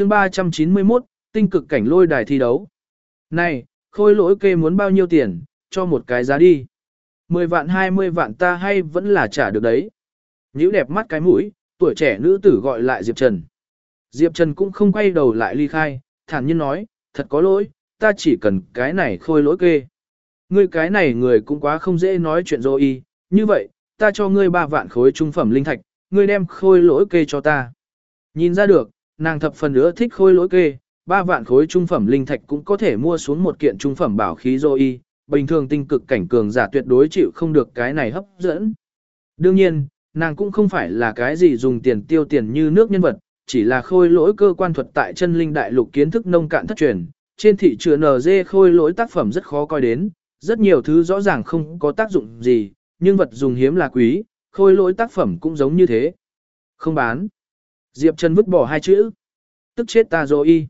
chương 391, tinh cực cảnh lôi đài thi đấu. Này, khôi lỗi kê muốn bao nhiêu tiền, cho một cái giá đi. 10 vạn 20 vạn ta hay vẫn là trả được đấy. Nhữ đẹp mắt cái mũi, tuổi trẻ nữ tử gọi lại Diệp Trần. Diệp Trần cũng không quay đầu lại ly khai, thản nhiên nói, thật có lỗi, ta chỉ cần cái này khôi lỗi kê. Ngươi cái này người cũng quá không dễ nói chuyện rồi y, như vậy, ta cho ngươi ba vạn khối trung phẩm linh thạch, ngươi đem khôi lỗi kê cho ta. Nhìn ra được, nàng thập phần nữa thích khôi lỗi kê, ba vạn khối trung phẩm linh thạch cũng có thể mua xuống một kiện trung phẩm bảo khí dô y, bình thường tinh cực cảnh cường giả tuyệt đối chịu không được cái này hấp dẫn. Đương nhiên, nàng cũng không phải là cái gì dùng tiền tiêu tiền như nước nhân vật, chỉ là khôi lỗi cơ quan thuật tại chân linh đại lục kiến thức nông cạn thất truyền, trên thị trường NG khôi lỗi tác phẩm rất khó coi đến, rất nhiều thứ rõ ràng không có tác dụng gì, nhưng vật dùng hiếm là quý, khôi lỗi tác phẩm cũng giống như thế. Không bán. Diệp Trần vứt bỏ hai chữ. Tức chết ta rồi y.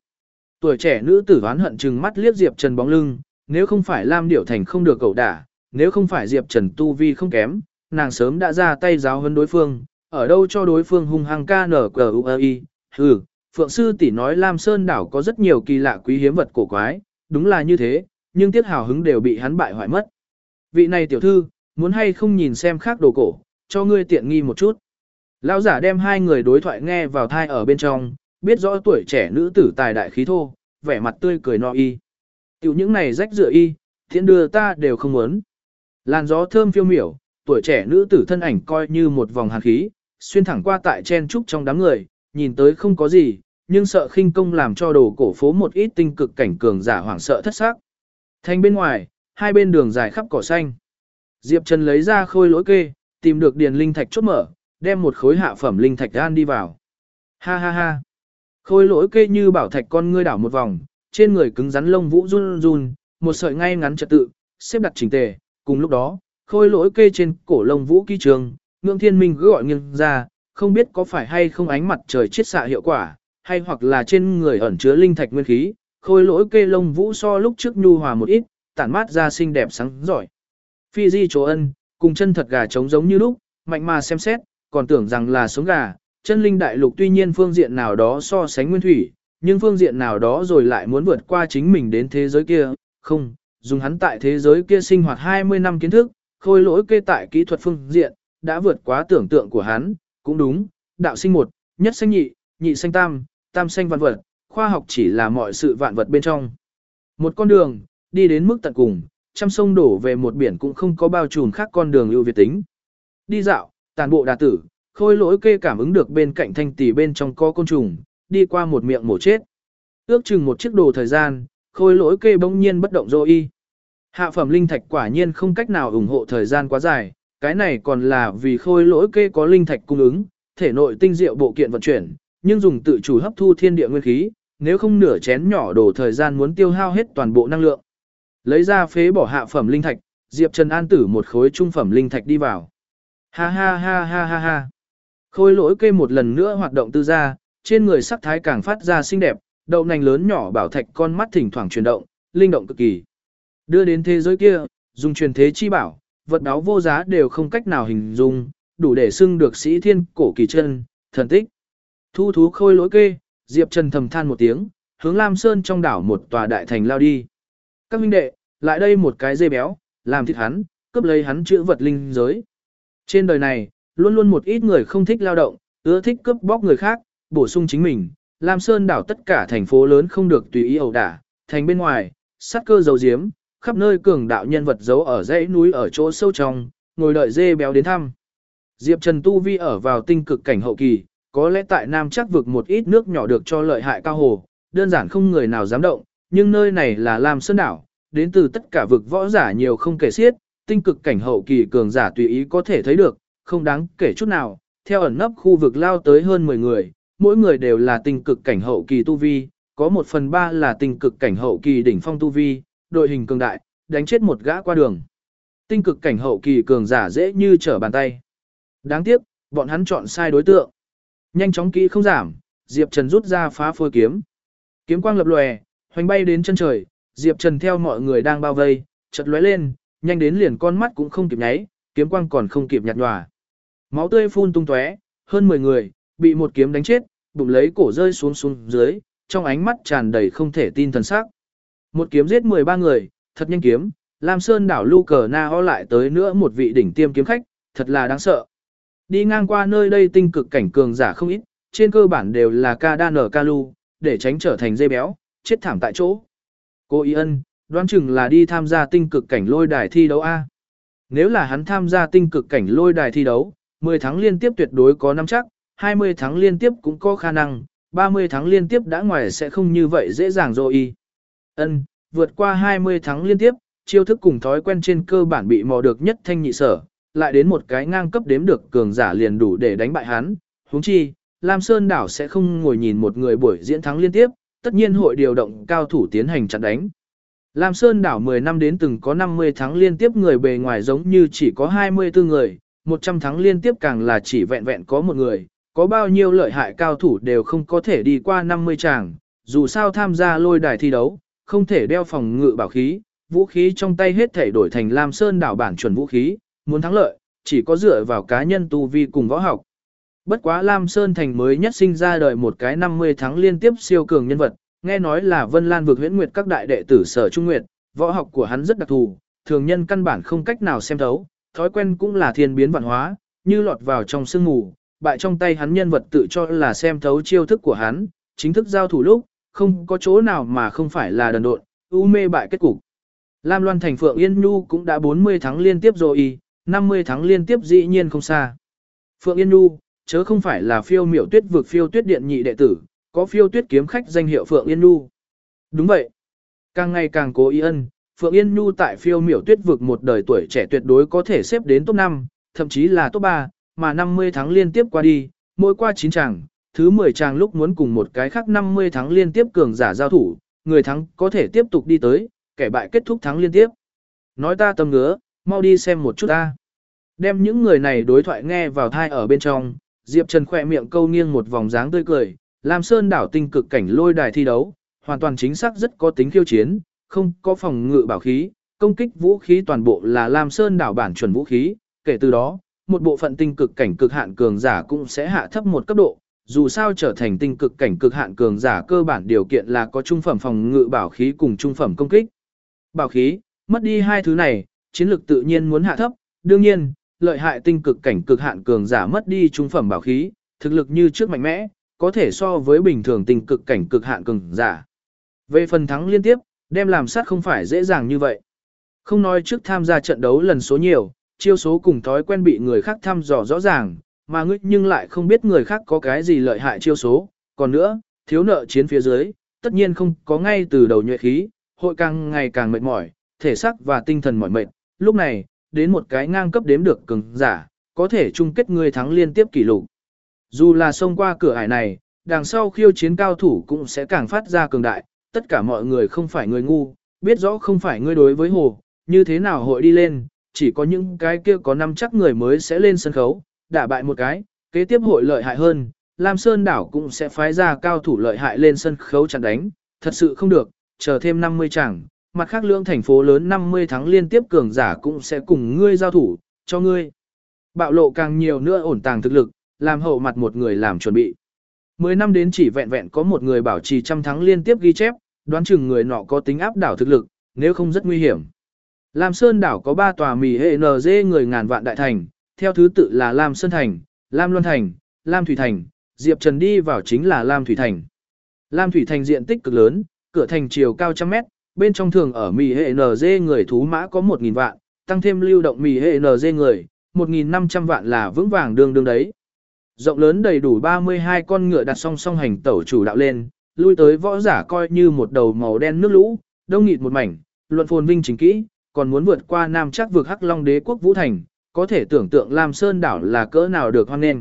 Tuổi trẻ nữ tử oán hận chừng mắt liếc Diệp Trần bóng lưng, nếu không phải Lam Điểu Thành không được cậu đả, nếu không phải Diệp Trần tu vi không kém, nàng sớm đã ra tay giáo hơn đối phương, ở đâu cho đối phương hung hăng ca nở cờ ui. Hừ, Phượng Sư tỷ nói Lam Sơn đảo có rất nhiều kỳ lạ quý hiếm vật cổ quái, đúng là như thế, nhưng tiết hào hứng đều bị hắn bại hoại mất. Vị này tiểu thư, muốn hay không nhìn xem khác đồ cổ, cho ngươi tiện nghi một chút. Lão giả đem hai người đối thoại nghe vào thai ở bên trong, biết rõ tuổi trẻ nữ tử tài đại khí thô, vẻ mặt tươi cười no y. Tiểu những này rách rửa y, thiện đưa ta đều không muốn. Làn gió thơm phiêu miểu, tuổi trẻ nữ tử thân ảnh coi như một vòng hàn khí, xuyên thẳng qua tại chen trúc trong đám người, nhìn tới không có gì, nhưng sợ khinh công làm cho đồ cổ phố một ít tinh cực cảnh cường giả hoảng sợ thất sắc. Thành bên ngoài, hai bên đường dài khắp cỏ xanh. Diệp Trần lấy ra khôi lỗi kê, tìm được điền linh thạch chốt mở, đem một khối hạ phẩm linh thạch đan đi vào. Ha ha ha. Khôi lỗi kê như bảo thạch con ngươi đảo một vòng, trên người cứng rắn lông vũ run run, một sợi ngay ngắn trật tự, xếp đặt chỉnh tề, cùng lúc đó, khôi lỗi kê trên cổ lông vũ ký trường, ngưỡng thiên minh cứ gọi nghiêng ra, không biết có phải hay không ánh mặt trời chiết xạ hiệu quả, hay hoặc là trên người ẩn chứa linh thạch nguyên khí, khôi lỗi kê lông vũ so lúc trước nhu hòa một ít, tản mát ra xinh đẹp sáng giỏi. Phi di chỗ ân, cùng chân thật gà trống giống như lúc, mạnh mà xem xét, còn tưởng rằng là sống gà, chân linh đại lục tuy nhiên phương diện nào đó so sánh nguyên thủy, nhưng phương diện nào đó rồi lại muốn vượt qua chính mình đến thế giới kia, không, dùng hắn tại thế giới kia sinh hoạt 20 năm kiến thức, khôi lỗi kê tại kỹ thuật phương diện, đã vượt quá tưởng tượng của hắn, cũng đúng, đạo sinh một, nhất sinh nhị, nhị sinh tam, tam sinh vạn vật, khoa học chỉ là mọi sự vạn vật bên trong. Một con đường, đi đến mức tận cùng, trăm sông đổ về một biển cũng không có bao trùm khác con đường ưu việt tính. Đi dạo, tàn bộ đà tử, khôi lỗi kê cảm ứng được bên cạnh thanh tỷ bên trong có côn trùng, đi qua một miệng mổ chết. Ước chừng một chiếc đồ thời gian, khôi lỗi kê bỗng nhiên bất động rồi y. Hạ phẩm linh thạch quả nhiên không cách nào ủng hộ thời gian quá dài, cái này còn là vì khôi lỗi kê có linh thạch cung ứng, thể nội tinh diệu bộ kiện vận chuyển, nhưng dùng tự chủ hấp thu thiên địa nguyên khí, nếu không nửa chén nhỏ đổ thời gian muốn tiêu hao hết toàn bộ năng lượng. Lấy ra phế bỏ hạ phẩm linh thạch, Diệp Trần An tử một khối trung phẩm linh thạch đi vào. Ha ha ha ha ha ha. Khôi lỗi kê một lần nữa hoạt động tư ra, trên người sắc thái càng phát ra xinh đẹp, đậu nành lớn nhỏ bảo thạch con mắt thỉnh thoảng chuyển động, linh động cực kỳ. Đưa đến thế giới kia, dùng truyền thế chi bảo, vật đáo vô giá đều không cách nào hình dung, đủ để xưng được sĩ thiên cổ kỳ chân, thần tích. Thu thú khôi lỗi kê, Diệp Trần thầm than một tiếng, hướng Lam Sơn trong đảo một tòa đại thành lao đi. Các huynh đệ, lại đây một cái dê béo, làm thịt hắn, cướp lấy hắn chữa vật linh giới. Trên đời này, luôn luôn một ít người không thích lao động, ưa thích cướp bóc người khác, bổ sung chính mình. Lam Sơn đảo tất cả thành phố lớn không được tùy ý ẩu đả, thành bên ngoài, sát cơ dầu diếm, khắp nơi cường đạo nhân vật giấu ở dãy núi ở chỗ sâu trong, ngồi đợi dê béo đến thăm. Diệp Trần Tu Vi ở vào tinh cực cảnh hậu kỳ, có lẽ tại Nam chắc vực một ít nước nhỏ được cho lợi hại cao hồ, đơn giản không người nào dám động, nhưng nơi này là Lam Sơn đảo, đến từ tất cả vực võ giả nhiều không kể xiết, tinh cực cảnh hậu kỳ cường giả tùy ý có thể thấy được, không đáng kể chút nào, theo ẩn nấp khu vực lao tới hơn 10 người, mỗi người đều là tinh cực cảnh hậu kỳ tu vi, có một phần ba là tinh cực cảnh hậu kỳ đỉnh phong tu vi, đội hình cường đại, đánh chết một gã qua đường. Tinh cực cảnh hậu kỳ cường giả dễ như trở bàn tay. Đáng tiếc, bọn hắn chọn sai đối tượng. Nhanh chóng kỹ không giảm, Diệp Trần rút ra phá phôi kiếm. Kiếm quang lập lòe, hoành bay đến chân trời, Diệp Trần theo mọi người đang bao vây, chợt lóe lên, nhanh đến liền con mắt cũng không kịp nháy, kiếm quang còn không kịp nhạt nhòa. Máu tươi phun tung tóe, hơn 10 người bị một kiếm đánh chết, bụng lấy cổ rơi xuống xuống dưới, trong ánh mắt tràn đầy không thể tin thần sắc. Một kiếm giết 13 người, thật nhanh kiếm, Lam Sơn đảo lưu cờ na ho lại tới nữa một vị đỉnh tiêm kiếm khách, thật là đáng sợ. Đi ngang qua nơi đây tinh cực cảnh cường giả không ít, trên cơ bản đều là ca đa nở ca lu, để tránh trở thành dây béo, chết thảm tại chỗ. Cô Y Ân, đoán chừng là đi tham gia tinh cực cảnh lôi đài thi đấu A. Nếu là hắn tham gia tinh cực cảnh lôi đài thi đấu, 10 tháng liên tiếp tuyệt đối có năm chắc, 20 tháng liên tiếp cũng có khả năng, 30 tháng liên tiếp đã ngoài sẽ không như vậy dễ dàng rồi y. Ân, vượt qua 20 tháng liên tiếp, chiêu thức cùng thói quen trên cơ bản bị mò được nhất thanh nhị sở, lại đến một cái ngang cấp đếm được cường giả liền đủ để đánh bại hắn. Huống chi, Lam Sơn đảo sẽ không ngồi nhìn một người buổi diễn thắng liên tiếp, tất nhiên hội điều động cao thủ tiến hành chặn đánh. Lam Sơn đảo 10 năm đến từng có 50 tháng liên tiếp người bề ngoài giống như chỉ có 24 người, 100 tháng liên tiếp càng là chỉ vẹn vẹn có một người, có bao nhiêu lợi hại cao thủ đều không có thể đi qua 50 tràng, dù sao tham gia lôi đài thi đấu, không thể đeo phòng ngự bảo khí, vũ khí trong tay hết thể đổi thành Lam Sơn đảo bản chuẩn vũ khí, muốn thắng lợi, chỉ có dựa vào cá nhân tu vi cùng võ học. Bất quá Lam Sơn Thành mới nhất sinh ra đời một cái 50 tháng liên tiếp siêu cường nhân vật, nghe nói là Vân Lan vượt huyễn nguyệt các đại đệ tử sở trung nguyệt, võ học của hắn rất đặc thù, thường nhân căn bản không cách nào xem thấu, thói quen cũng là thiên biến vạn hóa, như lọt vào trong sương mù, bại trong tay hắn nhân vật tự cho là xem thấu chiêu thức của hắn, chính thức giao thủ lúc, không có chỗ nào mà không phải là đần độn, u mê bại kết cục. Lam Loan Thành Phượng Yên Nhu cũng đã 40 tháng liên tiếp rồi y, 50 tháng liên tiếp dĩ nhiên không xa. Phượng Yên Nhu, chớ không phải là phiêu miểu tuyết vực phiêu tuyết điện nhị đệ tử, có phiêu tuyết kiếm khách danh hiệu Phượng Yên Nhu. Đúng vậy. Càng ngày càng cố ý ân, Phượng Yên Nhu tại phiêu miểu tuyết vực một đời tuổi trẻ tuyệt đối có thể xếp đến top 5, thậm chí là top 3, mà 50 tháng liên tiếp qua đi, mỗi qua 9 chàng, thứ 10 chàng lúc muốn cùng một cái khác 50 tháng liên tiếp cường giả giao thủ, người thắng có thể tiếp tục đi tới, kẻ bại kết thúc thắng liên tiếp. Nói ta tâm ngứa, mau đi xem một chút ta. Đem những người này đối thoại nghe vào thai ở bên trong, Diệp Trần khỏe miệng câu nghiêng một vòng dáng tươi cười, Lam Sơn đảo tinh cực cảnh lôi đài thi đấu, hoàn toàn chính xác rất có tính khiêu chiến, không có phòng ngự bảo khí, công kích vũ khí toàn bộ là Lam Sơn đảo bản chuẩn vũ khí, kể từ đó, một bộ phận tinh cực cảnh cực hạn cường giả cũng sẽ hạ thấp một cấp độ, dù sao trở thành tinh cực cảnh cực hạn cường giả cơ bản điều kiện là có trung phẩm phòng ngự bảo khí cùng trung phẩm công kích. Bảo khí, mất đi hai thứ này, chiến lực tự nhiên muốn hạ thấp, đương nhiên, lợi hại tinh cực cảnh cực hạn cường giả mất đi trung phẩm bảo khí, thực lực như trước mạnh mẽ, có thể so với bình thường tình cực cảnh cực hạn cường giả. Về phần thắng liên tiếp, đem làm sát không phải dễ dàng như vậy. Không nói trước tham gia trận đấu lần số nhiều, chiêu số cùng thói quen bị người khác thăm dò rõ ràng, mà ngươi nhưng lại không biết người khác có cái gì lợi hại chiêu số. Còn nữa, thiếu nợ chiến phía dưới, tất nhiên không có ngay từ đầu nhuệ khí, hội càng ngày càng mệt mỏi, thể xác và tinh thần mỏi mệt. Lúc này, đến một cái ngang cấp đếm được cường giả, có thể chung kết ngươi thắng liên tiếp kỷ lục. Dù là xông qua cửa ải này, đằng sau khiêu chiến cao thủ cũng sẽ càng phát ra cường đại, tất cả mọi người không phải người ngu, biết rõ không phải ngươi đối với hồ, như thế nào hội đi lên, chỉ có những cái kia có năm chắc người mới sẽ lên sân khấu, đả bại một cái, kế tiếp hội lợi hại hơn, Lam Sơn đảo cũng sẽ phái ra cao thủ lợi hại lên sân khấu chặn đánh, thật sự không được, chờ thêm 50 chẳng, mặt khác lưỡng thành phố lớn 50 tháng liên tiếp cường giả cũng sẽ cùng ngươi giao thủ, cho ngươi. Bạo lộ càng nhiều nữa ổn tàng thực lực, làm hậu mặt một người làm chuẩn bị. 10 năm đến chỉ vẹn vẹn có một người bảo trì trăm thắng liên tiếp ghi chép, đoán chừng người nọ có tính áp đảo thực lực, nếu không rất nguy hiểm. Lam Sơn đảo có ba tòa mì hệ NG người ngàn vạn đại thành, theo thứ tự là Lam Sơn Thành, Lam Luân Thành, Lam Thủy Thành, Diệp Trần đi vào chính là Lam Thủy Thành. Lam Thủy Thành diện tích cực lớn, cửa thành chiều cao trăm mét, bên trong thường ở mì hệ NG người thú mã có 1.000 vạn, tăng thêm lưu động mì hệ NG người, 1.500 vạn là vững vàng đương đương đấy. Rộng lớn đầy đủ 32 con ngựa đặt song song hành tẩu chủ đạo lên, lui tới võ giả coi như một đầu màu đen nước lũ, đông nghịt một mảnh, luận phồn vinh chính kỹ, còn muốn vượt qua nam chắc vực hắc long đế quốc vũ thành, có thể tưởng tượng Lam Sơn đảo là cỡ nào được hoan nghênh.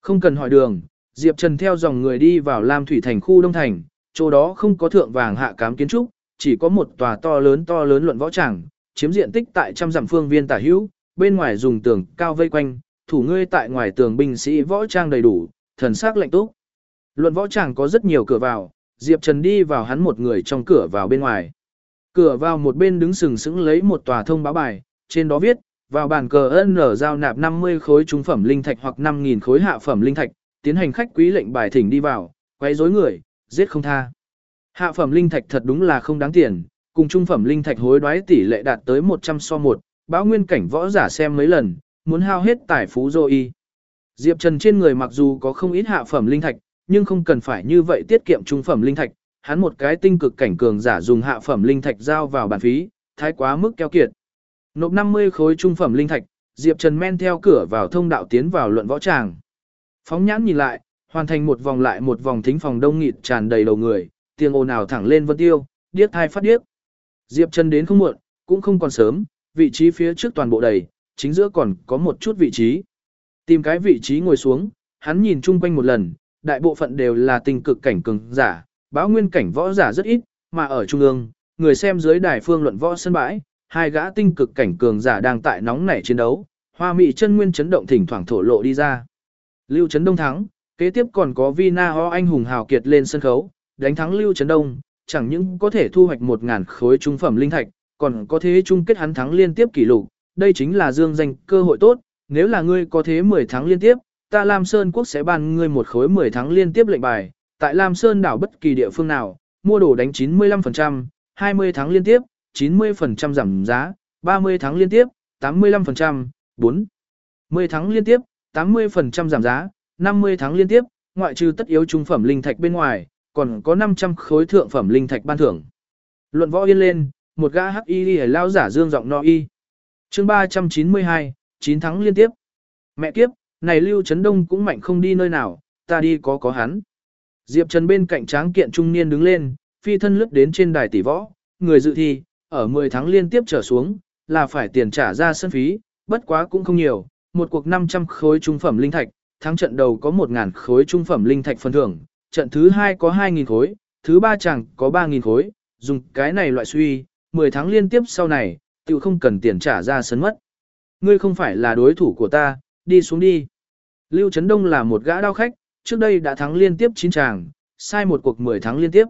Không cần hỏi đường, Diệp Trần theo dòng người đi vào Lam Thủy thành khu Đông Thành, chỗ đó không có thượng vàng hạ cám kiến trúc, chỉ có một tòa to lớn to lớn luận võ tràng, chiếm diện tích tại trăm dặm phương viên tả hữu, bên ngoài dùng tường cao vây quanh, thủ ngươi tại ngoài tường binh sĩ võ trang đầy đủ, thần sắc lạnh túc. Luận võ tràng có rất nhiều cửa vào, Diệp Trần đi vào hắn một người trong cửa vào bên ngoài. Cửa vào một bên đứng sừng sững lấy một tòa thông báo bài, trên đó viết, vào bàn cờ ân nở giao nạp 50 khối trung phẩm linh thạch hoặc 5.000 khối hạ phẩm linh thạch, tiến hành khách quý lệnh bài thỉnh đi vào, quấy rối người, giết không tha. Hạ phẩm linh thạch thật đúng là không đáng tiền, cùng trung phẩm linh thạch hối đoái tỷ lệ đạt tới 100 so 1, báo nguyên cảnh võ giả xem mấy lần, muốn hao hết tài phú rồi y. Diệp Trần trên người mặc dù có không ít hạ phẩm linh thạch, nhưng không cần phải như vậy tiết kiệm trung phẩm linh thạch, hắn một cái tinh cực cảnh cường giả dùng hạ phẩm linh thạch giao vào bàn phí, thái quá mức keo kiệt. Nộp 50 khối trung phẩm linh thạch, Diệp Trần men theo cửa vào thông đạo tiến vào luận võ tràng. Phóng nhãn nhìn lại, hoàn thành một vòng lại một vòng thính phòng đông nghịt tràn đầy đầu người, tiếng ồn ào thẳng lên vân tiêu, điếc thai phát điếc. Diệp Trần đến không muộn, cũng không còn sớm, vị trí phía trước toàn bộ đầy, chính giữa còn có một chút vị trí. Tìm cái vị trí ngồi xuống, hắn nhìn chung quanh một lần, đại bộ phận đều là tình cực cảnh cường giả, báo nguyên cảnh võ giả rất ít, mà ở trung ương, người xem dưới đài phương luận võ sân bãi, hai gã tinh cực cảnh cường giả đang tại nóng nảy chiến đấu, hoa mị chân nguyên chấn động thỉnh thoảng thổ lộ đi ra. Lưu Trấn Đông thắng, kế tiếp còn có Vina Ho anh hùng hào kiệt lên sân khấu, đánh thắng Lưu Trấn Đông, chẳng những có thể thu hoạch 1000 khối trung phẩm linh thạch, còn có thế chung kết hắn thắng liên tiếp kỷ lục, đây chính là dương danh cơ hội tốt, nếu là ngươi có thế 10 tháng liên tiếp, ta Lam Sơn quốc sẽ ban ngươi một khối 10 tháng liên tiếp lệnh bài, tại Lam Sơn đảo bất kỳ địa phương nào, mua đồ đánh 95%, 20 tháng liên tiếp, 90% giảm giá, 30 tháng liên tiếp, 85%, 4. 10 tháng liên tiếp, 80% giảm giá, 50 tháng liên tiếp, ngoại trừ tất yếu trung phẩm linh thạch bên ngoài, còn có 500 khối thượng phẩm linh thạch ban thưởng. Luận võ yên lên, một gã hắc y lao giả dương giọng no y. Chương 392, 9 tháng liên tiếp. Mẹ kiếp, này Lưu Trấn Đông cũng mạnh không đi nơi nào, ta đi có có hắn. Diệp Trần bên cạnh tráng kiện trung niên đứng lên, phi thân lướt đến trên đài tỷ võ, người dự thi, ở 10 tháng liên tiếp trở xuống, là phải tiền trả ra sân phí, bất quá cũng không nhiều, một cuộc 500 khối trung phẩm linh thạch, tháng trận đầu có 1.000 khối trung phẩm linh thạch phần thưởng, trận thứ 2 có 2.000 khối, thứ 3 chẳng có 3.000 khối, dùng cái này loại suy, 10 tháng liên tiếp sau này, tự không cần tiền trả ra sấn mất. Ngươi không phải là đối thủ của ta, đi xuống đi. Lưu Trấn Đông là một gã đao khách, trước đây đã thắng liên tiếp 9 tràng, sai một cuộc 10 thắng liên tiếp.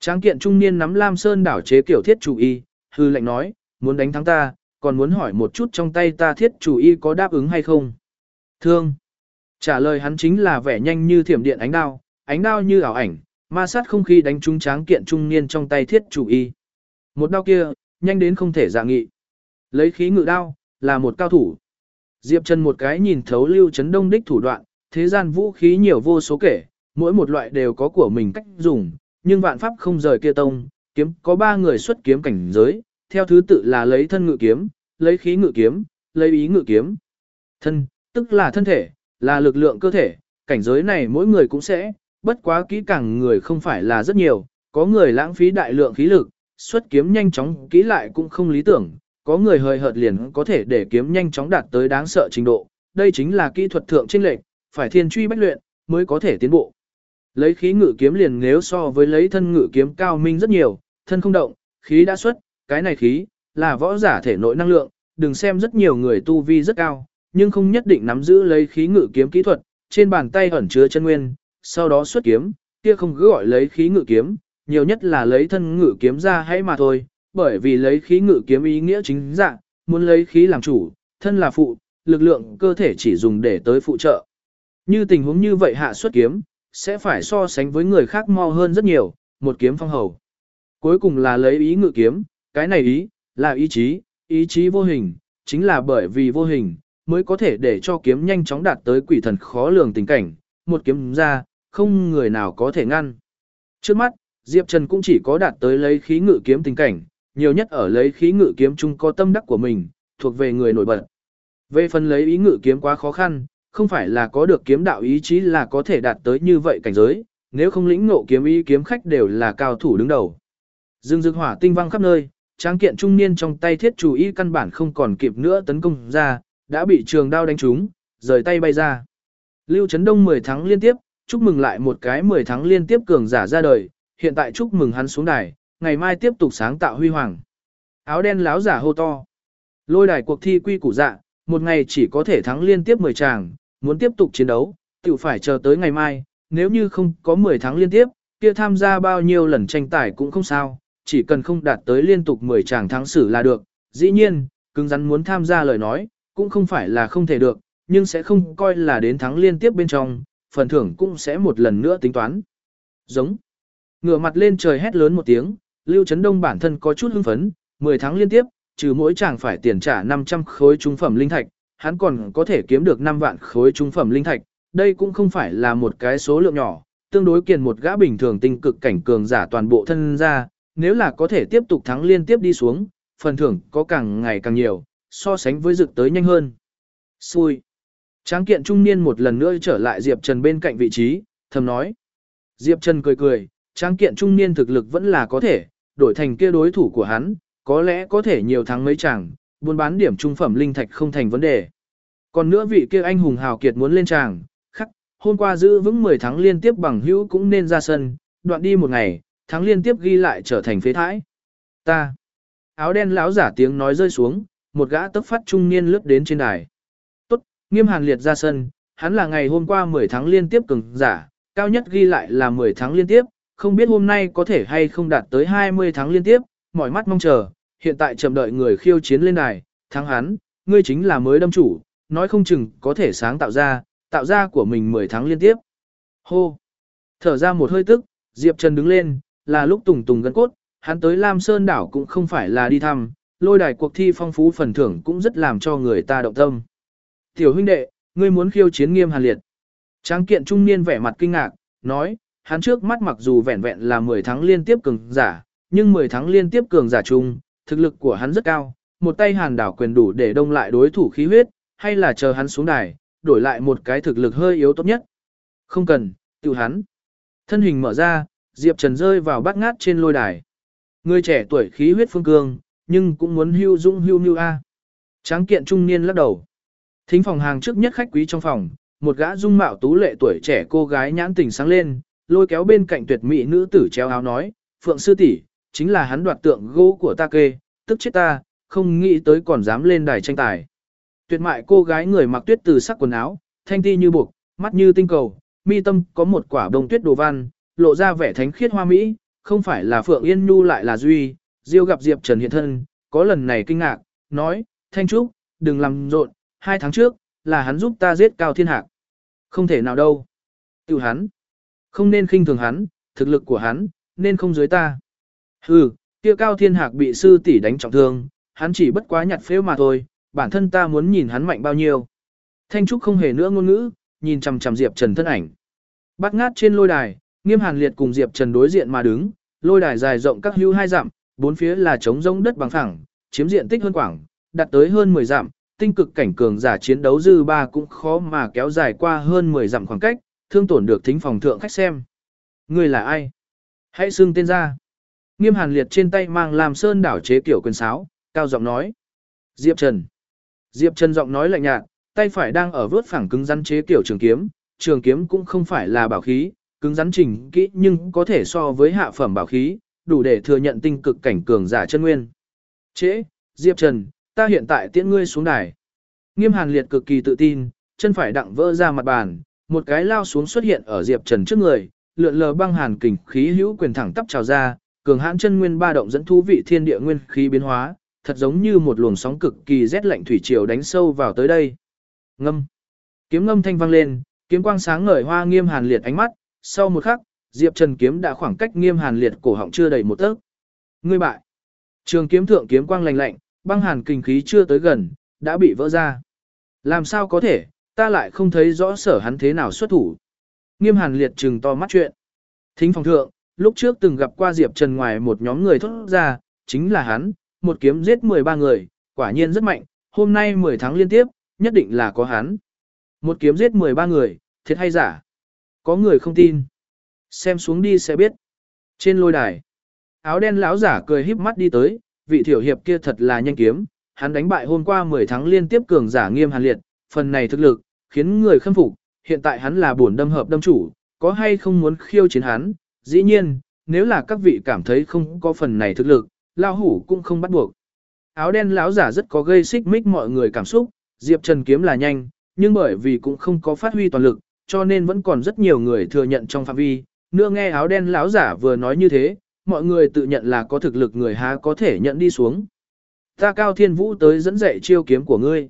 Tráng kiện trung niên nắm Lam Sơn đảo chế kiểu thiết chủ y, hư lệnh nói, muốn đánh thắng ta, còn muốn hỏi một chút trong tay ta thiết chủ y có đáp ứng hay không. Thương. Trả lời hắn chính là vẻ nhanh như thiểm điện ánh đao, ánh đao như ảo ảnh, ma sát không khí đánh trúng tráng kiện trung niên trong tay thiết chủ y. Một đao kia, nhanh đến không thể dạ nghị. Lấy khí ngự đao, là một cao thủ. Diệp Trần một cái nhìn thấu lưu chấn đông đích thủ đoạn, thế gian vũ khí nhiều vô số kể, mỗi một loại đều có của mình cách dùng, nhưng vạn pháp không rời kia tông, kiếm có ba người xuất kiếm cảnh giới, theo thứ tự là lấy thân ngự kiếm, lấy khí ngự kiếm, lấy ý ngự kiếm. Thân, tức là thân thể, là lực lượng cơ thể, cảnh giới này mỗi người cũng sẽ, bất quá kỹ càng người không phải là rất nhiều, có người lãng phí đại lượng khí lực, xuất kiếm nhanh chóng kỹ lại cũng không lý tưởng, có người hơi hợt liền có thể để kiếm nhanh chóng đạt tới đáng sợ trình độ, đây chính là kỹ thuật thượng trên lệch, phải thiên truy bách luyện mới có thể tiến bộ. Lấy khí ngự kiếm liền nếu so với lấy thân ngự kiếm cao minh rất nhiều, thân không động, khí đã xuất, cái này khí là võ giả thể nội năng lượng, đừng xem rất nhiều người tu vi rất cao, nhưng không nhất định nắm giữ lấy khí ngự kiếm kỹ thuật, trên bàn tay ẩn chứa chân nguyên, sau đó xuất kiếm, kia không cứ gọi lấy khí ngự kiếm, nhiều nhất là lấy thân ngự kiếm ra hay mà thôi, bởi vì lấy khí ngự kiếm ý nghĩa chính dạng, muốn lấy khí làm chủ, thân là phụ, lực lượng cơ thể chỉ dùng để tới phụ trợ. Như tình huống như vậy hạ xuất kiếm, sẽ phải so sánh với người khác mo hơn rất nhiều, một kiếm phong hầu. Cuối cùng là lấy ý ngự kiếm, cái này ý, là ý chí, ý chí vô hình, chính là bởi vì vô hình, mới có thể để cho kiếm nhanh chóng đạt tới quỷ thần khó lường tình cảnh, một kiếm ra, không người nào có thể ngăn. Trước mắt, Diệp Trần cũng chỉ có đạt tới lấy khí ngự kiếm tình cảnh, nhiều nhất ở lấy khí ngự kiếm chung có tâm đắc của mình, thuộc về người nổi bật. Về phần lấy ý ngự kiếm quá khó khăn, không phải là có được kiếm đạo ý chí là có thể đạt tới như vậy cảnh giới, nếu không lĩnh ngộ kiếm ý kiếm khách đều là cao thủ đứng đầu. Dương dực hỏa tinh văng khắp nơi, tráng kiện trung niên trong tay thiết chủ ý căn bản không còn kịp nữa tấn công ra, đã bị trường đao đánh trúng, rời tay bay ra. Lưu Trấn Đông 10 tháng liên tiếp, chúc mừng lại một cái 10 tháng liên tiếp cường giả ra đời, hiện tại chúc mừng hắn xuống đài, ngày mai tiếp tục sáng tạo huy hoàng. Áo đen láo giả hô to. Lôi đài cuộc thi quy củ dạ, một ngày chỉ có thể thắng liên tiếp 10 tràng, muốn tiếp tục chiến đấu, tự phải chờ tới ngày mai, nếu như không có 10 tháng liên tiếp, kia tham gia bao nhiêu lần tranh tài cũng không sao, chỉ cần không đạt tới liên tục 10 tràng thắng xử là được. Dĩ nhiên, cứng rắn muốn tham gia lời nói, cũng không phải là không thể được, nhưng sẽ không coi là đến thắng liên tiếp bên trong, phần thưởng cũng sẽ một lần nữa tính toán. Giống. Ngửa mặt lên trời hét lớn một tiếng, Lưu Trấn Đông bản thân có chút hưng phấn, 10 tháng liên tiếp, trừ mỗi chàng phải tiền trả 500 khối trung phẩm linh thạch, hắn còn có thể kiếm được 5 vạn khối trung phẩm linh thạch, đây cũng không phải là một cái số lượng nhỏ, tương đối kiền một gã bình thường tinh cực cảnh cường giả toàn bộ thân ra, nếu là có thể tiếp tục thắng liên tiếp đi xuống, phần thưởng có càng ngày càng nhiều, so sánh với dực tới nhanh hơn. Xui. Tráng kiện trung niên một lần nữa trở lại Diệp Trần bên cạnh vị trí, thầm nói. Diệp Trần cười cười, tráng kiện trung niên thực lực vẫn là có thể, đổi thành kia đối thủ của hắn, có lẽ có thể nhiều thắng mấy chàng, buôn bán điểm trung phẩm linh thạch không thành vấn đề. Còn nữa vị kia anh hùng hào kiệt muốn lên tràng, khắc, hôm qua giữ vững 10 tháng liên tiếp bằng hữu cũng nên ra sân, đoạn đi một ngày, thắng liên tiếp ghi lại trở thành phế thái. Ta. Áo đen lão giả tiếng nói rơi xuống, một gã tấp phát trung niên lướt đến trên đài. Tốt, nghiêm hàn liệt ra sân, hắn là ngày hôm qua 10 tháng liên tiếp cường giả, cao nhất ghi lại là 10 tháng liên tiếp, không biết hôm nay có thể hay không đạt tới 20 tháng liên tiếp, mỏi mắt mong chờ, hiện tại chậm đợi người khiêu chiến lên đài, thắng hắn, ngươi chính là mới đâm chủ, nói không chừng có thể sáng tạo ra, tạo ra của mình 10 tháng liên tiếp. Hô! Thở ra một hơi tức, Diệp Trần đứng lên, là lúc tùng tùng gân cốt, hắn tới Lam Sơn đảo cũng không phải là đi thăm, lôi đài cuộc thi phong phú phần thưởng cũng rất làm cho người ta động tâm. Tiểu huynh đệ, ngươi muốn khiêu chiến nghiêm hàn liệt. Tráng kiện trung niên vẻ mặt kinh ngạc, nói, hắn trước mắt mặc dù vẹn vẹn là 10 tháng liên tiếp cường giả, nhưng 10 tháng liên tiếp cường giả chung, thực lực của hắn rất cao, một tay hàn đảo quyền đủ để đông lại đối thủ khí huyết, hay là chờ hắn xuống đài, đổi lại một cái thực lực hơi yếu tốt nhất. Không cần, tự hắn. Thân hình mở ra, Diệp Trần rơi vào bát ngát trên lôi đài. Người trẻ tuổi khí huyết phương cương, nhưng cũng muốn hưu dũng hưu như a. Tráng kiện trung niên lắc đầu. Thính phòng hàng trước nhất khách quý trong phòng, một gã dung mạo tú lệ tuổi trẻ cô gái nhãn tình sáng lên, lôi kéo bên cạnh tuyệt mỹ nữ tử treo áo nói, "Phượng sư tỷ, chính là hắn đoạt tượng gỗ của ta kê, tức chết ta, không nghĩ tới còn dám lên đài tranh tài." Tuyệt mại cô gái người mặc tuyết từ sắc quần áo, thanh ti như buộc, mắt như tinh cầu, mi tâm có một quả bông tuyết đồ văn, lộ ra vẻ thánh khiết hoa mỹ, không phải là Phượng Yên Nhu lại là Duy, Diêu gặp Diệp Trần hiện thân, có lần này kinh ngạc, nói, Thanh Trúc, đừng làm rộn, hai tháng trước, là hắn giúp ta giết Cao Thiên Hạc. Không thể nào đâu. Tiểu hắn. Không nên khinh thường hắn, thực lực của hắn, nên không dưới ta. Hừ, kia Cao Thiên Hạc bị sư tỷ đánh trọng thương, hắn chỉ bất quá nhặt phếu mà thôi, bản thân ta muốn nhìn hắn mạnh bao nhiêu. Thanh Trúc không hề nữa ngôn ngữ, nhìn chằm chằm Diệp Trần thân ảnh. Bắt ngát trên lôi đài, Nghiêm Hàn Liệt cùng Diệp Trần đối diện mà đứng, lôi đài dài rộng các hưu hai dặm, bốn phía là trống rỗng đất bằng phẳng, chiếm diện tích hơn quảng, đạt tới hơn 10 dặm, tinh cực cảnh cường giả chiến đấu dư ba cũng khó mà kéo dài qua hơn 10 dặm khoảng cách, thương tổn được thính phòng thượng khách xem. Người là ai? Hãy xưng tên ra. Nghiêm Hàn Liệt trên tay mang làm sơn đảo chế kiểu quyền sáo, cao giọng nói. Diệp Trần. Diệp Trần giọng nói lạnh nhạt, tay phải đang ở vớt phẳng cứng rắn chế kiểu trường kiếm, trường kiếm cũng không phải là bảo khí, cứng rắn trình kỹ nhưng có thể so với hạ phẩm bảo khí, đủ để thừa nhận tinh cực cảnh cường giả chân nguyên. Trễ, Diệp Trần, ta hiện tại tiễn ngươi xuống đài. Nghiêm Hàn Liệt cực kỳ tự tin, chân phải đặng vỡ ra mặt bàn, một cái lao xuống xuất hiện ở Diệp Trần trước người, lượn lờ băng hàn kình khí hữu quyền thẳng tắp trào ra, cường hãn chân nguyên ba động dẫn thú vị thiên địa nguyên khí biến hóa, thật giống như một luồng sóng cực kỳ rét lạnh thủy triều đánh sâu vào tới đây. Ngâm. Kiếm ngâm thanh vang lên, kiếm quang sáng ngời hoa Nghiêm Hàn Liệt ánh mắt, sau một khắc, Diệp Trần kiếm đã khoảng cách Nghiêm Hàn Liệt cổ họng chưa đầy một tấc. Ngươi bại. Trường kiếm thượng kiếm quang lạnh lạnh, băng hàn kinh khí chưa tới gần, đã bị vỡ ra. Làm sao có thể, ta lại không thấy rõ sở hắn thế nào xuất thủ. Nghiêm Hàn Liệt trừng to mắt chuyện. Thính phòng thượng, lúc trước từng gặp qua Diệp Trần ngoài một nhóm người thốt ra, chính là hắn, một kiếm giết 13 người, quả nhiên rất mạnh, hôm nay 10 tháng liên tiếp, nhất định là có hắn. Một kiếm giết 13 người, thiệt hay giả? Có người không tin. Xem xuống đi sẽ biết. Trên lôi đài, áo đen lão giả cười híp mắt đi tới, vị thiểu hiệp kia thật là nhanh kiếm, hắn đánh bại hôm qua 10 tháng liên tiếp cường giả nghiêm hàn liệt, phần này thực lực, khiến người khâm phục, hiện tại hắn là bổn đâm hợp đâm chủ, có hay không muốn khiêu chiến hắn, dĩ nhiên, nếu là các vị cảm thấy không có phần này thực lực, lao hủ cũng không bắt buộc. Áo đen lão giả rất có gây xích mích mọi người cảm xúc, Diệp Trần kiếm là nhanh, nhưng bởi vì cũng không có phát huy toàn lực, cho nên vẫn còn rất nhiều người thừa nhận trong phạm vi. Nữa nghe áo đen lão giả vừa nói như thế, mọi người tự nhận là có thực lực người há có thể nhận đi xuống. Ta cao thiên vũ tới dẫn dạy chiêu kiếm của ngươi.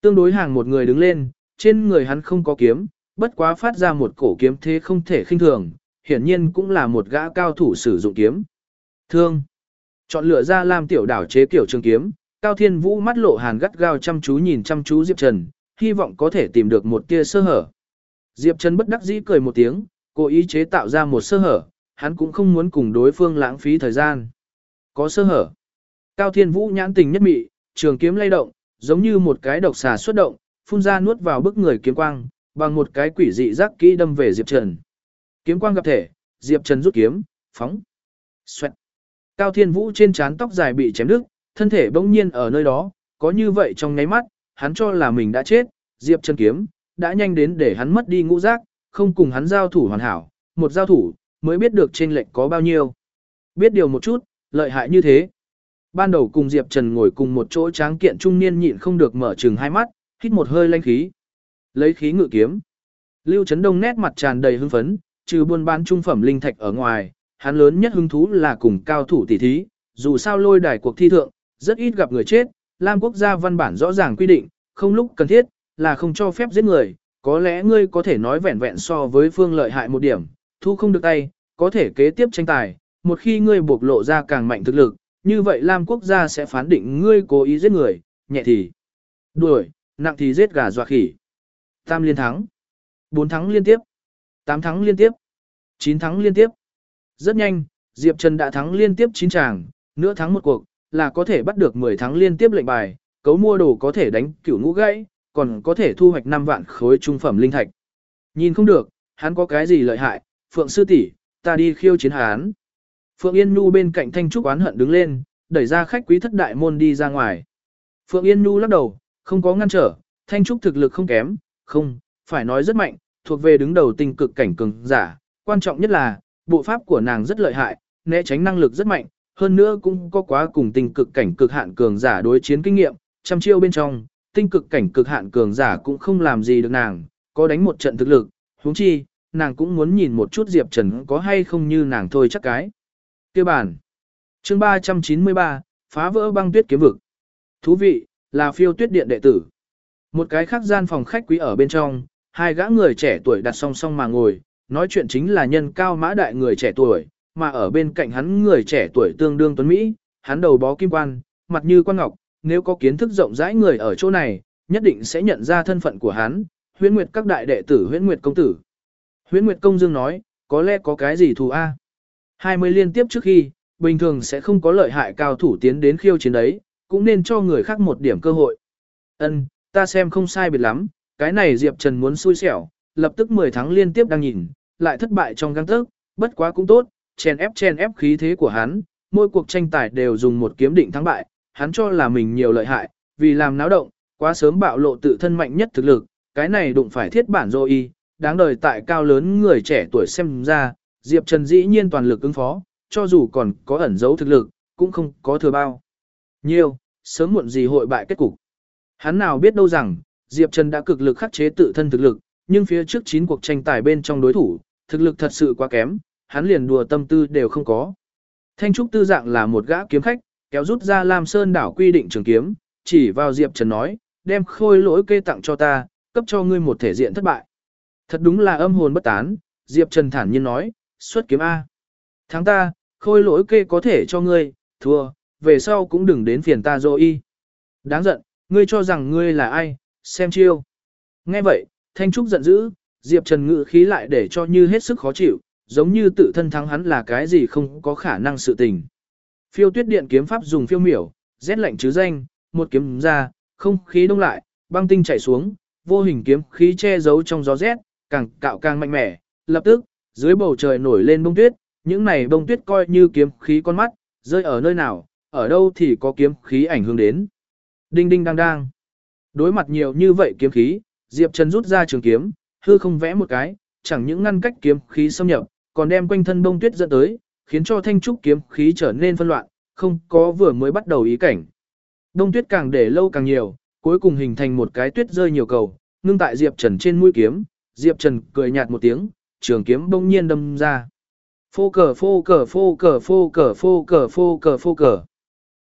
Tương đối hàng một người đứng lên, trên người hắn không có kiếm, bất quá phát ra một cổ kiếm thế không thể khinh thường, hiển nhiên cũng là một gã cao thủ sử dụng kiếm. Thương. Chọn lựa ra làm Tiểu Đảo chế kiểu trường kiếm, Cao Thiên Vũ mắt lộ hàn gắt gao chăm chú nhìn chăm chú Diệp Trần, hy vọng có thể tìm được một tia sơ hở. Diệp Trần bất đắc dĩ cười một tiếng, cố ý chế tạo ra một sơ hở, hắn cũng không muốn cùng đối phương lãng phí thời gian. Có sơ hở. Cao Thiên Vũ nhãn tình nhất mị, trường kiếm lay động, giống như một cái độc xà xuất động, phun ra nuốt vào bức người kiếm quang, bằng một cái quỷ dị giác kỹ đâm về Diệp Trần. Kiếm quang gặp thể, Diệp Trần rút kiếm, phóng. Xoẹt. Cao Thiên Vũ trên trán tóc dài bị chém đứt, thân thể bỗng nhiên ở nơi đó, có như vậy trong nháy mắt, hắn cho là mình đã chết, Diệp Trần kiếm, đã nhanh đến để hắn mất đi ngũ giác, không cùng hắn giao thủ hoàn hảo, một giao thủ, mới biết được trên lệnh có bao nhiêu. Biết điều một chút, lợi hại như thế. Ban đầu cùng Diệp Trần ngồi cùng một chỗ tráng kiện trung niên nhịn không được mở trừng hai mắt, hít một hơi lanh khí. Lấy khí ngự kiếm. Lưu Trấn Đông nét mặt tràn đầy hưng phấn, trừ buôn bán trung phẩm linh thạch ở ngoài, hắn lớn nhất hứng thú là cùng cao thủ tỷ thí, dù sao lôi đài cuộc thi thượng, rất ít gặp người chết, Lam quốc gia văn bản rõ ràng quy định, không lúc cần thiết, là không cho phép giết người, có lẽ ngươi có thể nói vẹn vẹn so với phương lợi hại một điểm, thu không được tay, có thể kế tiếp tranh tài, một khi ngươi buộc lộ ra càng mạnh thực lực, như vậy Lam quốc gia sẽ phán định ngươi cố ý giết người, nhẹ thì đuổi, nặng thì giết gà dọa khỉ. Tam liên thắng, bốn thắng liên tiếp, tám thắng liên tiếp, chín thắng liên tiếp. Rất nhanh, Diệp Trần đã thắng liên tiếp 9 tràng, nữa thắng một cuộc, là có thể bắt được 10 thắng liên tiếp lệnh bài, cấu mua đồ có thể đánh cửu ngũ gãy, còn có thể thu hoạch 5 vạn khối trung phẩm linh thạch. Nhìn không được, hắn có cái gì lợi hại, Phượng sư tỷ, ta đi khiêu chiến hắn. Phượng Yên Nhu bên cạnh Thanh Trúc oán hận đứng lên, đẩy ra khách quý thất đại môn đi ra ngoài. Phượng Yên Nhu lắc đầu, không có ngăn trở, Thanh Trúc thực lực không kém, không, phải nói rất mạnh, thuộc về đứng đầu tinh cực cảnh cường giả. Quan trọng nhất là, bộ pháp của nàng rất lợi hại, né tránh năng lực rất mạnh, hơn nữa cũng có quá cùng tinh cực cảnh cực hạn cường giả đối chiến kinh nghiệm, trăm chiêu bên trong, tinh cực cảnh cực hạn cường giả cũng không làm gì được nàng, có đánh một trận thực lực, huống chi, nàng cũng muốn nhìn một chút Diệp Trần có hay không như nàng thôi chắc cái. Kêu bản. chương 393, phá vỡ băng tuyết kiếm vực. Thú vị, là phiêu tuyết điện đệ tử. Một cái khác gian phòng khách quý ở bên trong, hai gã người trẻ tuổi đặt song song mà ngồi, nói chuyện chính là nhân cao mã đại người trẻ tuổi, mà ở bên cạnh hắn người trẻ tuổi tương đương tuấn Mỹ, hắn đầu bó kim quan, mặt như quan ngọc, nếu có kiến thức rộng rãi người ở chỗ này, nhất định sẽ nhận ra thân phận của hắn, huyễn nguyệt các đại đệ tử huyễn nguyệt công tử. Huyễn nguyệt công dương nói, có lẽ có cái gì thù A. 20 liên tiếp trước khi, bình thường sẽ không có lợi hại cao thủ tiến đến khiêu chiến đấy, cũng nên cho người khác một điểm cơ hội. Ân, ta xem không sai biệt lắm, cái này Diệp Trần muốn xui xẻo, lập tức 10 tháng liên tiếp đang nhìn, lại thất bại trong găng tức, bất quá cũng tốt, chen ép chen ép khí thế của hắn, mỗi cuộc tranh tài đều dùng một kiếm định thắng bại, hắn cho là mình nhiều lợi hại, vì làm náo động, quá sớm bạo lộ tự thân mạnh nhất thực lực, cái này đụng phải thiết bản dô y, đáng đời tại cao lớn người trẻ tuổi xem ra, Diệp Trần dĩ nhiên toàn lực ứng phó, cho dù còn có ẩn giấu thực lực, cũng không có thừa bao. Nhiều, sớm muộn gì hội bại kết cục. Hắn nào biết đâu rằng, Diệp Trần đã cực lực khắc chế tự thân thực lực, nhưng phía trước 9 cuộc tranh tài bên trong đối thủ, thực lực thật sự quá kém, hắn liền đùa tâm tư đều không có. Thanh Trúc tư dạng là một gã kiếm khách, kéo rút ra Lam Sơn đảo quy định trường kiếm, chỉ vào Diệp Trần nói, đem khôi lỗi kê tặng cho ta, cấp cho ngươi một thể diện thất bại. Thật đúng là âm hồn bất tán, Diệp Trần thản nhiên nói, xuất kiếm A. Thắng ta, khôi lỗi kê có thể cho ngươi, thua, về sau cũng đừng đến phiền ta dô y. Đáng giận, ngươi cho rằng ngươi là ai, xem chiêu. Nghe vậy, Thanh Trúc giận dữ, Diệp Trần ngự khí lại để cho như hết sức khó chịu, giống như tự thân thắng hắn là cái gì không có khả năng sự tình. Phiêu tuyết điện kiếm pháp dùng phiêu miểu, rét lạnh chứ danh, một kiếm ra, không khí đông lại, băng tinh chảy xuống, vô hình kiếm khí che giấu trong gió rét, càng cạo càng mạnh mẽ, lập tức, dưới bầu trời nổi lên bông tuyết, những này bông tuyết coi như kiếm khí con mắt, rơi ở nơi nào, ở đâu thì có kiếm khí ảnh hưởng đến. Đinh đinh đang đang. Đối mặt nhiều như vậy kiếm khí, Diệp Trần rút ra trường kiếm, hư không vẽ một cái, chẳng những ngăn cách kiếm khí xâm nhập, còn đem quanh thân bông tuyết dẫn tới, khiến cho thanh trúc kiếm khí trở nên phân loạn, không có vừa mới bắt đầu ý cảnh. Đông tuyết càng để lâu càng nhiều, cuối cùng hình thành một cái tuyết rơi nhiều cầu, ngưng tại Diệp Trần trên mũi kiếm, Diệp Trần cười nhạt một tiếng, trường kiếm bỗng nhiên đâm ra. Phô cờ phô cờ phô cờ phô cờ phô cờ phô cờ phô cờ.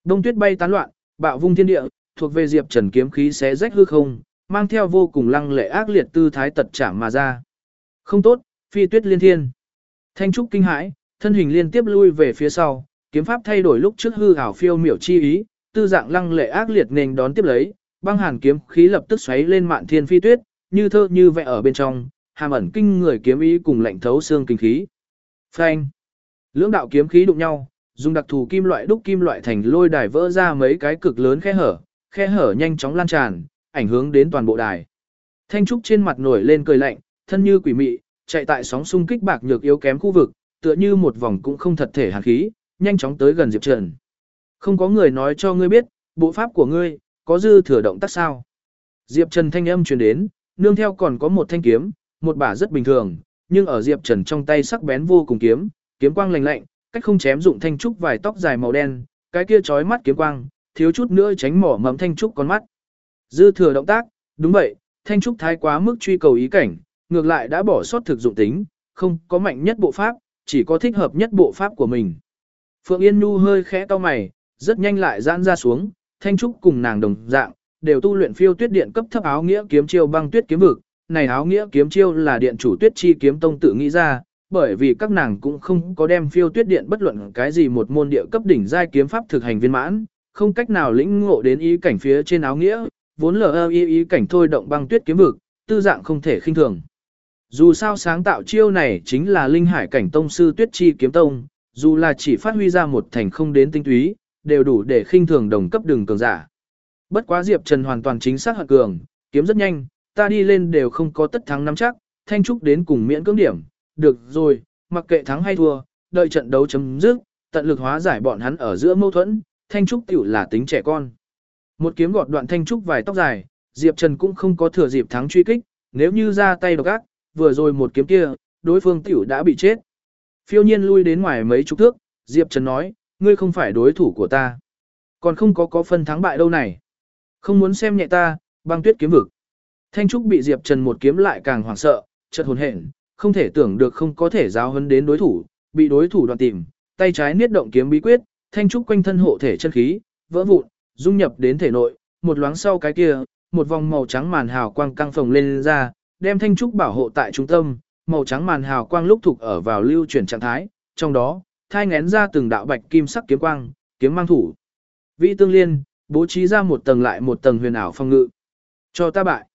Đông tuyết bay tán loạn, bạo vung thiên địa, thuộc về Diệp Trần kiếm khí xé rách hư không, mang theo vô cùng lăng lệ ác liệt tư thái tật chạm mà ra. Không tốt, phi tuyết liên thiên. Thanh trúc kinh hãi, thân hình liên tiếp lui về phía sau, kiếm pháp thay đổi lúc trước hư ảo phiêu miểu chi ý, tư dạng lăng lệ ác liệt nền đón tiếp lấy, băng hàn kiếm khí lập tức xoáy lên mạn thiên phi tuyết, như thơ như vẽ ở bên trong, hàm ẩn kinh người kiếm ý cùng lạnh thấu xương kinh khí. Phanh. Lưỡng đạo kiếm khí đụng nhau, dùng đặc thù kim loại đúc kim loại thành lôi đài vỡ ra mấy cái cực lớn khe hở, khe hở nhanh chóng lan tràn, ảnh hưởng đến toàn bộ đài. Thanh trúc trên mặt nổi lên cười lạnh, thân như quỷ mị, chạy tại sóng xung kích bạc nhược yếu kém khu vực, tựa như một vòng cũng không thật thể hàn khí, nhanh chóng tới gần Diệp Trần. Không có người nói cho ngươi biết, bộ pháp của ngươi, có dư thừa động tác sao. Diệp Trần thanh âm truyền đến, nương theo còn có một thanh kiếm, một bả rất bình thường, nhưng ở Diệp Trần trong tay sắc bén vô cùng kiếm, kiếm quang lạnh lạnh, cách không chém dụng thanh trúc vài tóc dài màu đen, cái kia chói mắt kiếm quang, thiếu chút nữa tránh mỏ mẫm thanh trúc con mắt. Dư thừa động tác, đúng vậy, thanh trúc thái quá mức truy cầu ý cảnh, ngược lại đã bỏ sót thực dụng tính, không có mạnh nhất bộ pháp, chỉ có thích hợp nhất bộ pháp của mình. Phượng Yên Nhu hơi khẽ to mày, rất nhanh lại giãn ra xuống, thanh trúc cùng nàng đồng dạng, đều tu luyện phiêu tuyết điện cấp thấp áo nghĩa kiếm chiêu băng tuyết kiếm vực, này áo nghĩa kiếm chiêu là điện chủ tuyết chi kiếm tông tự nghĩ ra, bởi vì các nàng cũng không có đem phiêu tuyết điện bất luận cái gì một môn địa cấp đỉnh giai kiếm pháp thực hành viên mãn, không cách nào lĩnh ngộ đến ý cảnh phía trên áo nghĩa, vốn lờ ý ý cảnh thôi động băng tuyết kiếm vực, tư dạng không thể khinh thường. Dù sao sáng tạo chiêu này chính là linh hải cảnh tông sư tuyết chi kiếm tông, dù là chỉ phát huy ra một thành không đến tinh túy, đều đủ để khinh thường đồng cấp đường cường giả. Bất quá Diệp Trần hoàn toàn chính xác hận cường, kiếm rất nhanh, ta đi lên đều không có tất thắng nắm chắc, thanh trúc đến cùng miễn cưỡng điểm, được rồi, mặc kệ thắng hay thua, đợi trận đấu chấm dứt, tận lực hóa giải bọn hắn ở giữa mâu thuẫn, thanh trúc tiểu là tính trẻ con. Một kiếm gọt đoạn thanh trúc vài tóc dài, Diệp Trần cũng không có thừa dịp thắng truy kích, nếu như ra tay độc ác, vừa rồi một kiếm kia, đối phương tiểu đã bị chết. Phiêu nhiên lui đến ngoài mấy chục thước, Diệp Trần nói, ngươi không phải đối thủ của ta. Còn không có có phân thắng bại đâu này. Không muốn xem nhẹ ta, băng tuyết kiếm vực. Thanh Trúc bị Diệp Trần một kiếm lại càng hoảng sợ, chợt hồn hển, không thể tưởng được không có thể giáo hấn đến đối thủ, bị đối thủ đoạn tìm, tay trái niết động kiếm bí quyết, Thanh Trúc quanh thân hộ thể chân khí, vỡ vụn, dung nhập đến thể nội, một loáng sau cái kia, một vòng màu trắng màn hào quang căng phồng lên ra, đem Thanh Trúc bảo hộ tại trung tâm, màu trắng màn hào quang lúc thuộc ở vào lưu chuyển trạng thái, trong đó, thai ngén ra từng đạo bạch kim sắc kiếm quang, kiếm mang thủ. Vị tương liên, bố trí ra một tầng lại một tầng huyền ảo phong ngự. Cho ta bại.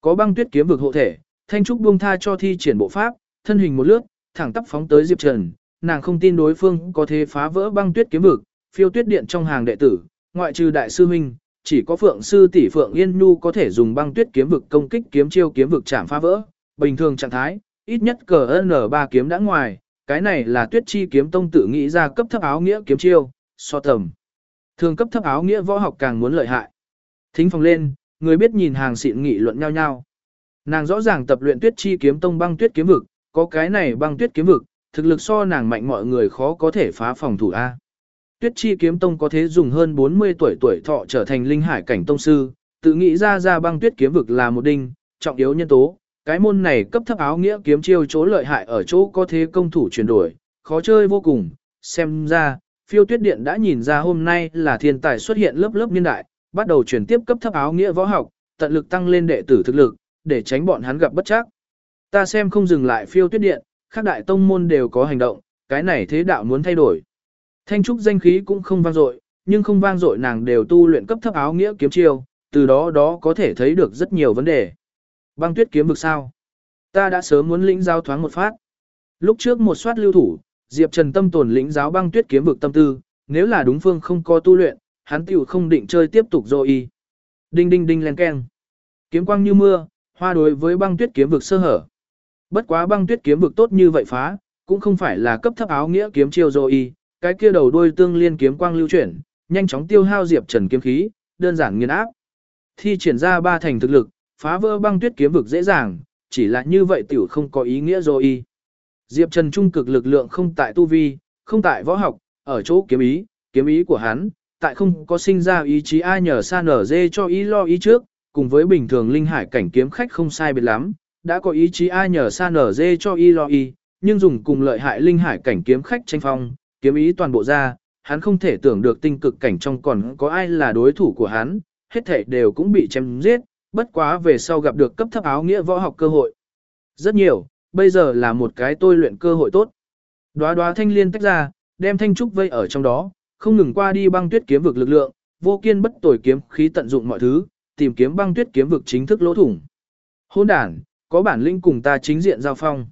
Có băng tuyết kiếm vực hộ thể, Thanh Trúc buông tha cho thi triển bộ pháp, thân hình một lướt, thẳng tắp phóng tới Diệp Trần, nàng không tin đối phương có thể phá vỡ băng tuyết kiếm vực, phiêu tuyết điện trong hàng đệ tử, ngoại trừ đại sư huynh, chỉ có Phượng sư tỷ Phượng Yên Nhu có thể dùng băng tuyết kiếm vực công kích kiếm chiêu kiếm vực chạm phá vỡ, bình thường trạng thái, ít nhất cờ N3 kiếm đã ngoài, cái này là tuyết chi kiếm tông tự nghĩ ra cấp thấp áo nghĩa kiếm chiêu, so tầm. Thường cấp thấp áo nghĩa võ học càng muốn lợi hại. Thính phòng lên, người biết nhìn hàng xịn nghị luận nhau nhau. Nàng rõ ràng tập luyện tuyết chi kiếm tông băng tuyết kiếm vực, có cái này băng tuyết kiếm vực, thực lực so nàng mạnh mọi người khó có thể phá phòng thủ A. Tuyết chi kiếm tông có thế dùng hơn 40 tuổi tuổi thọ trở thành linh hải cảnh tông sư, tự nghĩ ra ra băng tuyết kiếm vực là một đinh, trọng yếu nhân tố. Cái môn này cấp thấp áo nghĩa kiếm chiêu chỗ lợi hại ở chỗ có thế công thủ chuyển đổi, khó chơi vô cùng, xem ra, phiêu tuyết điện đã nhìn ra hôm nay là thiên tài xuất hiện lớp lớp niên đại, bắt đầu chuyển tiếp cấp thấp áo nghĩa võ học, tận lực tăng lên đệ tử thực lực, để tránh bọn hắn gặp bất chắc. Ta xem không dừng lại phiêu tuyết điện, các đại tông môn đều có hành động, cái này thế đạo muốn thay đổi. Thanh trúc danh khí cũng không vang dội, nhưng không vang dội nàng đều tu luyện cấp thấp áo nghĩa kiếm chiêu, từ đó đó có thể thấy được rất nhiều vấn đề. Băng tuyết kiếm vực sao? Ta đã sớm muốn lĩnh giáo thoáng một phát. Lúc trước một soát lưu thủ, Diệp Trần tâm tồn lĩnh giáo băng tuyết kiếm vực tâm tư, nếu là đúng phương không có tu luyện, hắn tiểu không định chơi tiếp tục rồi y. Đinh đinh đinh len keng. Kiếm quang như mưa, hoa đối với băng tuyết kiếm vực sơ hở. Bất quá băng tuyết kiếm vực tốt như vậy phá, cũng không phải là cấp thấp áo nghĩa kiếm chiêu rồi y, cái kia đầu đuôi tương liên kiếm quang lưu chuyển, nhanh chóng tiêu hao Diệp Trần kiếm khí, đơn giản nghiền áp. Thi triển ra ba thành thực lực, phá vỡ băng tuyết kiếm vực dễ dàng, chỉ là như vậy tiểu không có ý nghĩa rồi y. Diệp Trần trung cực lực lượng không tại tu vi, không tại võ học, ở chỗ kiếm ý, kiếm ý của hắn, tại không có sinh ra ý chí ai nhờ xa nở dê cho ý lo ý trước, cùng với bình thường linh hải cảnh kiếm khách không sai biệt lắm, đã có ý chí ai nhờ sa nở dê cho y lo y nhưng dùng cùng lợi hại linh hải cảnh kiếm khách tranh phong, kiếm ý toàn bộ ra, hắn không thể tưởng được tinh cực cảnh trong còn có ai là đối thủ của hắn, hết thể đều cũng bị chém giết, bất quá về sau gặp được cấp thấp áo nghĩa võ học cơ hội. Rất nhiều, bây giờ là một cái tôi luyện cơ hội tốt. Đóa đóa thanh liên tách ra, đem thanh trúc vây ở trong đó, không ngừng qua đi băng tuyết kiếm vực lực lượng, vô kiên bất tồi kiếm khí tận dụng mọi thứ, tìm kiếm băng tuyết kiếm vực chính thức lỗ thủng. Hôn đản, có bản lĩnh cùng ta chính diện giao phong.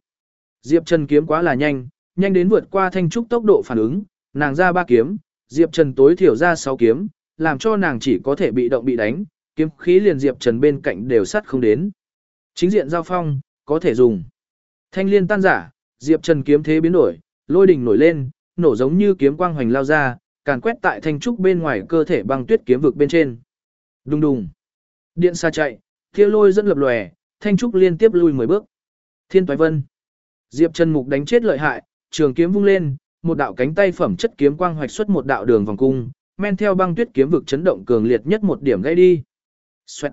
Diệp Trần kiếm quá là nhanh, nhanh đến vượt qua thanh trúc tốc độ phản ứng, nàng ra ba kiếm, Diệp Trần tối thiểu ra sáu kiếm, làm cho nàng chỉ có thể bị động bị đánh, kiếm khí liền Diệp Trần bên cạnh đều sắt không đến. Chính diện giao phong, có thể dùng. Thanh liên tan giả, Diệp Trần kiếm thế biến đổi, lôi đỉnh nổi lên, nổ giống như kiếm quang hoành lao ra, càn quét tại thanh trúc bên ngoài cơ thể băng tuyết kiếm vực bên trên. Đùng đùng. Điện xa chạy, kia lôi dẫn lập lòe, thanh trúc liên tiếp lui 10 bước. Thiên toái vân. Diệp Trần Mục đánh chết lợi hại, trường kiếm vung lên, một đạo cánh tay phẩm chất kiếm quang hoạch xuất một đạo đường vòng cung, men theo băng tuyết kiếm vực chấn động cường liệt nhất một điểm gây đi. Xoẹt.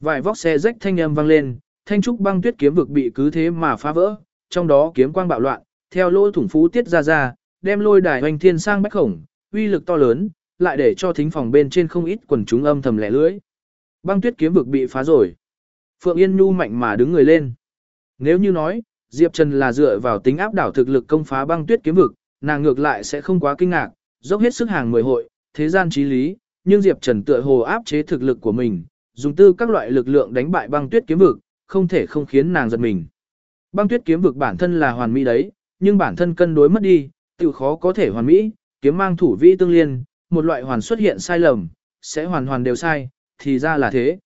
Vài vóc xe rách thanh âm vang lên, thanh trúc băng tuyết kiếm vực bị cứ thế mà phá vỡ, trong đó kiếm quang bạo loạn, theo lỗ thủng phú tiết ra ra, đem lôi đài hoành thiên sang bách khổng, uy lực to lớn, lại để cho thính phòng bên trên không ít quần chúng âm thầm lẻ lưỡi. Băng tuyết kiếm vực bị phá rồi. Phượng Yên Nhu mạnh mà đứng người lên. Nếu như nói, Diệp Trần là dựa vào tính áp đảo thực lực công phá băng tuyết kiếm vực, nàng ngược lại sẽ không quá kinh ngạc, dốc hết sức hàng mười hội, thế gian trí lý, nhưng Diệp Trần tựa hồ áp chế thực lực của mình, dùng tư các loại lực lượng đánh bại băng tuyết kiếm vực, không thể không khiến nàng giật mình. Băng tuyết kiếm vực bản thân là hoàn mỹ đấy, nhưng bản thân cân đối mất đi, tự khó có thể hoàn mỹ, kiếm mang thủ vi tương liên, một loại hoàn xuất hiện sai lầm, sẽ hoàn hoàn đều sai, thì ra là thế.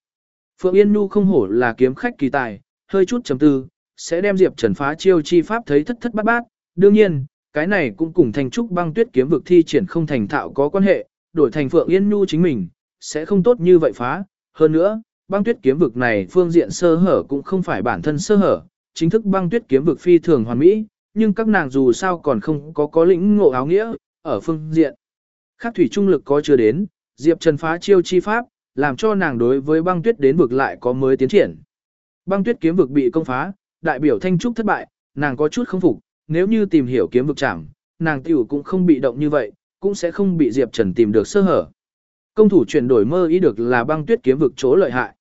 Phượng Yên Nhu không hổ là kiếm khách kỳ tài, hơi chút chấm tư, sẽ đem Diệp Trần phá chiêu chi pháp thấy thất thất bát bát, đương nhiên, cái này cũng cùng thành trúc băng tuyết kiếm vực thi triển không thành thạo có quan hệ, đổi thành Phượng Yên Nhu chính mình, sẽ không tốt như vậy phá, hơn nữa, băng tuyết kiếm vực này phương diện sơ hở cũng không phải bản thân sơ hở, chính thức băng tuyết kiếm vực phi thường hoàn mỹ, nhưng các nàng dù sao còn không có có lĩnh ngộ áo nghĩa, ở phương diện. Khác thủy trung lực có chưa đến, Diệp Trần phá chiêu chi pháp, làm cho nàng đối với băng tuyết đến vực lại có mới tiến triển. Băng tuyết kiếm vực bị công phá, đại biểu thanh trúc thất bại, nàng có chút không phục, nếu như tìm hiểu kiếm vực chẳng, nàng tiểu cũng không bị động như vậy, cũng sẽ không bị Diệp Trần tìm được sơ hở. Công thủ chuyển đổi mơ ý được là băng tuyết kiếm vực chỗ lợi hại.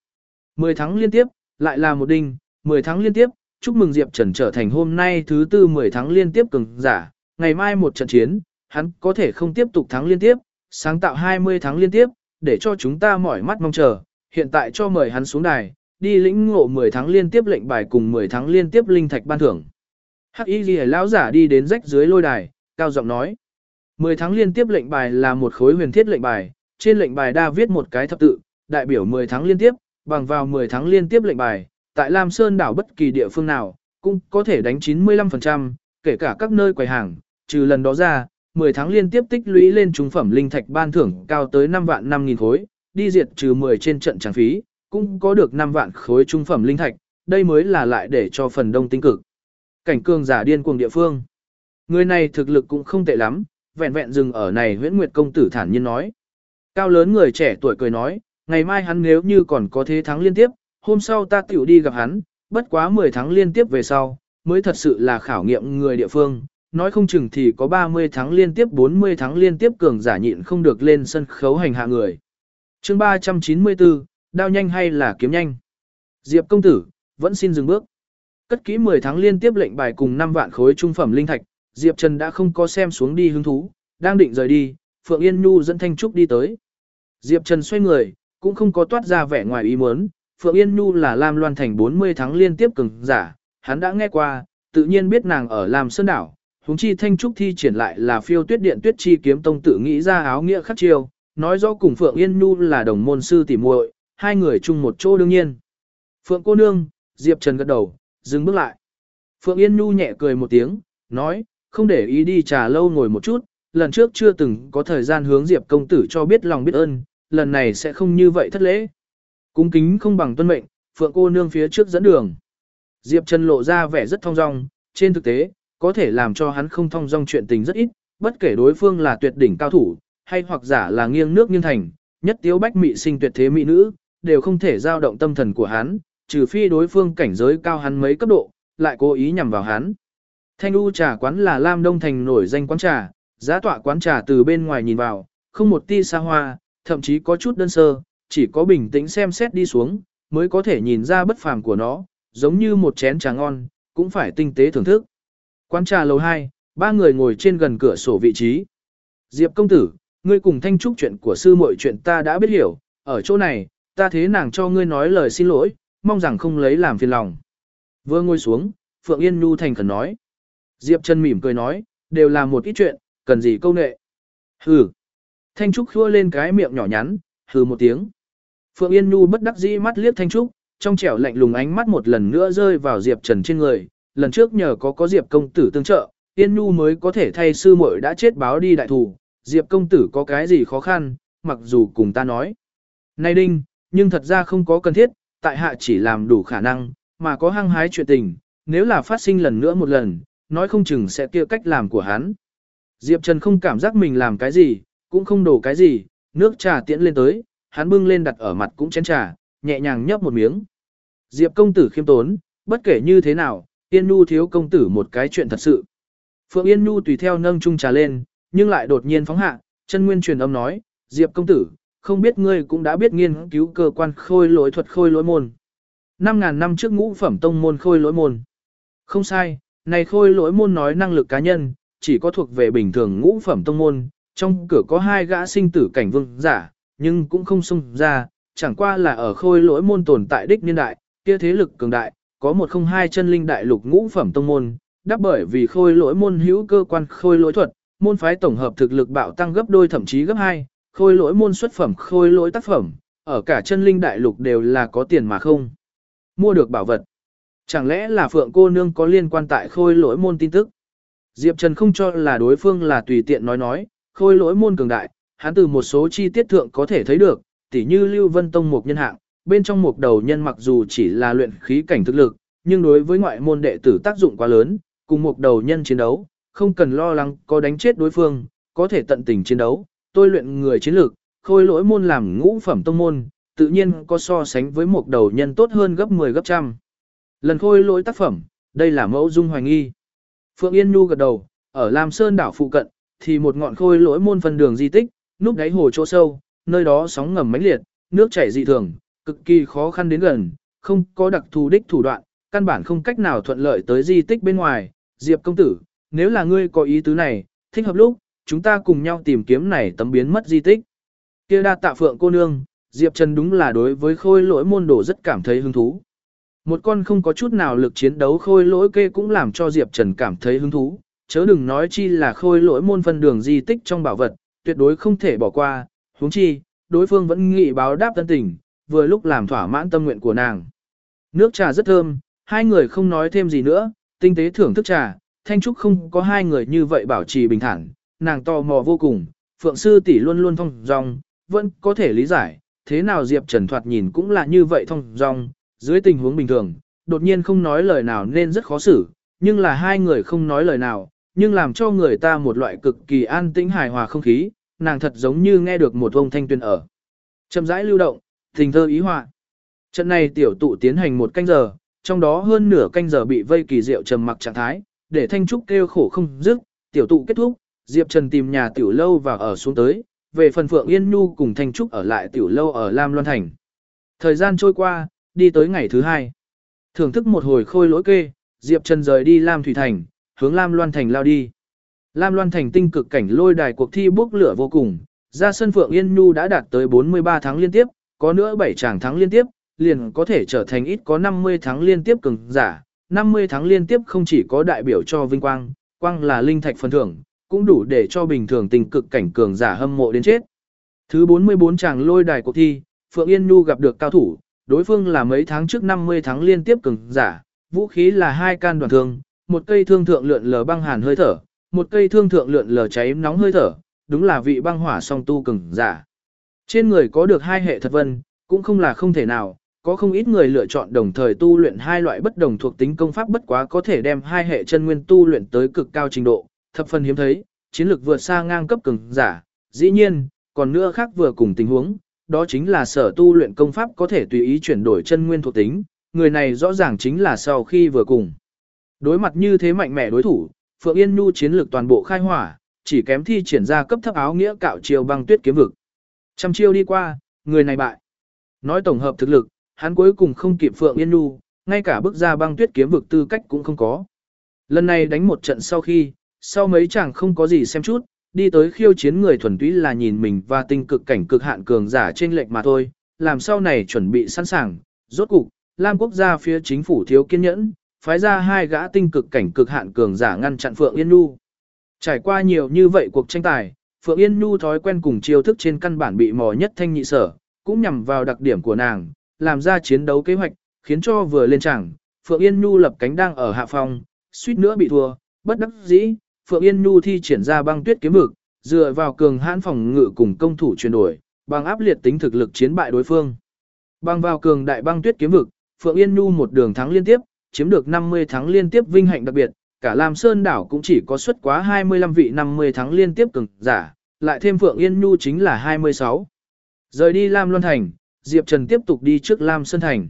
10 tháng liên tiếp, lại là một đinh, 10 tháng liên tiếp, chúc mừng Diệp Trần trở thành hôm nay thứ tư 10 tháng liên tiếp cường giả, ngày mai một trận chiến, hắn có thể không tiếp tục thắng liên tiếp, sáng tạo 20 tháng liên tiếp, để cho chúng ta mỏi mắt mong chờ, hiện tại cho mời hắn xuống đài, đi lĩnh ngộ 10 tháng liên tiếp lệnh bài cùng 10 tháng liên tiếp linh thạch ban thưởng. Hắc Y Liễu lão giả đi đến rách dưới lôi đài, cao giọng nói: "10 tháng liên tiếp lệnh bài là một khối huyền thiết lệnh bài, trên lệnh bài đa viết một cái thập tự, đại biểu 10 tháng liên tiếp, bằng vào 10 tháng liên tiếp lệnh bài, tại Lam Sơn đảo bất kỳ địa phương nào, cũng có thể đánh 95%, kể cả các nơi quầy hàng, trừ lần đó ra, 10 tháng liên tiếp tích lũy lên trung phẩm linh thạch ban thưởng cao tới 5 vạn 5 nghìn khối, đi diệt trừ 10 trên trận trang phí, cũng có được 5 vạn khối trung phẩm linh thạch, đây mới là lại để cho phần đông tinh cực. Cảnh cường giả điên cuồng địa phương. Người này thực lực cũng không tệ lắm, vẹn vẹn dừng ở này huyễn nguyệt công tử thản nhiên nói. Cao lớn người trẻ tuổi cười nói, ngày mai hắn nếu như còn có thế thắng liên tiếp, hôm sau ta tiểu đi gặp hắn, bất quá 10 tháng liên tiếp về sau, mới thật sự là khảo nghiệm người địa phương, nói không chừng thì có 30 tháng liên tiếp 40 tháng liên tiếp cường giả nhịn không được lên sân khấu hành hạ người. chương 394, đao nhanh hay là kiếm nhanh? Diệp công tử, vẫn xin dừng bước. Cất kỹ 10 tháng liên tiếp lệnh bài cùng 5 vạn khối trung phẩm linh thạch, Diệp Trần đã không có xem xuống đi hứng thú, đang định rời đi, Phượng Yên Nhu dẫn Thanh Trúc đi tới. Diệp Trần xoay người, cũng không có toát ra vẻ ngoài ý muốn, Phượng Yên Nhu là Lam Loan Thành 40 tháng liên tiếp cường giả, hắn đã nghe qua, tự nhiên biết nàng ở Lam Sơn Đảo, Hùng chi thanh trúc thi triển lại là phiêu tuyết điện tuyết chi kiếm tông tự nghĩ ra áo nghĩa khắc chiêu, nói rõ cùng Phượng Yên Nhu là đồng môn sư tỉ muội, hai người chung một chỗ đương nhiên. Phượng cô nương, Diệp Trần gật đầu, dừng bước lại. Phượng Yên Nhu nhẹ cười một tiếng, nói, không để ý đi trà lâu ngồi một chút, lần trước chưa từng có thời gian hướng Diệp công tử cho biết lòng biết ơn, lần này sẽ không như vậy thất lễ. Cung kính không bằng tuân mệnh, Phượng cô nương phía trước dẫn đường. Diệp Trần lộ ra vẻ rất thong dong, trên thực tế, có thể làm cho hắn không thông dong chuyện tình rất ít, bất kể đối phương là tuyệt đỉnh cao thủ, hay hoặc giả là nghiêng nước nghiêng thành, nhất tiếu bách mị sinh tuyệt thế mỹ nữ, đều không thể giao động tâm thần của hắn, trừ phi đối phương cảnh giới cao hắn mấy cấp độ, lại cố ý nhằm vào hắn. Thanh U trà quán là Lam Đông Thành nổi danh quán trà, giá tọa quán trà từ bên ngoài nhìn vào, không một ti xa hoa, thậm chí có chút đơn sơ, chỉ có bình tĩnh xem xét đi xuống, mới có thể nhìn ra bất phàm của nó, giống như một chén trà ngon, cũng phải tinh tế thưởng thức. Quán trà lầu 2, Ba người ngồi trên gần cửa sổ vị trí. Diệp công tử, ngươi cùng thanh trúc chuyện của sư muội chuyện ta đã biết hiểu, ở chỗ này, ta thế nàng cho ngươi nói lời xin lỗi, mong rằng không lấy làm phiền lòng. Vừa ngồi xuống, Phượng Yên Nhu thành khẩn nói. Diệp Trần mỉm cười nói, đều là một ít chuyện, cần gì câu nệ. Hừ. Thanh Trúc khua lên cái miệng nhỏ nhắn, hừ một tiếng. Phượng Yên Nhu bất đắc dĩ mắt liếc Thanh Trúc, trong trẻo lạnh lùng ánh mắt một lần nữa rơi vào Diệp Trần trên người. Lần trước nhờ có có Diệp công tử tương trợ, Yên Nhu mới có thể thay sư muội đã chết báo đi đại thủ. Diệp công tử có cái gì khó khăn, mặc dù cùng ta nói. nay đinh, nhưng thật ra không có cần thiết, tại hạ chỉ làm đủ khả năng, mà có hăng hái chuyện tình, nếu là phát sinh lần nữa một lần, nói không chừng sẽ kia cách làm của hắn. Diệp Trần không cảm giác mình làm cái gì, cũng không đổ cái gì, nước trà tiễn lên tới, hắn bưng lên đặt ở mặt cũng chén trà, nhẹ nhàng nhấp một miếng. Diệp công tử khiêm tốn, bất kể như thế nào, Yên Nhu thiếu công tử một cái chuyện thật sự. Phượng Yên Nhu tùy theo nâng chung trà lên, nhưng lại đột nhiên phóng hạ, chân nguyên truyền âm nói, Diệp công tử, không biết ngươi cũng đã biết nghiên cứu cơ quan khôi lỗi thuật khôi lỗi môn. 5.000 năm trước ngũ phẩm tông môn khôi lỗi môn. Không sai, này khôi lỗi môn nói năng lực cá nhân, chỉ có thuộc về bình thường ngũ phẩm tông môn, trong cửa có hai gã sinh tử cảnh vương giả, nhưng cũng không xung ra, chẳng qua là ở khôi lỗi môn tồn tại đích niên đại, kia thế lực cường đại, có một không hai chân linh đại lục ngũ phẩm tông môn, đáp bởi vì khôi lỗi môn hữu cơ quan khôi lỗi thuật, môn phái tổng hợp thực lực bạo tăng gấp đôi thậm chí gấp hai, khôi lỗi môn xuất phẩm khôi lỗi tác phẩm, ở cả chân linh đại lục đều là có tiền mà không mua được bảo vật. Chẳng lẽ là Phượng cô nương có liên quan tại khôi lỗi môn tin tức? Diệp Trần không cho là đối phương là tùy tiện nói nói, khôi lỗi môn cường đại, hắn từ một số chi tiết thượng có thể thấy được, tỉ như Lưu Vân Tông một nhân hạng, bên trong một đầu nhân mặc dù chỉ là luyện khí cảnh thực lực, nhưng đối với ngoại môn đệ tử tác dụng quá lớn, cùng một đầu nhân chiến đấu, không cần lo lắng có đánh chết đối phương, có thể tận tình chiến đấu, tôi luyện người chiến lược, khôi lỗi môn làm ngũ phẩm tông môn, tự nhiên có so sánh với một đầu nhân tốt hơn gấp 10 gấp trăm. Lần khôi lỗi tác phẩm, đây là mẫu dung hoài nghi. Phượng Yên Nhu gật đầu, ở Lam Sơn đảo phụ cận, thì một ngọn khôi lỗi môn phân đường di tích, núp đáy hồ chỗ sâu, nơi đó sóng ngầm mãnh liệt, nước chảy dị thường, cực kỳ khó khăn đến gần, không có đặc thù đích thủ đoạn, căn bản không cách nào thuận lợi tới di tích bên ngoài. Diệp công tử, nếu là ngươi có ý tứ này, thích hợp lúc, chúng ta cùng nhau tìm kiếm này tấm biến mất di tích. Kia đa tạ phượng cô nương, Diệp Trần đúng là đối với khôi lỗi môn đồ rất cảm thấy hứng thú. Một con không có chút nào lực chiến đấu khôi lỗi kê cũng làm cho Diệp Trần cảm thấy hứng thú, chớ đừng nói chi là khôi lỗi môn phân đường di tích trong bảo vật, tuyệt đối không thể bỏ qua, huống chi, đối phương vẫn nghị báo đáp tân tình, vừa lúc làm thỏa mãn tâm nguyện của nàng. Nước trà rất thơm, hai người không nói thêm gì nữa, tinh tế thưởng thức trà, Thanh Trúc không có hai người như vậy bảo trì bình thản, nàng tò mò vô cùng, Phượng Sư tỷ luôn luôn thông dong, vẫn có thể lý giải, thế nào Diệp Trần thoạt nhìn cũng là như vậy thông dong, dưới tình huống bình thường, đột nhiên không nói lời nào nên rất khó xử, nhưng là hai người không nói lời nào, nhưng làm cho người ta một loại cực kỳ an tĩnh hài hòa không khí, nàng thật giống như nghe được một ông thanh tuyên ở. Chậm rãi lưu động, tình thơ ý họa. Trận này tiểu tụ tiến hành một canh giờ, trong đó hơn nửa canh giờ bị vây kỳ diệu trầm mặc trạng thái, để thanh trúc kêu khổ không dứt, tiểu tụ kết thúc, Diệp Trần tìm nhà tiểu lâu và ở xuống tới, về phần Phượng Yên Nhu cùng Thanh Trúc ở lại tiểu lâu ở Lam Loan Thành. Thời gian trôi qua, đi tới ngày thứ hai. Thưởng thức một hồi khôi lỗi kê, Diệp Trần rời đi Lam Thủy Thành, hướng Lam Loan Thành lao đi. Lam Loan Thành tinh cực cảnh lôi đài cuộc thi bốc lửa vô cùng, ra sân Phượng Yên Nhu đã đạt tới 43 tháng liên tiếp, có nữa 7 tràng thắng liên tiếp, liền có thể trở thành ít có 50 tháng liên tiếp cường giả. 50 tháng liên tiếp không chỉ có đại biểu cho vinh quang, quang là linh thạch phần thưởng, cũng đủ để cho bình thường tình cực cảnh cường giả hâm mộ đến chết. Thứ 44 chàng lôi đài cuộc thi, Phượng Yên Nhu gặp được cao thủ, đối phương là mấy tháng trước 50 tháng liên tiếp cường giả, vũ khí là hai can đoàn thương, một cây thương thượng lượn lờ băng hàn hơi thở, một cây thương thượng lượn lờ cháy nóng hơi thở, đúng là vị băng hỏa song tu cường giả. Trên người có được hai hệ thật vân, cũng không là không thể nào, có không ít người lựa chọn đồng thời tu luyện hai loại bất đồng thuộc tính công pháp bất quá có thể đem hai hệ chân nguyên tu luyện tới cực cao trình độ, thập phần hiếm thấy, chiến lược vượt xa ngang cấp cường giả, dĩ nhiên, còn nữa khác vừa cùng tình huống, đó chính là sở tu luyện công pháp có thể tùy ý chuyển đổi chân nguyên thuộc tính, người này rõ ràng chính là sau khi vừa cùng. Đối mặt như thế mạnh mẽ đối thủ, Phượng Yên Nhu chiến lược toàn bộ khai hỏa, chỉ kém thi triển ra cấp thấp áo nghĩa cạo chiều băng tuyết kiếm vực. Trăm chiêu đi qua, người này bại. Nói tổng hợp thực lực, hắn cuối cùng không kịp Phượng Yên Nhu, ngay cả bước ra băng tuyết kiếm vực tư cách cũng không có. Lần này đánh một trận sau khi, Sau mấy chàng không có gì xem chút, đi tới khiêu chiến người thuần túy là nhìn mình và tinh cực cảnh cực hạn cường giả trên lệch mà thôi, làm sau này chuẩn bị sẵn sàng, rốt cục, Lam quốc gia phía chính phủ thiếu kiên nhẫn, phái ra hai gã tinh cực cảnh cực hạn cường giả ngăn chặn Phượng Yên Nhu. Trải qua nhiều như vậy cuộc tranh tài, Phượng Yên Nhu thói quen cùng chiêu thức trên căn bản bị mò nhất thanh nhị sở, cũng nhằm vào đặc điểm của nàng, làm ra chiến đấu kế hoạch, khiến cho vừa lên chẳng, Phượng Yên Nhu lập cánh đang ở hạ phòng, suýt nữa bị thua, bất đắc dĩ, Phượng Yên Nhu thi triển ra băng tuyết kiếm vực, dựa vào cường hãn phòng ngự cùng công thủ chuyển đổi, bằng áp liệt tính thực lực chiến bại đối phương. Bằng vào cường đại băng tuyết kiếm vực, Phượng Yên Nhu một đường thắng liên tiếp, chiếm được 50 thắng liên tiếp vinh hạnh đặc biệt, cả Lam Sơn đảo cũng chỉ có xuất quá 25 vị 50 thắng liên tiếp cường giả, lại thêm Phượng Yên Nhu chính là 26. Rời đi Lam Loan Thành, Diệp Trần tiếp tục đi trước Lam Sơn Thành.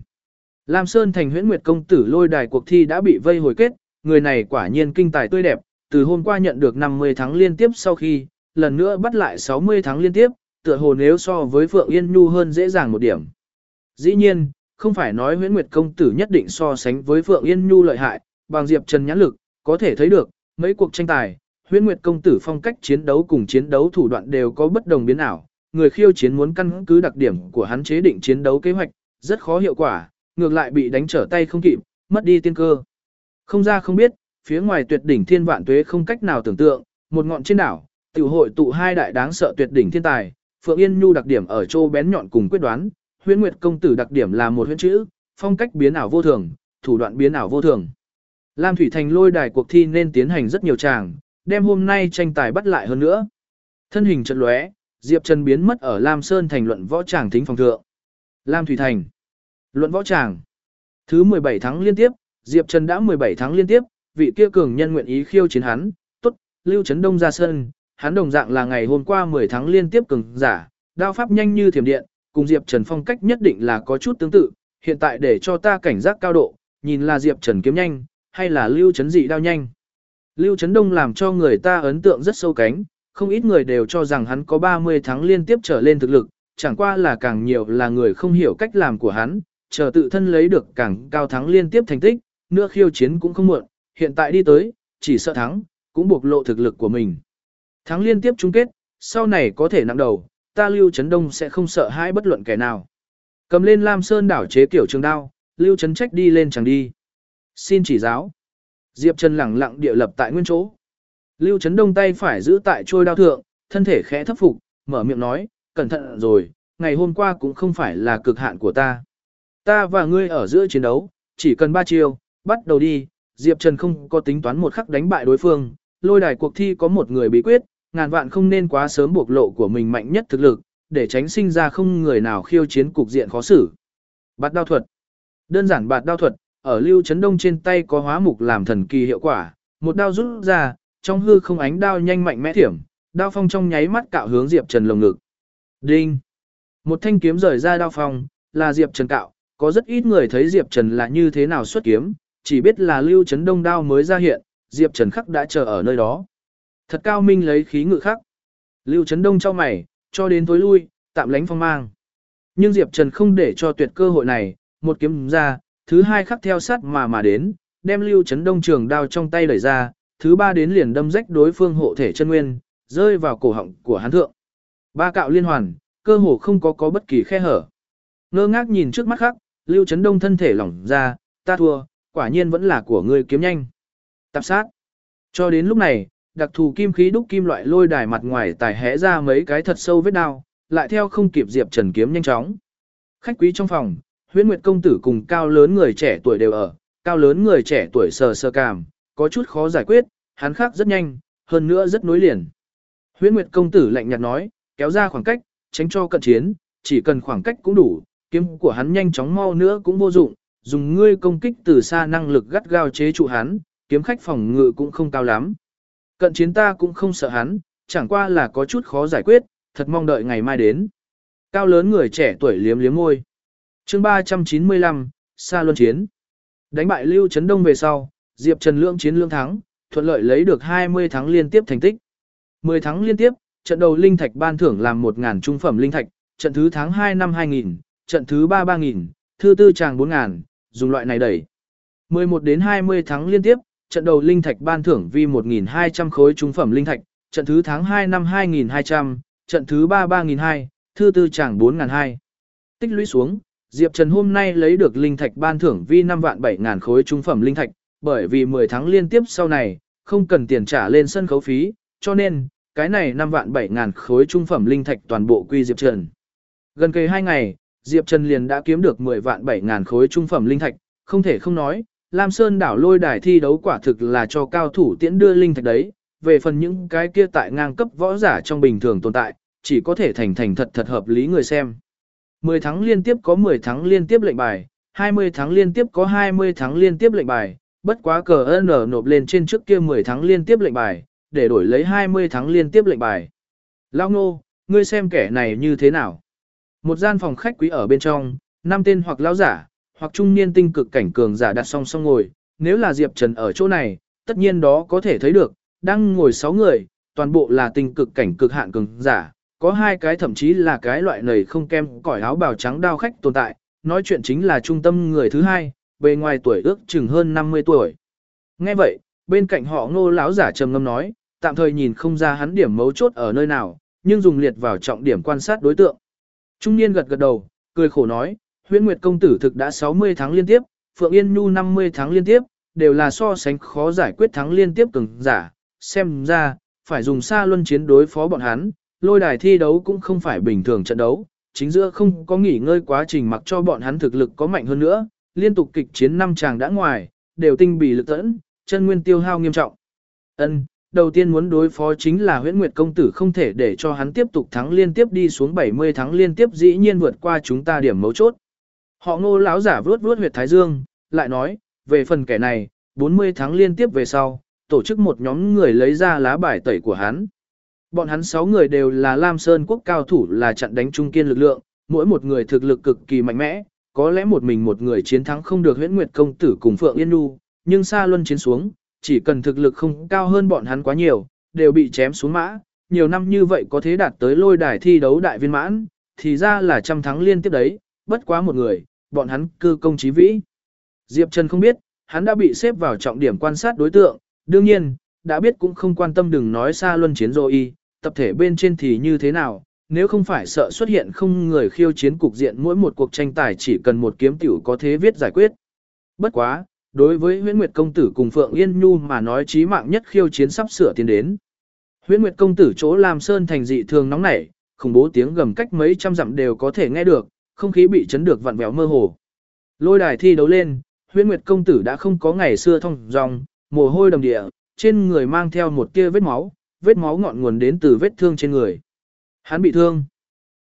Lam Sơn Thành huyễn nguyệt công tử lôi đài cuộc thi đã bị vây hồi kết, người này quả nhiên kinh tài tươi đẹp, từ hôm qua nhận được 50 thắng liên tiếp sau khi, lần nữa bắt lại 60 thắng liên tiếp, tựa hồ nếu so với Phượng Yên Nhu hơn dễ dàng một điểm. Dĩ nhiên, không phải nói huyễn nguyệt công tử nhất định so sánh với Phượng Yên Nhu lợi hại, bằng Diệp Trần nhãn lực, có thể thấy được, mấy cuộc tranh tài, huyễn nguyệt công tử phong cách chiến đấu cùng chiến đấu thủ đoạn đều có bất đồng biến ảo, người khiêu chiến muốn căn cứ đặc điểm của hắn chế định chiến đấu kế hoạch, rất khó hiệu quả, ngược lại bị đánh trở tay không kịp, mất đi tiên cơ. Không ra không biết, phía ngoài tuyệt đỉnh thiên vạn tuế không cách nào tưởng tượng, một ngọn trên đảo, tiểu hội tụ hai đại đáng sợ tuyệt đỉnh thiên tài, Phượng Yên Nhu đặc điểm ở châu bén nhọn cùng quyết đoán, Huyễn Nguyệt công tử đặc điểm là một huyễn chữ, phong cách biến ảo vô thường, thủ đoạn biến ảo vô thường. Lam Thủy Thành lôi đài cuộc thi nên tiến hành rất nhiều tràng, đem hôm nay tranh tài bắt lại hơn nữa. Thân hình chật lóe, Diệp Trần biến mất ở Lam Sơn thành luận võ tràng thính phòng thượng. Lam Thủy Thành. Luận võ tràng. Thứ 17 tháng liên tiếp, Diệp Trần đã 17 tháng liên tiếp, vị kia cường nhân nguyện ý khiêu chiến hắn, tốt, Lưu Trấn Đông ra sân, hắn đồng dạng là ngày hôm qua 10 tháng liên tiếp cường giả, đao pháp nhanh như thiểm điện, cùng Diệp Trần phong cách nhất định là có chút tương tự, hiện tại để cho ta cảnh giác cao độ, nhìn là Diệp Trần kiếm nhanh, hay là Lưu Chấn dị đao nhanh. Lưu Chấn Đông làm cho người ta ấn tượng rất sâu cánh, không ít người đều cho rằng hắn có 30 tháng liên tiếp trở lên thực lực, chẳng qua là càng nhiều là người không hiểu cách làm của hắn, chờ tự thân lấy được càng cao thắng liên tiếp thành tích, nữa khiêu chiến cũng không muộn, hiện tại đi tới, chỉ sợ thắng, cũng buộc lộ thực lực của mình. Thắng liên tiếp chung kết, sau này có thể nặng đầu, ta Lưu Trấn Đông sẽ không sợ hãi bất luận kẻ nào. Cầm lên Lam Sơn đảo chế kiểu trường đao, Lưu Trấn Trách đi lên chẳng đi. Xin chỉ giáo. Diệp Trần lẳng lặng địa lập tại nguyên chỗ. Lưu Trấn Đông tay phải giữ tại trôi đao thượng, thân thể khẽ thấp phục, mở miệng nói, cẩn thận rồi, ngày hôm qua cũng không phải là cực hạn của ta. Ta và ngươi ở giữa chiến đấu, chỉ cần ba chiêu, bắt đầu đi, Diệp Trần không có tính toán một khắc đánh bại đối phương, lôi đài cuộc thi có một người bí quyết, ngàn vạn không nên quá sớm bộc lộ của mình mạnh nhất thực lực, để tránh sinh ra không người nào khiêu chiến cục diện khó xử. Bạt đao thuật Đơn giản bạt đao thuật, ở lưu chấn đông trên tay có hóa mục làm thần kỳ hiệu quả, một đao rút ra, trong hư không ánh đao nhanh mạnh mẽ thiểm, đao phong trong nháy mắt cạo hướng Diệp Trần lồng ngực. Đinh! Một thanh kiếm rời ra đao phong, là Diệp Trần cạo, có rất ít người thấy Diệp Trần là như thế nào xuất kiếm, chỉ biết là lưu chấn đông đao mới ra hiện, Diệp Trần khắc đã chờ ở nơi đó. Thật cao minh lấy khí ngự khắc. Lưu chấn đông cho mày, cho đến tối lui, tạm lánh phong mang. Nhưng Diệp Trần không để cho tuyệt cơ hội này, một kiếm ra, thứ hai khắc theo sát mà mà đến, đem lưu chấn đông trường đao trong tay đẩy ra, thứ ba đến liền đâm rách đối phương hộ thể chân nguyên, rơi vào cổ họng của hắn thượng. Ba cạo liên hoàn, cơ hồ không có có bất kỳ khe hở. Ngơ ngác nhìn trước mắt khắc, lưu chấn đông thân thể lỏng ra, ta thua, quả nhiên vẫn là của ngươi kiếm nhanh. Tạp sát. Cho đến lúc này, đặc thù kim khí đúc kim loại lôi đài mặt ngoài tài hẽ ra mấy cái thật sâu vết đao, lại theo không kịp Diệp Trần kiếm nhanh chóng. Khách quý trong phòng, Huyễn Nguyệt công tử cùng cao lớn người trẻ tuổi đều ở, cao lớn người trẻ tuổi sờ sờ cảm, có chút khó giải quyết, hắn khác rất nhanh, hơn nữa rất nối liền. Huyễn Nguyệt công tử lạnh nhạt nói, kéo ra khoảng cách, tránh cho cận chiến, chỉ cần khoảng cách cũng đủ, kiếm của hắn nhanh chóng mau nữa cũng vô dụng, dùng ngươi công kích từ xa năng lực gắt gao chế trụ hắn, kiếm khách phòng ngự cũng không cao lắm. Cận chiến ta cũng không sợ hắn, chẳng qua là có chút khó giải quyết, thật mong đợi ngày mai đến. Cao lớn người trẻ tuổi liếm liếm môi chương 395, Sa Luân Chiến. Đánh bại Lưu Trấn Đông về sau, Diệp Trần Lưỡng chiến lương thắng, thuận lợi lấy được 20 thắng liên tiếp thành tích. 10 thắng liên tiếp, trận đầu linh thạch ban thưởng làm 1.000 trung phẩm linh thạch, trận thứ tháng 2 năm 2000, trận thứ 3 3000, thứ tư tràng 4000, dùng loại này đẩy. 11 đến 20 tháng liên tiếp, trận đầu linh thạch ban thưởng vi 1.200 khối trung phẩm linh thạch, trận thứ tháng 2 năm 2200, trận thứ 3 3.200, thư tư chàng 4.200. Tích lũy xuống, Diệp Trần hôm nay lấy được linh thạch ban thưởng vi 5 vạn 7 ngàn khối trung phẩm linh thạch, bởi vì 10 tháng liên tiếp sau này, không cần tiền trả lên sân khấu phí, cho nên, cái này 5 vạn 7 ngàn khối trung phẩm linh thạch toàn bộ quy Diệp Trần. Gần kề 2 ngày, Diệp Trần liền đã kiếm được 10 vạn 7 ngàn khối trung phẩm linh thạch, không thể không nói, Lam Sơn đảo lôi đài thi đấu quả thực là cho cao thủ tiễn đưa linh thạch đấy, về phần những cái kia tại ngang cấp võ giả trong bình thường tồn tại, chỉ có thể thành thành thật thật hợp lý người xem. 10 tháng liên tiếp có 10 tháng liên tiếp lệnh bài, 20 tháng liên tiếp có 20 tháng liên tiếp lệnh bài, bất quá cờ ơn nộp lên trên trước kia 10 tháng liên tiếp lệnh bài, để đổi lấy 20 tháng liên tiếp lệnh bài. Lao ngô, ngươi xem kẻ này như thế nào? Một gian phòng khách quý ở bên trong, năm tên hoặc lão giả, hoặc trung niên tinh cực cảnh cường giả đặt song song ngồi, nếu là Diệp Trần ở chỗ này, tất nhiên đó có thể thấy được, đang ngồi 6 người, toàn bộ là tinh cực cảnh cực hạn cường giả, có hai cái thậm chí là cái loại này không kem cỏi áo bào trắng đao khách tồn tại, nói chuyện chính là trung tâm người thứ hai, bề ngoài tuổi ước chừng hơn 50 tuổi. Nghe vậy, bên cạnh họ ngô lão giả trầm ngâm nói, tạm thời nhìn không ra hắn điểm mấu chốt ở nơi nào, nhưng dùng liệt vào trọng điểm quan sát đối tượng. Trung niên gật gật đầu, cười khổ nói, huyễn nguyệt công tử thực đã 60 tháng liên tiếp, Phượng Yên Nhu 50 tháng liên tiếp, đều là so sánh khó giải quyết thắng liên tiếp cường giả, xem ra, phải dùng xa luân chiến đối phó bọn hắn, lôi đài thi đấu cũng không phải bình thường trận đấu, chính giữa không có nghỉ ngơi quá trình mặc cho bọn hắn thực lực có mạnh hơn nữa, liên tục kịch chiến năm chàng đã ngoài, đều tinh bì lực tẫn, chân nguyên tiêu hao nghiêm trọng. Ân, đầu tiên muốn đối phó chính là huyễn nguyệt công tử không thể để cho hắn tiếp tục thắng liên tiếp đi xuống 70 thắng liên tiếp dĩ nhiên vượt qua chúng ta điểm mấu chốt. Họ ngô lão giả vuốt vuốt huyệt thái dương, lại nói, về phần kẻ này, 40 thắng liên tiếp về sau, tổ chức một nhóm người lấy ra lá bài tẩy của hắn. Bọn hắn 6 người đều là Lam Sơn quốc cao thủ là chặn đánh trung kiên lực lượng, mỗi một người thực lực cực kỳ mạnh mẽ, có lẽ một mình một người chiến thắng không được huyễn nguyệt công tử cùng Phượng Yên Nhu, nhưng xa luân chiến xuống, chỉ cần thực lực không cao hơn bọn hắn quá nhiều, đều bị chém xuống mã, nhiều năm như vậy có thế đạt tới lôi đài thi đấu đại viên mãn, thì ra là trăm thắng liên tiếp đấy, bất quá một người, bọn hắn cư công trí vĩ. Diệp Trần không biết, hắn đã bị xếp vào trọng điểm quan sát đối tượng, đương nhiên, đã biết cũng không quan tâm đừng nói xa luân chiến rồi y, tập thể bên trên thì như thế nào, nếu không phải sợ xuất hiện không người khiêu chiến cục diện mỗi một cuộc tranh tài chỉ cần một kiếm tiểu có thế viết giải quyết. Bất quá, đối với Huyễn Nguyệt công tử cùng Phượng Yên Nhu mà nói chí mạng nhất khiêu chiến sắp sửa tiến đến. Huyễn Nguyệt công tử chỗ làm sơn thành dị thường nóng nảy, khủng bố tiếng gầm cách mấy trăm dặm đều có thể nghe được, không khí bị chấn được vặn vẹo mơ hồ. Lôi đài thi đấu lên, Huyễn Nguyệt công tử đã không có ngày xưa thông dòng, mồ hôi đầm địa, trên người mang theo một tia vết máu, vết máu ngọn nguồn đến từ vết thương trên người. Hắn bị thương.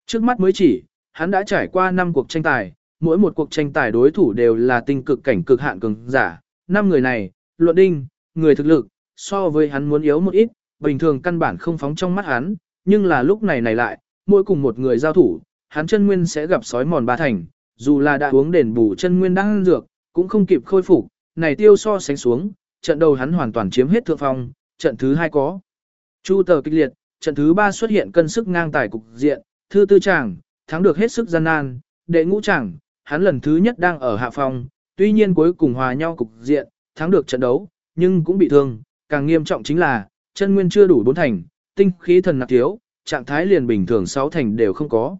Trước mắt mới chỉ, hắn đã trải qua 5 cuộc tranh tài, mỗi một cuộc tranh tài đối thủ đều là tinh cực cảnh cực hạn cường giả. Năm người này, luận đinh, người thực lực, so với hắn muốn yếu một ít, bình thường căn bản không phóng trong mắt hắn, nhưng là lúc này này lại, mỗi cùng một người giao thủ, hắn chân nguyên sẽ gặp sói mòn ba thành, dù là đã uống đền bù chân nguyên đang dược, cũng không kịp khôi phục, này tiêu so sánh xuống, trận đầu hắn hoàn toàn chiếm hết thượng phong, trận thứ hai có. Chu tờ kịch liệt, trận thứ ba xuất hiện cân sức ngang tài cục diện, thư tư chàng, thắng được hết sức gian nan, đệ ngũ chàng, hắn lần thứ nhất đang ở hạ phong, tuy nhiên cuối cùng hòa nhau cục diện, thắng được trận đấu, nhưng cũng bị thương, càng nghiêm trọng chính là, chân nguyên chưa đủ bốn thành, tinh khí thần nạp thiếu, trạng thái liền bình thường sáu thành đều không có.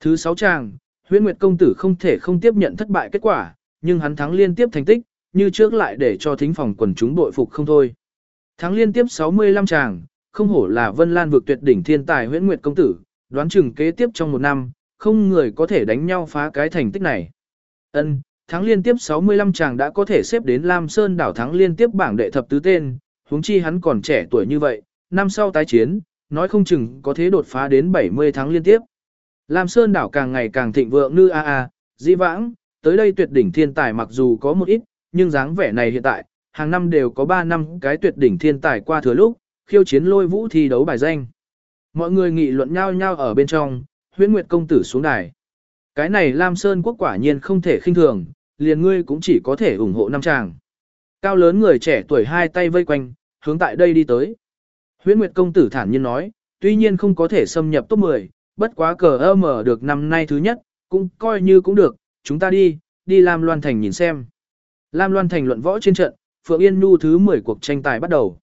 Thứ sáu chàng, huyễn nguyệt công tử không thể không tiếp nhận thất bại kết quả, nhưng hắn thắng liên tiếp thành tích, như trước lại để cho thính phòng quần chúng bội phục không thôi. Thắng liên tiếp 65 chàng, không hổ là Vân Lan vượt tuyệt đỉnh thiên tài huyễn nguyệt công tử, đoán chừng kế tiếp trong một năm, không người có thể đánh nhau phá cái thành tích này. Ân, thắng liên tiếp 65 chàng đã có thể xếp đến Lam Sơn đảo thắng liên tiếp bảng đệ thập tứ tên, huống chi hắn còn trẻ tuổi như vậy, năm sau tái chiến, nói không chừng có thế đột phá đến 70 tháng liên tiếp. Lam Sơn đảo càng ngày càng thịnh vượng như a a, di vãng, tới đây tuyệt đỉnh thiên tài mặc dù có một ít, nhưng dáng vẻ này hiện tại, hàng năm đều có 3 năm cái tuyệt đỉnh thiên tài qua thừa lúc, khiêu chiến lôi vũ thi đấu bài danh. Mọi người nghị luận nhau nhau ở bên trong, huyễn nguyệt công tử xuống đài. Cái này Lam Sơn quốc quả nhiên không thể khinh thường, liền ngươi cũng chỉ có thể ủng hộ năm chàng. Cao lớn người trẻ tuổi hai tay vây quanh, hướng tại đây đi tới. Huyễn Nguyệt công tử thản nhiên nói, tuy nhiên không có thể xâm nhập top 10, bất quá cờ ơ mở được năm nay thứ nhất, cũng coi như cũng được, chúng ta đi, đi Lam Loan Thành nhìn xem. Lam Loan Thành luận võ trên trận, Phượng Yên Nhu thứ 10 cuộc tranh tài bắt đầu.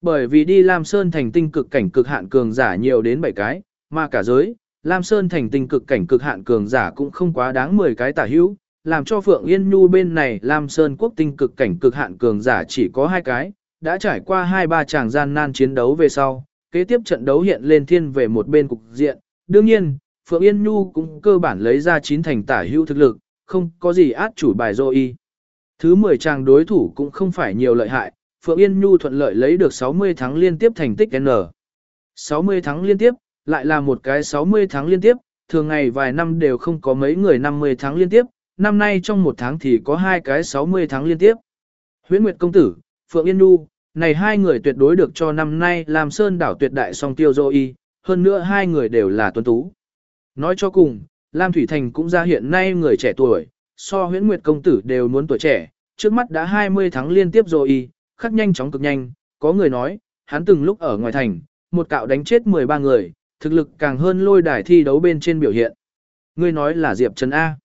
Bởi vì đi Lam Sơn thành tinh cực cảnh cực hạn cường giả nhiều đến 7 cái, mà cả giới, Lam Sơn thành tinh cực cảnh cực hạn cường giả cũng không quá đáng 10 cái tả hữu, làm cho Phượng Yên Nhu bên này Lam Sơn quốc tinh cực cảnh cực hạn cường giả chỉ có hai cái, đã trải qua hai ba tràng gian nan chiến đấu về sau, kế tiếp trận đấu hiện lên thiên về một bên cục diện, đương nhiên, Phượng Yên Nhu cũng cơ bản lấy ra chín thành tả hữu thực lực, không có gì át chủ bài dô y. Thứ 10 chàng đối thủ cũng không phải nhiều lợi hại, Phượng Yên Nhu thuận lợi lấy được 60 tháng liên tiếp thành tích N. 60 tháng liên tiếp, lại là một cái 60 tháng liên tiếp, thường ngày vài năm đều không có mấy người 50 tháng liên tiếp, năm nay trong một tháng thì có hai cái 60 tháng liên tiếp. Huyễn Nguyệt Công Tử, Phượng Yên Nhu, này hai người tuyệt đối được cho năm nay làm sơn đảo tuyệt đại song tiêu dô y, hơn nữa hai người đều là tuấn tú. Nói cho cùng, Lam Thủy Thành cũng ra hiện nay người trẻ tuổi, so huyễn nguyệt công tử đều muốn tuổi trẻ, trước mắt đã 20 tháng liên tiếp rồi y, khắc nhanh chóng cực nhanh, có người nói, hắn từng lúc ở ngoài thành, một cạo đánh chết 13 người, thực lực càng hơn lôi đài thi đấu bên trên biểu hiện. Ngươi nói là Diệp Trần A.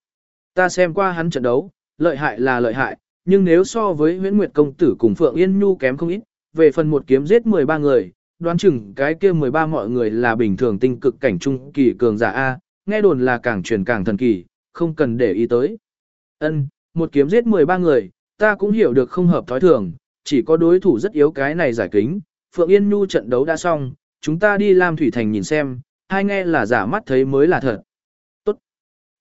Ta xem qua hắn trận đấu, lợi hại là lợi hại, nhưng nếu so với huyễn nguyệt công tử cùng Phượng Yên Nhu kém không ít, về phần một kiếm giết 13 người, đoán chừng cái kia 13 mọi người là bình thường tinh cực cảnh trung kỳ cường giả A, nghe đồn là càng truyền càng thần kỳ, không cần để ý tới. Ân, một kiếm giết 13 người, ta cũng hiểu được không hợp thói thường, chỉ có đối thủ rất yếu cái này giải kính. Phượng Yên Nhu trận đấu đã xong, chúng ta đi Lam Thủy Thành nhìn xem, hai nghe là giả mắt thấy mới là thật. Tốt.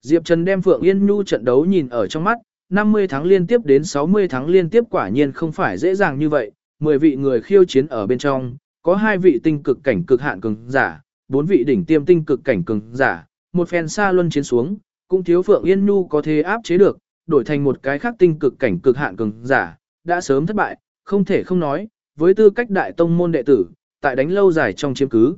Diệp Trần đem Phượng Yên Nhu trận đấu nhìn ở trong mắt, 50 tháng liên tiếp đến 60 tháng liên tiếp quả nhiên không phải dễ dàng như vậy, 10 vị người khiêu chiến ở bên trong, có hai vị tinh cực cảnh cực hạn cường giả, bốn vị đỉnh tiêm tinh cực cảnh cường giả, một phen xa luân chiến xuống, cũng thiếu Phượng Yên Nhu có thể áp chế được, đổi thành một cái khác tinh cực cảnh cực hạn cường giả, đã sớm thất bại, không thể không nói, với tư cách đại tông môn đệ tử, tại đánh lâu dài trong chiếm cứ.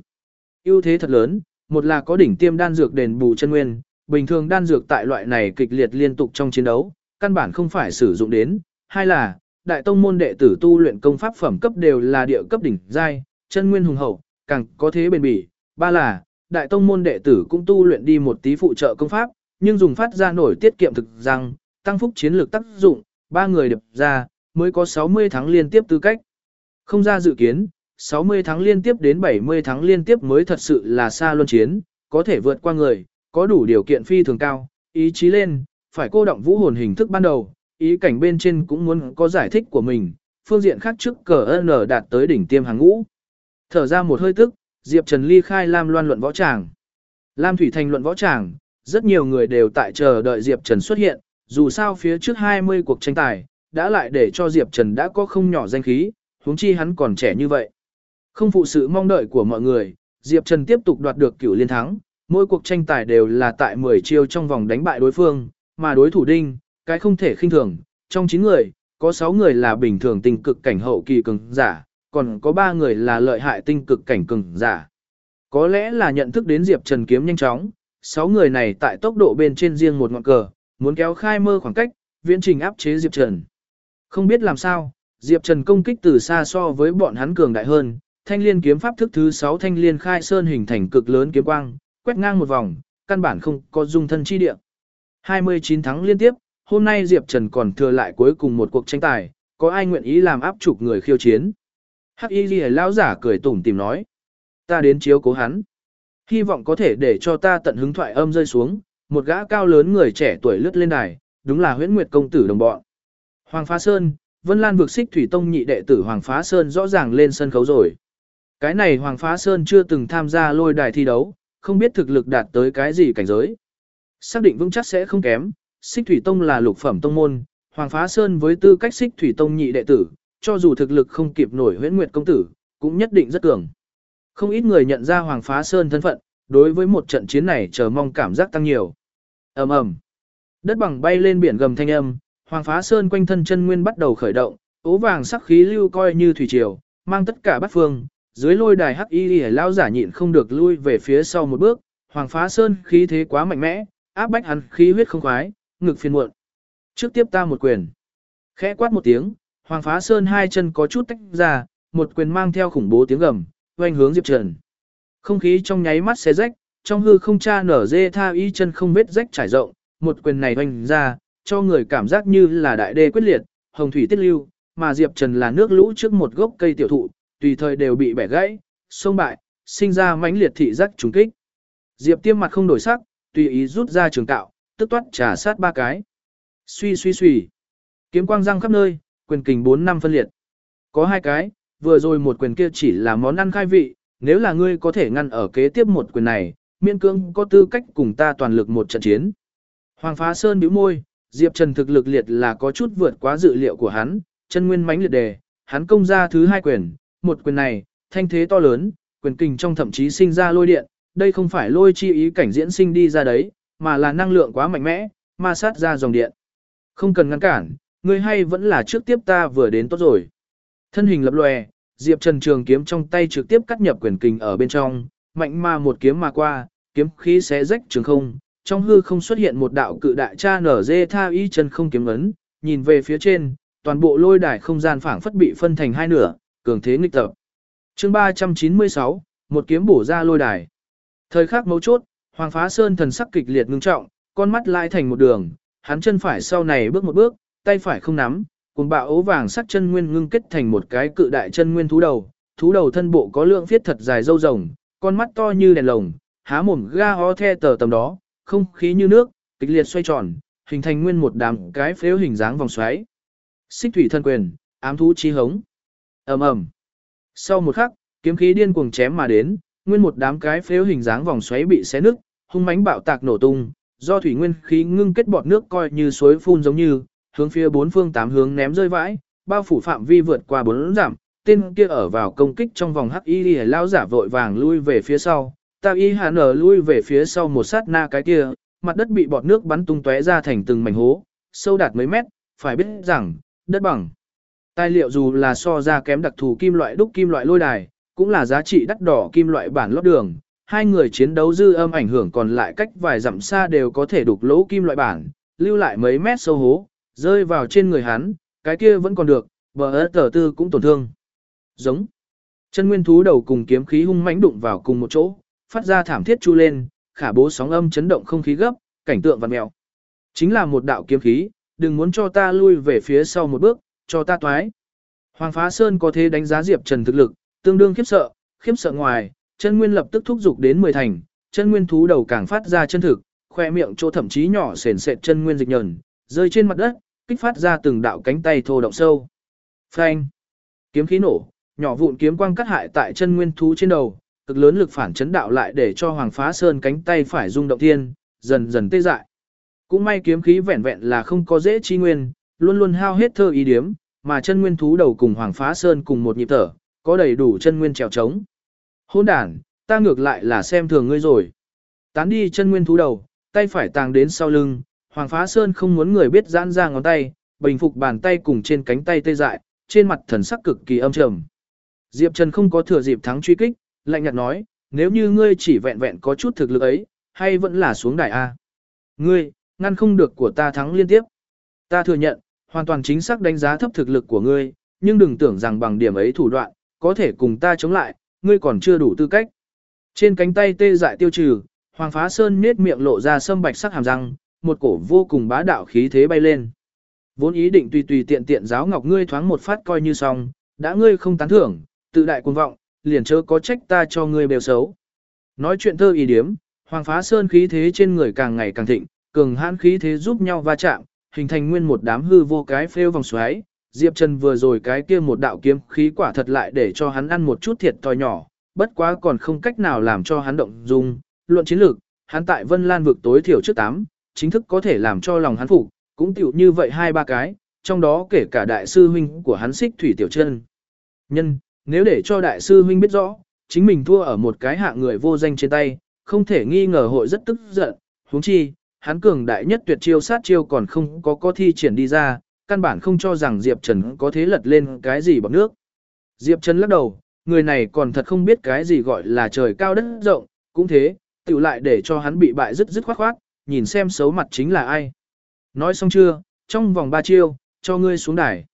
ưu thế thật lớn, một là có đỉnh tiêm đan dược đền bù chân nguyên, bình thường đan dược tại loại này kịch liệt liên tục trong chiến đấu, căn bản không phải sử dụng đến, hai là đại tông môn đệ tử tu luyện công pháp phẩm cấp đều là địa cấp đỉnh giai, chân nguyên hùng hậu, càng có thế bền bỉ, ba là đại tông môn đệ tử cũng tu luyện đi một tí phụ trợ công pháp, nhưng dùng phát ra nổi tiết kiệm thực rằng, tăng phúc chiến lược tác dụng, ba người đập ra, mới có 60 tháng liên tiếp tư cách. Không ra dự kiến, 60 tháng liên tiếp đến 70 tháng liên tiếp mới thật sự là xa luân chiến, có thể vượt qua người, có đủ điều kiện phi thường cao, ý chí lên, phải cô động vũ hồn hình thức ban đầu, ý cảnh bên trên cũng muốn có giải thích của mình, phương diện khác trước cờ N đạt tới đỉnh tiêm hàng ngũ. Thở ra một hơi tức, Diệp Trần ly khai Lam Loan luận võ tràng. Lam Thủy Thành luận võ tràng, rất nhiều người đều tại chờ đợi Diệp Trần xuất hiện, dù sao phía trước 20 cuộc tranh tài, đã lại để cho Diệp Trần đã có không nhỏ danh khí, huống chi hắn còn trẻ như vậy. Không phụ sự mong đợi của mọi người, Diệp Trần tiếp tục đoạt được cửu liên thắng, mỗi cuộc tranh tài đều là tại 10 chiêu trong vòng đánh bại đối phương, mà đối thủ đinh, cái không thể khinh thường, trong 9 người, có 6 người là bình thường tình cực cảnh hậu kỳ cường giả, còn có 3 người là lợi hại tinh cực cảnh cường giả. Có lẽ là nhận thức đến Diệp Trần kiếm nhanh chóng, 6 người này tại tốc độ bên trên riêng một ngọn cờ, muốn kéo khai mơ khoảng cách, viễn trình áp chế Diệp Trần. Không biết làm sao, Diệp Trần công kích từ xa so với bọn hắn cường đại hơn, thanh liên kiếm pháp thức thứ 6 thanh liên khai sơn hình thành cực lớn kiếm quang, quét ngang một vòng, căn bản không có dung thân chi địa. 29 tháng liên tiếp, hôm nay Diệp Trần còn thừa lại cuối cùng một cuộc tranh tài, có ai nguyện ý làm áp trục người khiêu chiến. Hắc Y Ghi lão giả cười tủm tìm nói. Ta đến chiếu cố hắn. Hy vọng có thể để cho ta tận hứng thoại âm rơi xuống, một gã cao lớn người trẻ tuổi lướt lên đài, đúng là huyễn nguyệt công tử đồng bọn. Hoàng Phá Sơn, Vân Lan vực xích thủy tông nhị đệ tử Hoàng Phá Sơn rõ ràng lên sân khấu rồi. Cái này Hoàng Phá Sơn chưa từng tham gia lôi đài thi đấu, không biết thực lực đạt tới cái gì cảnh giới. Xác định vững chắc sẽ không kém, xích thủy tông là lục phẩm tông môn, Hoàng Phá Sơn với tư cách xích thủy tông nhị đệ tử, cho dù thực lực không kịp nổi huyễn nguyệt công tử, cũng nhất định rất cường. Không ít người nhận ra Hoàng Phá Sơn thân phận, đối với một trận chiến này chờ mong cảm giác tăng nhiều ầm ầm, Đất bằng bay lên biển gầm thanh âm, Hoàng Phá Sơn quanh thân chân nguyên bắt đầu khởi động, ố vàng sắc khí lưu coi như thủy triều, mang tất cả bát phương, dưới lôi đài hắc y lao giả nhịn không được lui về phía sau một bước, Hoàng Phá Sơn khí thế quá mạnh mẽ, áp bách hắn khí huyết không khoái, ngực phiền muộn. Trước tiếp ta một quyền. Khẽ quát một tiếng, Hoàng Phá Sơn hai chân có chút tách ra, một quyền mang theo khủng bố tiếng gầm, oanh hướng Diệp Trần. Không khí trong nháy mắt xé rách, trong hư không cha nở dê tha y chân không vết rách trải rộng, một quyền này hoành ra, cho người cảm giác như là đại đê quyết liệt, hồng thủy tiết lưu, mà Diệp Trần là nước lũ trước một gốc cây tiểu thụ, tùy thời đều bị bẻ gãy, sông bại, sinh ra mãnh liệt thị giác trùng kích. Diệp Tiêm mặt không đổi sắc, tùy ý rút ra trường cạo, tức toát trả sát ba cái. Suy suy suy. Kiếm quang răng khắp nơi, quyền kình 4 năm phân liệt. Có hai cái, vừa rồi một quyền kia chỉ là món ăn khai vị, nếu là ngươi có thể ngăn ở kế tiếp một quyền này, miên cương có tư cách cùng ta toàn lực một trận chiến. Hoàng phá sơn bĩu môi, Diệp Trần thực lực liệt là có chút vượt quá dự liệu của hắn, chân nguyên mãnh liệt đề, hắn công ra thứ hai quyền, một quyền này, thanh thế to lớn, quyền kình trong thậm chí sinh ra lôi điện, đây không phải lôi chi ý cảnh diễn sinh đi ra đấy, mà là năng lượng quá mạnh mẽ, ma sát ra dòng điện. Không cần ngăn cản, ngươi hay vẫn là trước tiếp ta vừa đến tốt rồi. Thân hình lập lòe, Diệp Trần trường kiếm trong tay trực tiếp cắt nhập quyền kình ở bên trong, mạnh mà một kiếm mà qua, kiếm khí xé rách trường không, trong hư không xuất hiện một đạo cự đại cha nở dê tha y chân không kiếm ấn, nhìn về phía trên, toàn bộ lôi đài không gian phảng phất bị phân thành hai nửa, cường thế nghịch tập. Chương 396, một kiếm bổ ra lôi đài. Thời khắc mấu chốt, Hoàng Phá Sơn thần sắc kịch liệt ngưng trọng, con mắt lại thành một đường, hắn chân phải sau này bước một bước, tay phải không nắm, cùng bạo ố vàng sắc chân nguyên ngưng kết thành một cái cự đại chân nguyên thú đầu, thú đầu thân bộ có lượng phiết thật dài dâu rồng, con mắt to như đèn lồng, há mồm ga ho the tờ tầm đó, không khí như nước, kịch liệt xoay tròn, hình thành nguyên một đám cái phếu hình dáng vòng xoáy. Xích thủy thân quyền, ám thú chi hống. ầm ầm. Sau một khắc, kiếm khí điên cuồng chém mà đến, nguyên một đám cái phếu hình dáng vòng xoáy bị xé nứt, hung mãnh bạo tạc nổ tung, do thủy nguyên khí ngưng kết bọt nước coi như suối phun giống như, hướng phía bốn phương tám hướng ném rơi vãi, bao phủ phạm vi vượt qua bốn giảm, tên kia ở vào công kích trong vòng hắc y lão giả vội vàng lui về phía sau, ta y hà nở lui về phía sau một sát na cái kia, mặt đất bị bọt nước bắn tung tóe ra thành từng mảnh hố, sâu đạt mấy mét, phải biết rằng, đất bằng. Tài liệu dù là so ra kém đặc thù kim loại đúc kim loại lôi đài, cũng là giá trị đắt đỏ kim loại bản lót đường. Hai người chiến đấu dư âm ảnh hưởng còn lại cách vài dặm xa đều có thể đục lỗ kim loại bản, lưu lại mấy mét sâu hố, rơi vào trên người hắn, cái kia vẫn còn được, bờ tờ tư cũng tổn thương. Giống. Chân nguyên thú đầu cùng kiếm khí hung mãnh đụng vào cùng một chỗ, phát ra thảm thiết chu lên, khả bố sóng âm chấn động không khí gấp, cảnh tượng vặn mèo. Chính là một đạo kiếm khí, đừng muốn cho ta lui về phía sau một bước, cho ta toái. Hoàng Phá Sơn có thế đánh giá Diệp Trần thực lực, tương đương khiếp sợ, khiếp sợ ngoài, chân nguyên lập tức thúc dục đến 10 thành, chân nguyên thú đầu càng phát ra chân thực, khoe miệng chỗ thậm chí nhỏ sền sệt chân nguyên dịch nhờn, rơi trên mặt đất, kích phát ra từng đạo cánh tay thô động sâu. Phanh! Kiếm khí nổ, nhỏ vụn kiếm quang cắt hại tại chân nguyên thú trên đầu, cực lớn lực phản chấn đạo lại để cho Hoàng Phá Sơn cánh tay phải rung động thiên, dần dần tê dại. Cũng may kiếm khí vẹn vẹn là không có dễ chi nguyên, luôn luôn hao hết thơ ý điếm, mà chân nguyên thú đầu cùng Hoàng Phá Sơn cùng một nhịp thở, có đầy đủ chân nguyên trèo trống. Hôn đàn, ta ngược lại là xem thường ngươi rồi. Tán đi chân nguyên thú đầu, tay phải tàng đến sau lưng, Hoàng Phá Sơn không muốn người biết giãn ra ngón tay, bình phục bàn tay cùng trên cánh tay tê dại, trên mặt thần sắc cực kỳ âm trầm. Diệp Trần không có thừa dịp thắng truy kích, lạnh nhạt nói, nếu như ngươi chỉ vẹn vẹn có chút thực lực ấy, hay vẫn là xuống đài A. Ngươi, ngăn không được của ta thắng liên tiếp. Ta thừa nhận, hoàn toàn chính xác đánh giá thấp thực lực của ngươi, nhưng đừng tưởng rằng bằng điểm ấy thủ đoạn, có thể cùng ta chống lại, ngươi còn chưa đủ tư cách. Trên cánh tay tê dại tiêu trừ, Hoàng Phá Sơn nết miệng lộ ra sâm bạch sắc hàm răng, một cổ vô cùng bá đạo khí thế bay lên. Vốn ý định tùy tùy tiện tiện giáo ngọc ngươi thoáng một phát coi như xong, đã ngươi không tán thưởng, tự đại cuồng vọng, liền chớ có trách ta cho ngươi bèo xấu. Nói chuyện thơ ý điếm, Hoàng Phá Sơn khí thế trên người càng ngày càng thịnh, cường hãn khí thế giúp nhau va chạm, hình thành nguyên một đám hư vô cái phêu vòng xoáy. Diệp Trần vừa rồi cái kia một đạo kiếm khí quả thật lại để cho hắn ăn một chút thiệt to nhỏ, bất quá còn không cách nào làm cho hắn động dung. Luận chiến lược, hắn tại Vân Lan vực tối thiểu trước 8, chính thức có thể làm cho lòng hắn phục, cũng tiểu như vậy hai ba cái, trong đó kể cả đại sư huynh của hắn xích thủy tiểu chân. Nhân, nếu để cho đại sư huynh biết rõ, chính mình thua ở một cái hạng người vô danh trên tay, không thể nghi ngờ hội rất tức giận, huống chi, hắn cường đại nhất tuyệt chiêu sát chiêu còn không có có thi triển đi ra, căn bản không cho rằng Diệp Trần có thế lật lên cái gì bằng nước. Diệp Trần lắc đầu, người này còn thật không biết cái gì gọi là trời cao đất rộng, cũng thế, tiểu lại để cho hắn bị bại rất dứt khoát khoát, nhìn xem xấu mặt chính là ai. Nói xong chưa, trong vòng ba chiêu, cho ngươi xuống đài.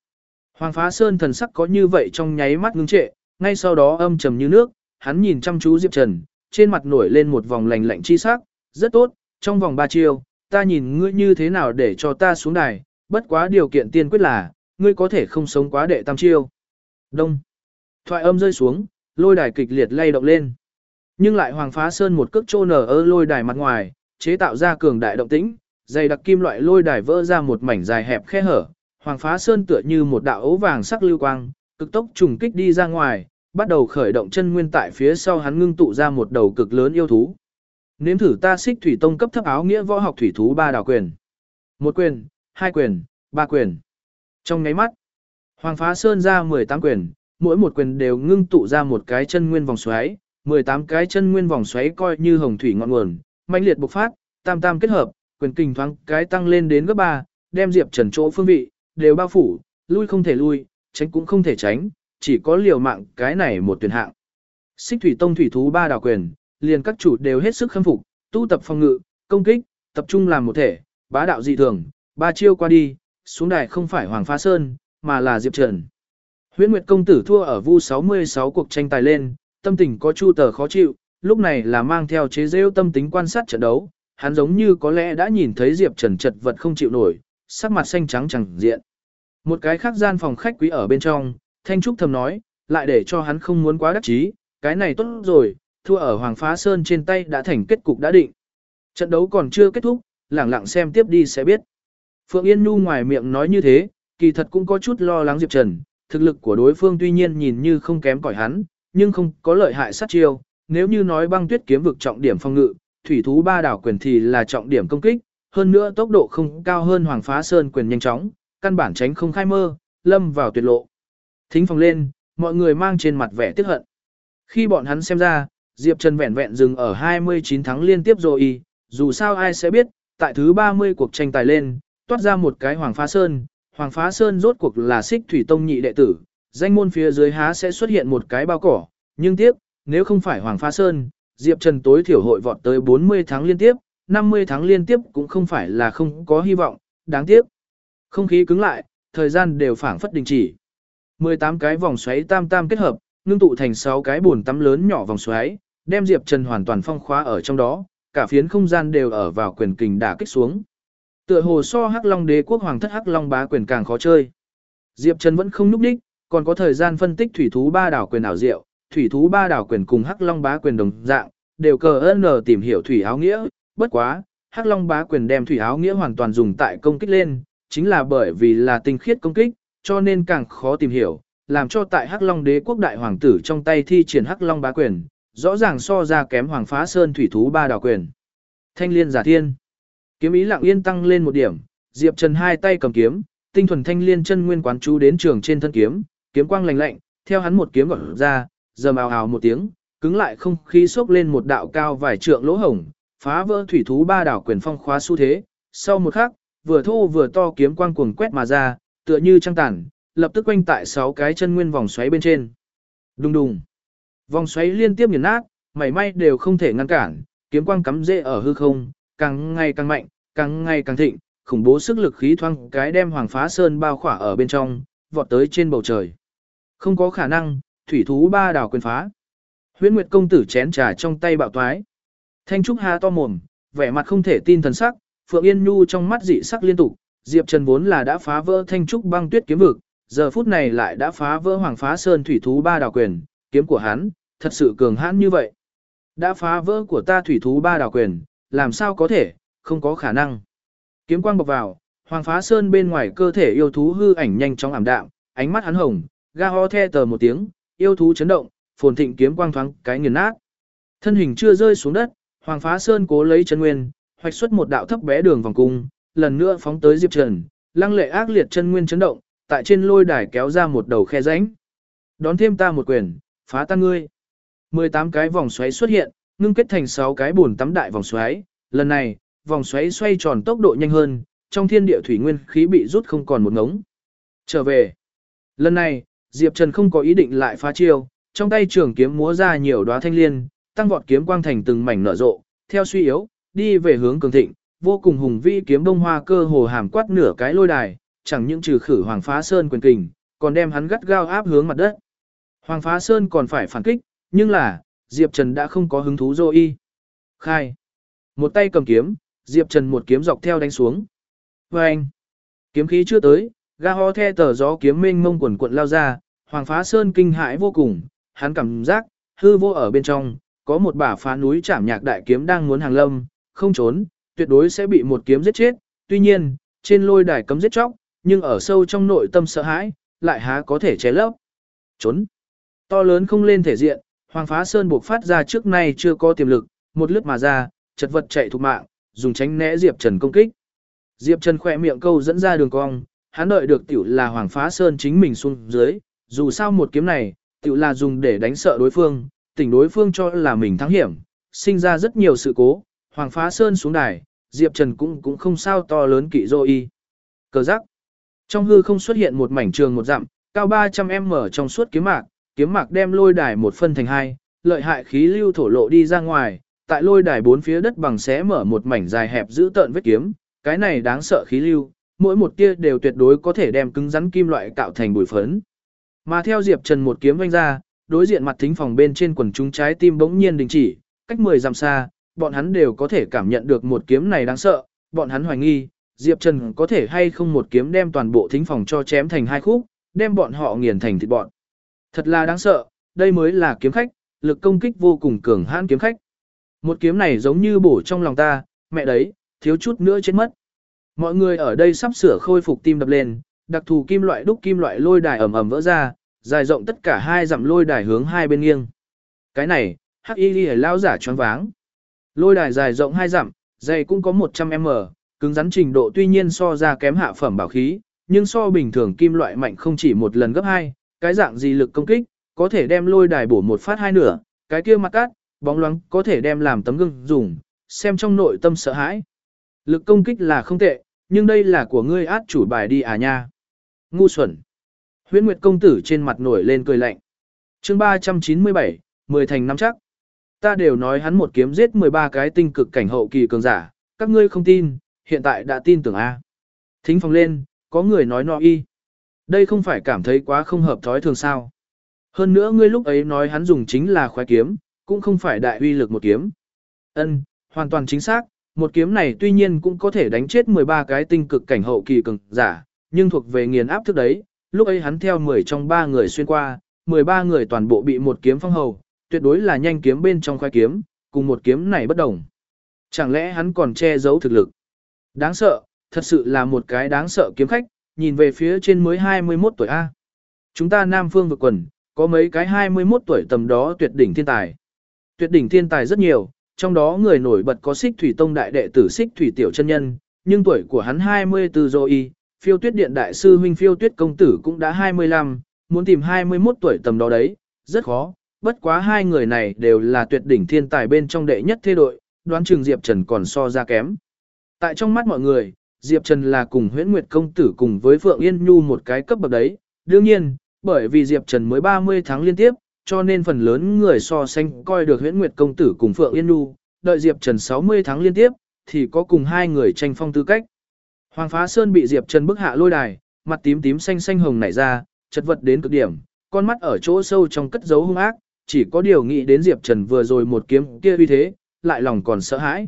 Hoàng phá sơn thần sắc có như vậy trong nháy mắt ngưng trệ, ngay sau đó âm trầm như nước, hắn nhìn chăm chú Diệp Trần, trên mặt nổi lên một vòng lạnh lạnh chi sắc, rất tốt, trong vòng ba chiêu, ta nhìn ngươi như thế nào để cho ta xuống đài, bất quá điều kiện tiên quyết là, ngươi có thể không sống quá đệ tam chiêu. Đông. Thoại âm rơi xuống, lôi đài kịch liệt lay động lên. Nhưng lại Hoàng Phá Sơn một cước trô nở ở lôi đài mặt ngoài, chế tạo ra cường đại động tĩnh, dày đặc kim loại lôi đài vỡ ra một mảnh dài hẹp khe hở. Hoàng Phá Sơn tựa như một đạo ấu vàng sắc lưu quang, cực tốc trùng kích đi ra ngoài, bắt đầu khởi động chân nguyên tại phía sau hắn ngưng tụ ra một đầu cực lớn yêu thú. Nếm thử ta xích thủy tông cấp thấp áo nghĩa võ học thủy thú ba đảo quyền. Một quyền, hai quyền, ba quyền. Trong nháy mắt, Hoàng Phá Sơn ra 18 quyền, mỗi một quyền đều ngưng tụ ra một cái chân nguyên vòng xoáy, 18 cái chân nguyên vòng xoáy coi như hồng thủy ngọn nguồn, mãnh liệt bộc phát, tam tam kết hợp, quyền kình thoáng cái tăng lên đến gấp 3, đem Diệp Trần chỗ phương vị đều bao phủ, lui không thể lui, tránh cũng không thể tránh, chỉ có liều mạng cái này một tuyển hạng. Xích thủy tông thủy thú ba đảo quyền, liền các chủ đều hết sức khâm phục, tu tập phòng ngự, công kích, tập trung làm một thể, bá đạo dị thường, ba chiêu qua đi, xuống đài không phải Hoàng Phá Sơn, mà là Diệp Trần. Huyễn Nguyệt công tử thua ở Vu 66 cuộc tranh tài lên, tâm tình có chu tờ khó chịu, lúc này là mang theo chế rêu tâm tính quan sát trận đấu, hắn giống như có lẽ đã nhìn thấy Diệp Trần chật vật không chịu nổi, sắc mặt xanh trắng chẳng diện. Một cái khác gian phòng khách quý ở bên trong, Thanh Trúc thầm nói, lại để cho hắn không muốn quá đắc chí, cái này tốt rồi, thua ở Hoàng Phá Sơn trên tay đã thành kết cục đã định. Trận đấu còn chưa kết thúc, lẳng lặng xem tiếp đi sẽ biết. Phượng Yên Nhu ngoài miệng nói như thế, kỳ thật cũng có chút lo lắng Diệp Trần, thực lực của đối phương tuy nhiên nhìn như không kém cỏi hắn, nhưng không có lợi hại sát chiêu, nếu như nói băng tuyết kiếm vực trọng điểm phong ngự, thủy thú ba đảo quyền thì là trọng điểm công kích, hơn nữa tốc độ không cao hơn Hoàng Phá Sơn quyền nhanh chóng, căn bản tránh không khai mơ, lâm vào tuyệt lộ. Thính phòng lên, mọi người mang trên mặt vẻ tiếc hận. Khi bọn hắn xem ra, Diệp Trần vẹn vẹn dừng ở 29 tháng liên tiếp rồi, dù sao ai sẽ biết, tại thứ 30 cuộc tranh tài lên, toát ra một cái Hoàng Phá Sơn, Hoàng Phá Sơn rốt cuộc là xích thủy tông nhị đệ tử, danh môn phía dưới há sẽ xuất hiện một cái bao cỏ, nhưng tiếc, nếu không phải Hoàng Phá Sơn, Diệp Trần tối thiểu hội vọt tới 40 tháng liên tiếp, 50 tháng liên tiếp cũng không phải là không có hy vọng, đáng tiếc. Không khí cứng lại, thời gian đều phảng phất đình chỉ. 18 cái vòng xoáy tam tam kết hợp, ngưng tụ thành 6 cái bồn tắm lớn nhỏ vòng xoáy, đem Diệp Trần hoàn toàn phong khóa ở trong đó, cả phiến không gian đều ở vào quyền kình đả kích xuống. Tựa hồ so Hắc Long Đế quốc hoàng thất Hắc Long bá quyền càng khó chơi. Diệp Trần vẫn không núp đích, còn có thời gian phân tích thủy thú ba đảo quyền ảo diệu, thủy thú ba đảo quyền cùng Hắc Long bá quyền đồng dạng, đều cờ ơn tìm hiểu thủy áo nghĩa, bất quá, Hắc Long bá quyền đem thủy áo nghĩa hoàn toàn dùng tại công kích lên, chính là bởi vì là tinh khiết công kích, cho nên càng khó tìm hiểu, làm cho tại Hắc Long đế quốc đại hoàng tử trong tay thi triển Hắc Long bá quyền, rõ ràng so ra kém Hoàng Phá Sơn thủy thú ba đảo quyền. Thanh liên giả thiên. Kiếm ý lặng yên tăng lên một điểm, Diệp Trần hai tay cầm kiếm, tinh thuần thanh liên chân nguyên quán chú đến trường trên thân kiếm, kiếm quang lạnh lạnh, theo hắn một kiếm gọi ra, dầm ào ào một tiếng, cứng lại không khí xốc lên một đạo cao vài trượng lỗ hổng, phá vỡ thủy thú ba đảo quyền phong khóa xu thế. Sau một khắc, vừa thô vừa to kiếm quang cuồng quét mà ra, tựa như trăng tản, lập tức quanh tại sáu cái chân nguyên vòng xoáy bên trên. Đùng đùng. Vòng xoáy liên tiếp nghiền nát, mảy may đều không thể ngăn cản, kiếm quang cắm rễ ở hư không, càng ngày càng mạnh, càng ngày càng thịnh, khủng bố sức lực khí thoang cái đem Hoàng Phá Sơn bao khỏa ở bên trong, vọt tới trên bầu trời. Không có khả năng, thủy thú ba đảo quyền phá. Huyễn Nguyệt công tử chén trà trong tay bạo toái. Thanh Trúc Hà to mồm, vẻ mặt không thể tin thần sắc, Phượng Yên Nhu trong mắt dị sắc liên tục, Diệp Trần vốn là đã phá vỡ Thanh Trúc băng tuyết kiếm vực, giờ phút này lại đã phá vỡ Hoàng Phá Sơn thủy thú ba đảo quyền, kiếm của hắn, thật sự cường hãn như vậy. Đã phá vỡ của ta thủy thú ba đảo quyền, làm sao có thể, không có khả năng. Kiếm quang bọc vào, Hoàng Phá Sơn bên ngoài cơ thể yêu thú hư ảnh nhanh chóng ảm đạm, ánh mắt hắn hồng, ga ho the tờ một tiếng, yêu thú chấn động, phồn thịnh kiếm quang thoáng cái nghiền nát. Thân hình chưa rơi xuống đất, Hoàng Phá Sơn cố lấy chân nguyên, hoạch xuất một đạo thấp bé đường vòng cung, lần nữa phóng tới Diệp Trần, lăng lệ ác liệt chân nguyên chấn động, tại trên lôi đài kéo ra một đầu khe rãnh. Đón thêm ta một quyền, phá tan ngươi. 18 cái vòng xoáy xuất hiện, ngưng kết thành 6 cái bồn tắm đại vòng xoáy, lần này, vòng xoáy xoay tròn tốc độ nhanh hơn, trong thiên địa thủy nguyên khí bị rút không còn một ngống. Trở về. Lần này, Diệp Trần không có ý định lại phá chiêu, trong tay trường kiếm múa ra nhiều đóa thanh liên, tăng vọt kiếm quang thành từng mảnh nở rộ, theo suy yếu, đi về hướng cường thịnh, vô cùng hùng vĩ kiếm đông hoa cơ hồ hàm quát nửa cái lôi đài, chẳng những trừ khử Hoàng Phá Sơn quyền kình, còn đem hắn gắt gao áp hướng mặt đất. Hoàng Phá Sơn còn phải phản kích, nhưng là, Diệp Trần đã không có hứng thú dô y. Khai. Một tay cầm kiếm, Diệp Trần một kiếm dọc theo đánh xuống. Vâng. anh, kiếm khí chưa tới, ga ho the tờ gió kiếm mênh mông quần quận lao ra, Hoàng Phá Sơn kinh hãi vô cùng, hắn cảm giác, hư vô ở bên trong, có một bả phá núi chạm nhạc đại kiếm đang muốn hàng lâm, không trốn, tuyệt đối sẽ bị một kiếm giết chết, tuy nhiên, trên lôi đài cấm giết chóc, nhưng ở sâu trong nội tâm sợ hãi, lại há có thể chế lấp. Trốn. To lớn không lên thể diện, Hoàng Phá Sơn buộc phát ra trước nay chưa có tiềm lực, một lướt mà ra, chật vật chạy thục mạng, dùng tránh né Diệp Trần công kích. Diệp Trần khỏe miệng câu dẫn ra đường cong, hắn đợi được tiểu là Hoàng Phá Sơn chính mình xuống dưới, dù sao một kiếm này, tiểu là dùng để đánh sợ đối phương, tỉnh đối phương cho là mình thắng hiểm, sinh ra rất nhiều sự cố, Hoàng Phá Sơn xuống đài, Diệp Trần cũng cũng không sao to lớn kỵ dô y. Cờ giác. Trong hư không xuất hiện một mảnh trường một dặm, cao 300m trong suốt kiếm mạc, kiếm mạc đem lôi đài một phân thành hai, lợi hại khí lưu thổ lộ đi ra ngoài, tại lôi đài bốn phía đất bằng xé mở một mảnh dài hẹp giữ tợn vết kiếm, cái này đáng sợ khí lưu, mỗi một tia đều tuyệt đối có thể đem cứng rắn kim loại cạo thành bụi phấn. Mà theo Diệp Trần một kiếm vung ra, đối diện mặt thính phòng bên trên quần chúng trái tim bỗng nhiên đình chỉ, cách 10 dặm xa, bọn hắn đều có thể cảm nhận được một kiếm này đáng sợ, bọn hắn hoài nghi, Diệp Trần có thể hay không một kiếm đem toàn bộ thính phòng cho chém thành hai khúc, đem bọn họ nghiền thành thịt bọn. Thật là đáng sợ, đây mới là kiếm khách, lực công kích vô cùng cường hãn kiếm khách. Một kiếm này giống như bổ trong lòng ta, mẹ đấy, thiếu chút nữa chết mất. Mọi người ở đây sắp sửa khôi phục tim đập lên, đặc thù kim loại đúc kim loại lôi đài ầm ầm vỡ ra, dài rộng tất cả hai dặm lôi đài hướng hai bên nghiêng. Cái này, hắc y đi lao giả choáng váng. Lôi đài dài rộng hai dặm, dày cũng có 100m, cứng rắn trình độ tuy nhiên so ra kém hạ phẩm bảo khí, nhưng so bình thường kim loại mạnh không chỉ một lần gấp hai, cái dạng gì lực công kích, có thể đem lôi đài bổ một phát hai nửa, cái kia mặt cát, bóng loáng có thể đem làm tấm gương dùng, xem trong nội tâm sợ hãi. Lực công kích là không tệ, nhưng đây là của ngươi át chủ bài đi à nha. Ngu xuẩn. Huyễn Nguyệt công tử trên mặt nổi lên cười lạnh. Chương 397, mười thành năm chắc. Ta đều nói hắn một kiếm giết 13 cái tinh cực cảnh hậu kỳ cường giả, các ngươi không tin, hiện tại đã tin tưởng a. Thính phòng lên, có người nói no y. Đây không phải cảm thấy quá không hợp thói thường sao. Hơn nữa ngươi lúc ấy nói hắn dùng chính là khoái kiếm, cũng không phải đại uy lực một kiếm. Ân, hoàn toàn chính xác, một kiếm này tuy nhiên cũng có thể đánh chết 13 cái tinh cực cảnh hậu kỳ cường giả, nhưng thuộc về nghiền áp thức đấy, lúc ấy hắn theo 10 trong 3 người xuyên qua, 13 người toàn bộ bị một kiếm phong hầu, tuyệt đối là nhanh kiếm bên trong khoai kiếm, cùng một kiếm này bất đồng. Chẳng lẽ hắn còn che giấu thực lực? Đáng sợ, thật sự là một cái đáng sợ kiếm khách, nhìn về phía trên mới 21 tuổi A. Chúng ta Nam Phương vực quần, có mấy cái 21 tuổi tầm đó tuyệt đỉnh thiên tài. Tuyệt đỉnh thiên tài rất nhiều, trong đó người nổi bật có xích thủy tông đại đệ tử xích thủy tiểu chân nhân, nhưng tuổi của hắn 24 rồi phiêu tuyết điện đại sư huynh phiêu tuyết công tử cũng đã 25, muốn tìm 21 tuổi tầm đó đấy, rất khó, bất quá hai người này đều là tuyệt đỉnh thiên tài bên trong đệ nhất thế đội, đoán chừng Diệp Trần còn so ra kém. Tại trong mắt mọi người, Diệp Trần là cùng huyễn Nguyệt công tử cùng với Phượng Yên Nhu một cái cấp bậc đấy, đương nhiên, bởi vì Diệp Trần mới 30 tháng liên tiếp, cho nên phần lớn người so sánh coi được huyễn Nguyệt công tử cùng Phượng Yên Nhu, đợi Diệp Trần 60 tháng liên tiếp, thì có cùng hai người tranh phong tư cách. Hoàng Phá Sơn bị Diệp Trần bức hạ lôi đài, mặt tím tím xanh xanh hồng nảy ra, chật vật đến cực điểm, con mắt ở chỗ sâu trong cất giấu hung ác, chỉ có điều nghĩ đến Diệp Trần vừa rồi một kiếm kia uy thế, lại lòng còn sợ hãi.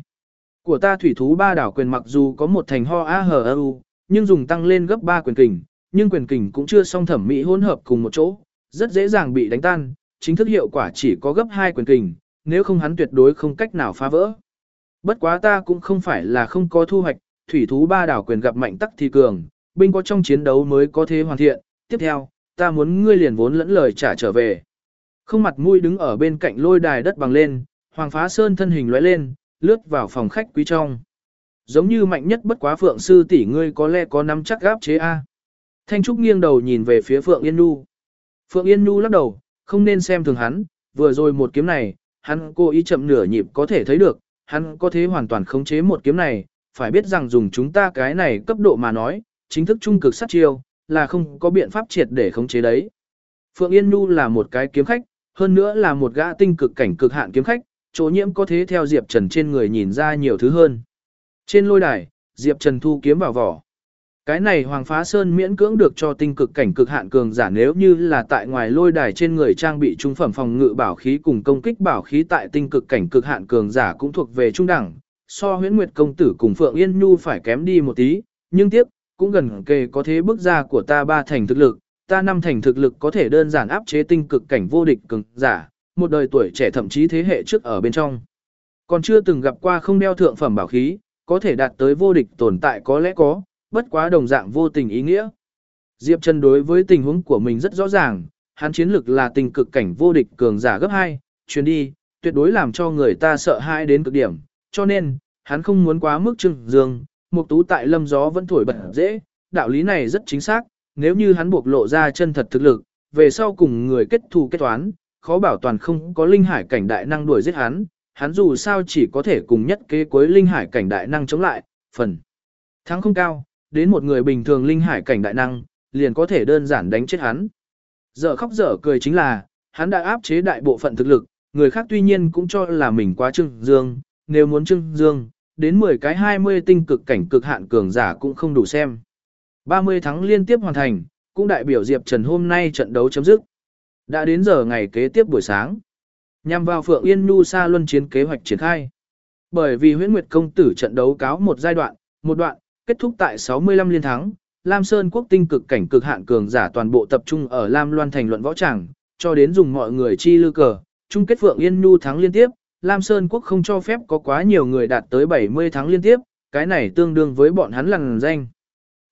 Của ta thủy thú ba đảo quyền mặc dù có một thành ho a hờ u, nhưng dùng tăng lên gấp 3 quyền kình, nhưng quyền kình cũng chưa song thẩm mỹ hỗn hợp cùng một chỗ, rất dễ dàng bị đánh tan, chính thức hiệu quả chỉ có gấp 2 quyền kình, nếu không hắn tuyệt đối không cách nào phá vỡ. Bất quá ta cũng không phải là không có thu hoạch, thủy thú ba đảo quyền gặp mạnh tắc thì cường, binh có trong chiến đấu mới có thế hoàn thiện, tiếp theo, ta muốn ngươi liền vốn lẫn lời trả trở về. Không mặt mũi đứng ở bên cạnh lôi đài đất bằng lên, Hoàng Phá Sơn thân hình lóe lên, lướt vào phòng khách quý trong. Giống như mạnh nhất bất quá Phượng sư tỷ ngươi có lẽ có nắm chắc gáp chế a. Thanh Trúc nghiêng đầu nhìn về phía Phượng Yên Nhu. Phượng Yên Nhu lắc đầu, không nên xem thường hắn, vừa rồi một kiếm này, hắn cố ý chậm nửa nhịp có thể thấy được, hắn có thể hoàn toàn khống chế một kiếm này, phải biết rằng dùng chúng ta cái này cấp độ mà nói, chính thức trung cực sát chiêu, là không có biện pháp triệt để khống chế đấy. Phượng Yên Nhu là một cái kiếm khách, hơn nữa là một gã tinh cực cảnh cực hạn kiếm khách, chỗ nhiễm có thế theo Diệp Trần trên người nhìn ra nhiều thứ hơn. Trên lôi đài, Diệp Trần thu kiếm vào vỏ. Cái này Hoàng Phá Sơn miễn cưỡng được cho tinh cực cảnh cực hạn cường giả nếu như là tại ngoài lôi đài trên người trang bị trung phẩm phòng ngự bảo khí cùng công kích bảo khí tại tinh cực cảnh cực hạn cường giả cũng thuộc về trung đẳng, so huyễn nguyệt công tử cùng Phượng Yên Nhu phải kém đi một tí, nhưng tiếc, cũng gần kề có thế bước ra của ta ba thành thực lực, ta năm thành thực lực có thể đơn giản áp chế tinh cực cảnh vô địch cường giả, một đời tuổi trẻ thậm chí thế hệ trước ở bên trong. Còn chưa từng gặp qua không đeo thượng phẩm bảo khí, có thể đạt tới vô địch tồn tại có lẽ có, bất quá đồng dạng vô tình ý nghĩa. Diệp Trần đối với tình huống của mình rất rõ ràng, hắn chiến lực là tình cực cảnh vô địch cường giả gấp 2, chuyến đi, tuyệt đối làm cho người ta sợ hãi đến cực điểm, cho nên, hắn không muốn quá mức trưng dương, mục tú tại lâm gió vẫn thổi bật dễ, đạo lý này rất chính xác, nếu như hắn buộc lộ ra chân thật thực lực, về sau cùng người kết thù kết toán, khó bảo toàn không có linh hải cảnh đại năng đuổi giết hắn, hắn dù sao chỉ có thể cùng nhất kế cuối linh hải cảnh đại năng chống lại, phần thắng không cao, đến một người bình thường linh hải cảnh đại năng, liền có thể đơn giản đánh chết hắn. Giờ khóc dở cười chính là, hắn đã áp chế đại bộ phận thực lực, người khác tuy nhiên cũng cho là mình quá trưng dương, nếu muốn trưng dương, đến 10 cái 20 tinh cực cảnh cực hạn cường giả cũng không đủ xem. 30 thắng liên tiếp hoàn thành, cũng đại biểu Diệp Trần hôm nay trận đấu chấm dứt. Đã đến giờ ngày kế tiếp buổi sáng. Nhằm vào Phượng Yên Nhu Sa Luân chiến kế hoạch triển khai. Bởi vì Huyễn Nguyệt công tử trận đấu cáo một giai đoạn, một đoạn, kết thúc tại 65 liên thắng, Lam Sơn quốc tinh cực cảnh cực hạn cường giả toàn bộ tập trung ở Lam Loan thành luận võ tràng, cho đến dùng mọi người chi lư cờ, chung kết Phượng Yên Nhu thắng liên tiếp, Lam Sơn quốc không cho phép có quá nhiều người đạt tới 70 tháng liên tiếp, cái này tương đương với bọn hắn lằn danh.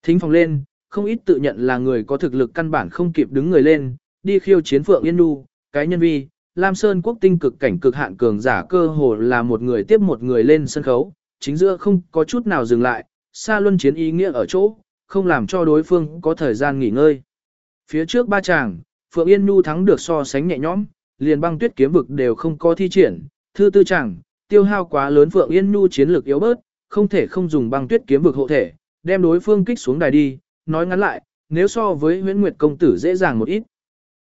Thính phòng lên, không ít tự nhận là người có thực lực căn bản không kịp đứng người lên, đi khiêu chiến Phượng Yên Nhu, cái nhân vi, Lam Sơn quốc tinh cực cảnh cực hạn cường giả cơ hồ là một người tiếp một người lên sân khấu, chính giữa không có chút nào dừng lại, xa luân chiến ý nghĩa ở chỗ, không làm cho đối phương có thời gian nghỉ ngơi. Phía trước ba chàng, Phượng Yên Nhu thắng được so sánh nhẹ nhõm, liền băng tuyết kiếm vực đều không có thi triển, thư tư chẳng tiêu hao quá lớn Phượng Yên Nhu chiến lược yếu bớt, không thể không dùng băng tuyết kiếm vực hộ thể, đem đối phương kích xuống đài đi, nói ngắn lại, nếu so với Huyễn Nguyệt công tử dễ dàng một ít.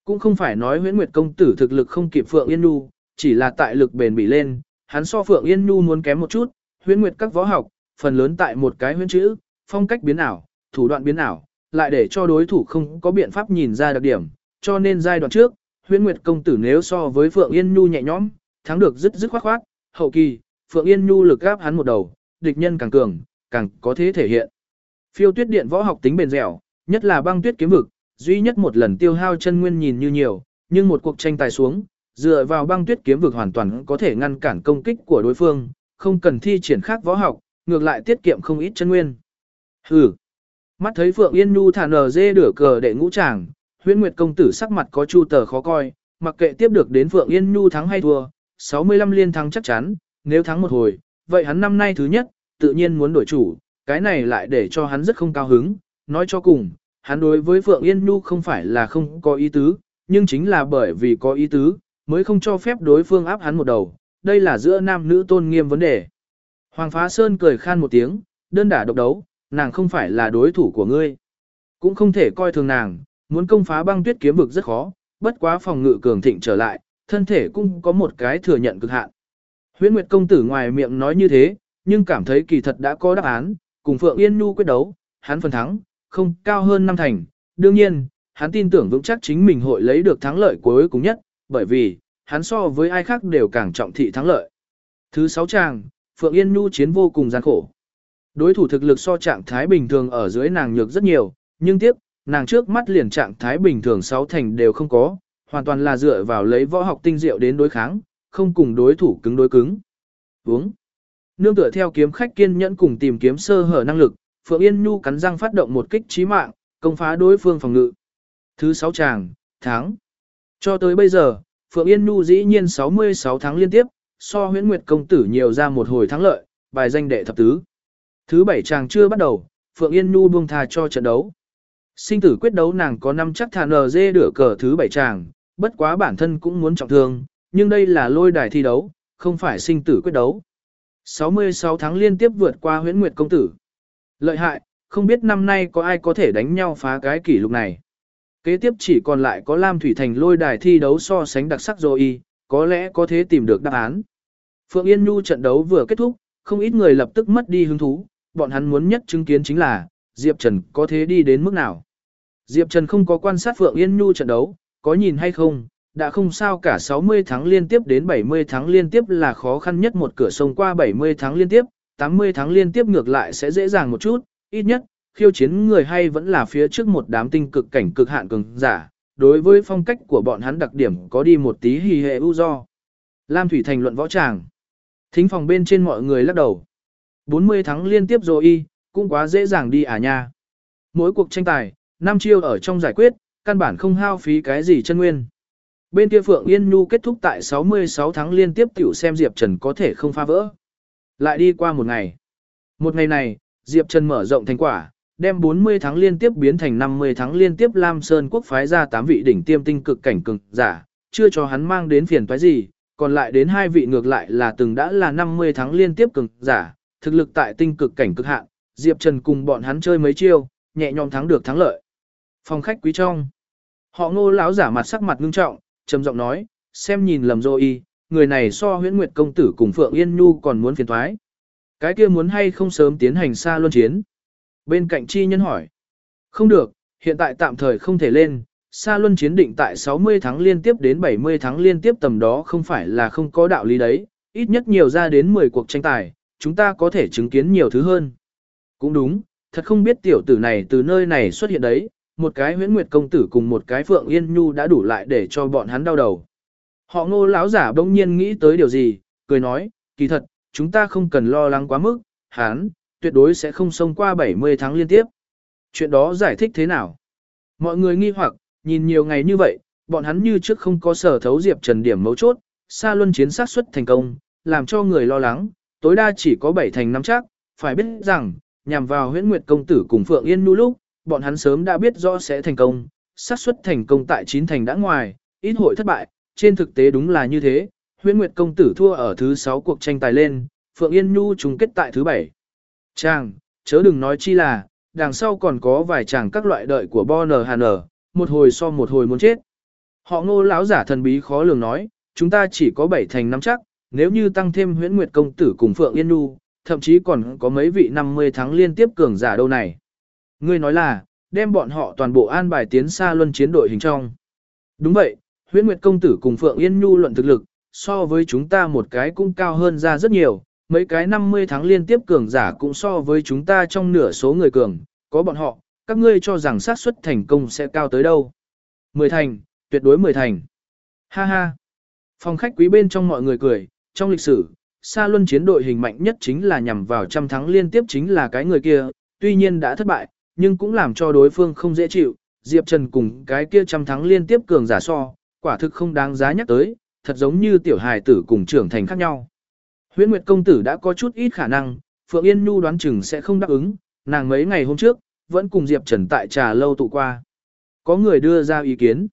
Cũng không phải nói Huyễn Nguyệt công tử thực lực không kịp Phượng Yên Nhu, chỉ là tại lực bền bỉ lên, hắn so Phượng Yên Nhu muốn kém một chút, Huyễn Nguyệt các võ học, phần lớn tại một cái huyễn chữ, phong cách biến ảo, thủ đoạn biến ảo, lại để cho đối thủ không có biện pháp nhìn ra đặc điểm, cho nên giai đoạn trước, Huyễn Nguyệt công tử nếu so với Phượng Yên Nhu nhẹ nhõm, thắng được dứt dứt khoát khoát, hậu kỳ, Phượng Yên Nhu lực gáp hắn một đầu, địch nhân càng cường, càng có thế thể hiện. Phiêu Tuyết Điện võ học tính bền dẻo, nhất là băng tuyết kiếm vực, duy nhất một lần tiêu hao chân nguyên nhìn như nhiều, nhưng một cuộc tranh tài xuống, dựa vào băng tuyết kiếm vực hoàn toàn có thể ngăn cản công kích của đối phương, không cần thi triển khác võ học, ngược lại tiết kiệm không ít chân nguyên. Hừ. Mắt thấy Phượng Yên Nhu thả nở dê đửa cờ đệ ngũ tràng, Huyễn Nguyệt công tử sắc mặt có chu tờ khó coi, mặc kệ tiếp được đến Phượng Yên Nhu thắng hay thua, 65 liên thắng chắc chắn, nếu thắng một hồi, vậy hắn năm nay thứ nhất, tự nhiên muốn đổi chủ, cái này lại để cho hắn rất không cao hứng, nói cho cùng, hắn đối với Phượng Yên Nhu không phải là không có ý tứ, nhưng chính là bởi vì có ý tứ, mới không cho phép đối phương áp hắn một đầu, đây là giữa nam nữ tôn nghiêm vấn đề. Hoàng Phá Sơn cười khan một tiếng, đơn đả độc đấu, nàng không phải là đối thủ của ngươi. Cũng không thể coi thường nàng, muốn công phá băng tuyết kiếm vực rất khó, bất quá phòng ngự cường thịnh trở lại, thân thể cũng có một cái thừa nhận cực hạn. Huyễn Nguyệt công tử ngoài miệng nói như thế, nhưng cảm thấy kỳ thật đã có đáp án, cùng Phượng Yên Nhu quyết đấu, hắn phần thắng, không cao hơn năm thành. Đương nhiên, hắn tin tưởng vững chắc chính mình hội lấy được thắng lợi cuối cùng nhất, bởi vì, hắn so với ai khác đều càng trọng thị thắng lợi. Thứ sáu chàng, Phượng Yên Nhu chiến vô cùng gian khổ. Đối thủ thực lực so trạng thái bình thường ở dưới nàng nhược rất nhiều, nhưng tiếp, nàng trước mắt liền trạng thái bình thường sáu thành đều không có, hoàn toàn là dựa vào lấy võ học tinh diệu đến đối kháng, không cùng đối thủ cứng đối cứng. Uống. Nương tựa theo kiếm khách kiên nhẫn cùng tìm kiếm sơ hở năng lực, Phượng Yên Nhu cắn răng phát động một kích chí mạng, công phá đối phương phòng ngự. Thứ 6 tràng, tháng. Cho tới bây giờ, Phượng Yên Nhu dĩ nhiên 66 tháng liên tiếp, so huyễn nguyệt công tử nhiều ra một hồi thắng lợi, bài danh đệ thập tứ. Thứ 7 tràng chưa bắt đầu, Phượng Yên Nhu buông thà cho trận đấu. Sinh tử quyết đấu nàng có năm chắc thà nờ dê đửa cờ thứ 7 tràng, bất quá bản thân cũng muốn trọng thương, nhưng đây là lôi đài thi đấu, không phải sinh tử quyết đấu. 66 tháng liên tiếp vượt qua huyễn nguyệt công tử. Lợi hại, không biết năm nay có ai có thể đánh nhau phá cái kỷ lục này. Kế tiếp chỉ còn lại có Lam Thủy Thành lôi đài thi đấu so sánh đặc sắc rồi y, có lẽ có thể tìm được đáp án. Phượng Yên Nhu trận đấu vừa kết thúc, không ít người lập tức mất đi hứng thú, bọn hắn muốn nhất chứng kiến chính là, Diệp Trần có thế đi đến mức nào. Diệp Trần không có quan sát Phượng Yên Nhu trận đấu, có nhìn hay không, đã không sao cả 60 tháng liên tiếp đến 70 tháng liên tiếp là khó khăn nhất một cửa sông qua 70 tháng liên tiếp, 80 tháng liên tiếp ngược lại sẽ dễ dàng một chút, ít nhất, khiêu chiến người hay vẫn là phía trước một đám tinh cực cảnh cực hạn cường giả, đối với phong cách của bọn hắn đặc điểm có đi một tí hì hệ ưu do. Lam Thủy Thành luận võ tràng. Thính phòng bên trên mọi người lắc đầu. 40 tháng liên tiếp rồi y, cũng quá dễ dàng đi à nha. Mỗi cuộc tranh tài, năm chiêu ở trong giải quyết, căn bản không hao phí cái gì chân nguyên. Bên kia Phượng Yên Nhu kết thúc tại 66 tháng liên tiếp tiểu xem Diệp Trần có thể không phá vỡ. Lại đi qua một ngày. Một ngày này, Diệp Trần mở rộng thành quả, đem 40 tháng liên tiếp biến thành 50 tháng liên tiếp Lam Sơn quốc phái ra 8 vị đỉnh tiêm tinh cực cảnh cực giả, chưa cho hắn mang đến phiền toái gì, còn lại đến hai vị ngược lại là từng đã là 50 tháng liên tiếp cực giả, thực lực tại tinh cực cảnh cực hạn, Diệp Trần cùng bọn hắn chơi mấy chiêu, nhẹ nhõm thắng được thắng lợi. Phòng khách quý trong, họ Ngô lão giả mặt sắc mặt ngưng trọng, trầm giọng nói, xem nhìn lầm rồi y, người này so Huyễn Nguyệt công tử cùng Phượng Yên Nhu còn muốn phiền toái. Cái kia muốn hay không sớm tiến hành xa luân chiến? Bên cạnh chi nhân hỏi. Không được, hiện tại tạm thời không thể lên, Sa Luân chiến định tại 60 tháng liên tiếp đến 70 tháng liên tiếp tầm đó không phải là không có đạo lý đấy, ít nhất nhiều ra đến 10 cuộc tranh tài, chúng ta có thể chứng kiến nhiều thứ hơn. Cũng đúng, thật không biết tiểu tử này từ nơi này xuất hiện đấy, một cái huyễn nguyệt công tử cùng một cái phượng yên nhu đã đủ lại để cho bọn hắn đau đầu. Họ ngô lão giả bỗng nhiên nghĩ tới điều gì, cười nói, kỳ thật, chúng ta không cần lo lắng quá mức, hắn, tuyệt đối sẽ không xông qua 70 tháng liên tiếp. Chuyện đó giải thích thế nào? Mọi người nghi hoặc, nhìn nhiều ngày như vậy, bọn hắn như trước không có sở thấu Diệp Trần điểm mấu chốt, xa luân chiến sát xuất thành công, làm cho người lo lắng, tối đa chỉ có 7 thành năm chắc, phải biết rằng, nhằm vào huyễn nguyệt công tử cùng Phượng Yên Nu lúc, bọn hắn sớm đã biết rõ sẽ thành công, xác suất thành công tại chín thành đã ngoài, ít hội thất bại, trên thực tế đúng là như thế, huyễn nguyệt công tử thua ở thứ 6 cuộc tranh tài lên, Phượng Yên Nu chung kết tại thứ 7. Chàng, chớ đừng nói chi là, đằng sau còn có vài chàng các loại đợi của Bonner Hàn một hồi so một hồi muốn chết. Họ ngô lão giả thần bí khó lường nói, chúng ta chỉ có 7 thành năm chắc, nếu như tăng thêm huyễn nguyệt công tử cùng Phượng Yên Nu, thậm chí còn có mấy vị 50 tháng liên tiếp cường giả đâu này. Ngươi nói là, đem bọn họ toàn bộ an bài tiến xa luân chiến đội hình trong. Đúng vậy, huyễn nguyệt công tử cùng Phượng Yên Nhu luận thực lực, so với chúng ta một cái cũng cao hơn ra rất nhiều, mấy cái 50 tháng liên tiếp cường giả cũng so với chúng ta trong nửa số người cường, có bọn họ, các ngươi cho rằng xác suất thành công sẽ cao tới đâu. Mười thành, tuyệt đối mười thành. Ha ha. Phòng khách quý bên trong mọi người cười, trong lịch sử, xa Luân chiến đội hình mạnh nhất chính là nhằm vào trăm thắng liên tiếp chính là cái người kia, tuy nhiên đã thất bại, nhưng cũng làm cho đối phương không dễ chịu, Diệp Trần cùng cái kia trăm thắng liên tiếp cường giả so, quả thực không đáng giá nhắc tới, thật giống như tiểu hài tử cùng trưởng thành khác nhau. Huyễn Nguyệt công tử đã có chút ít khả năng, Phượng Yên Nhu đoán chừng sẽ không đáp ứng, nàng mấy ngày hôm trước, vẫn cùng Diệp Trần tại trà lâu tụ qua. Có người đưa ra ý kiến.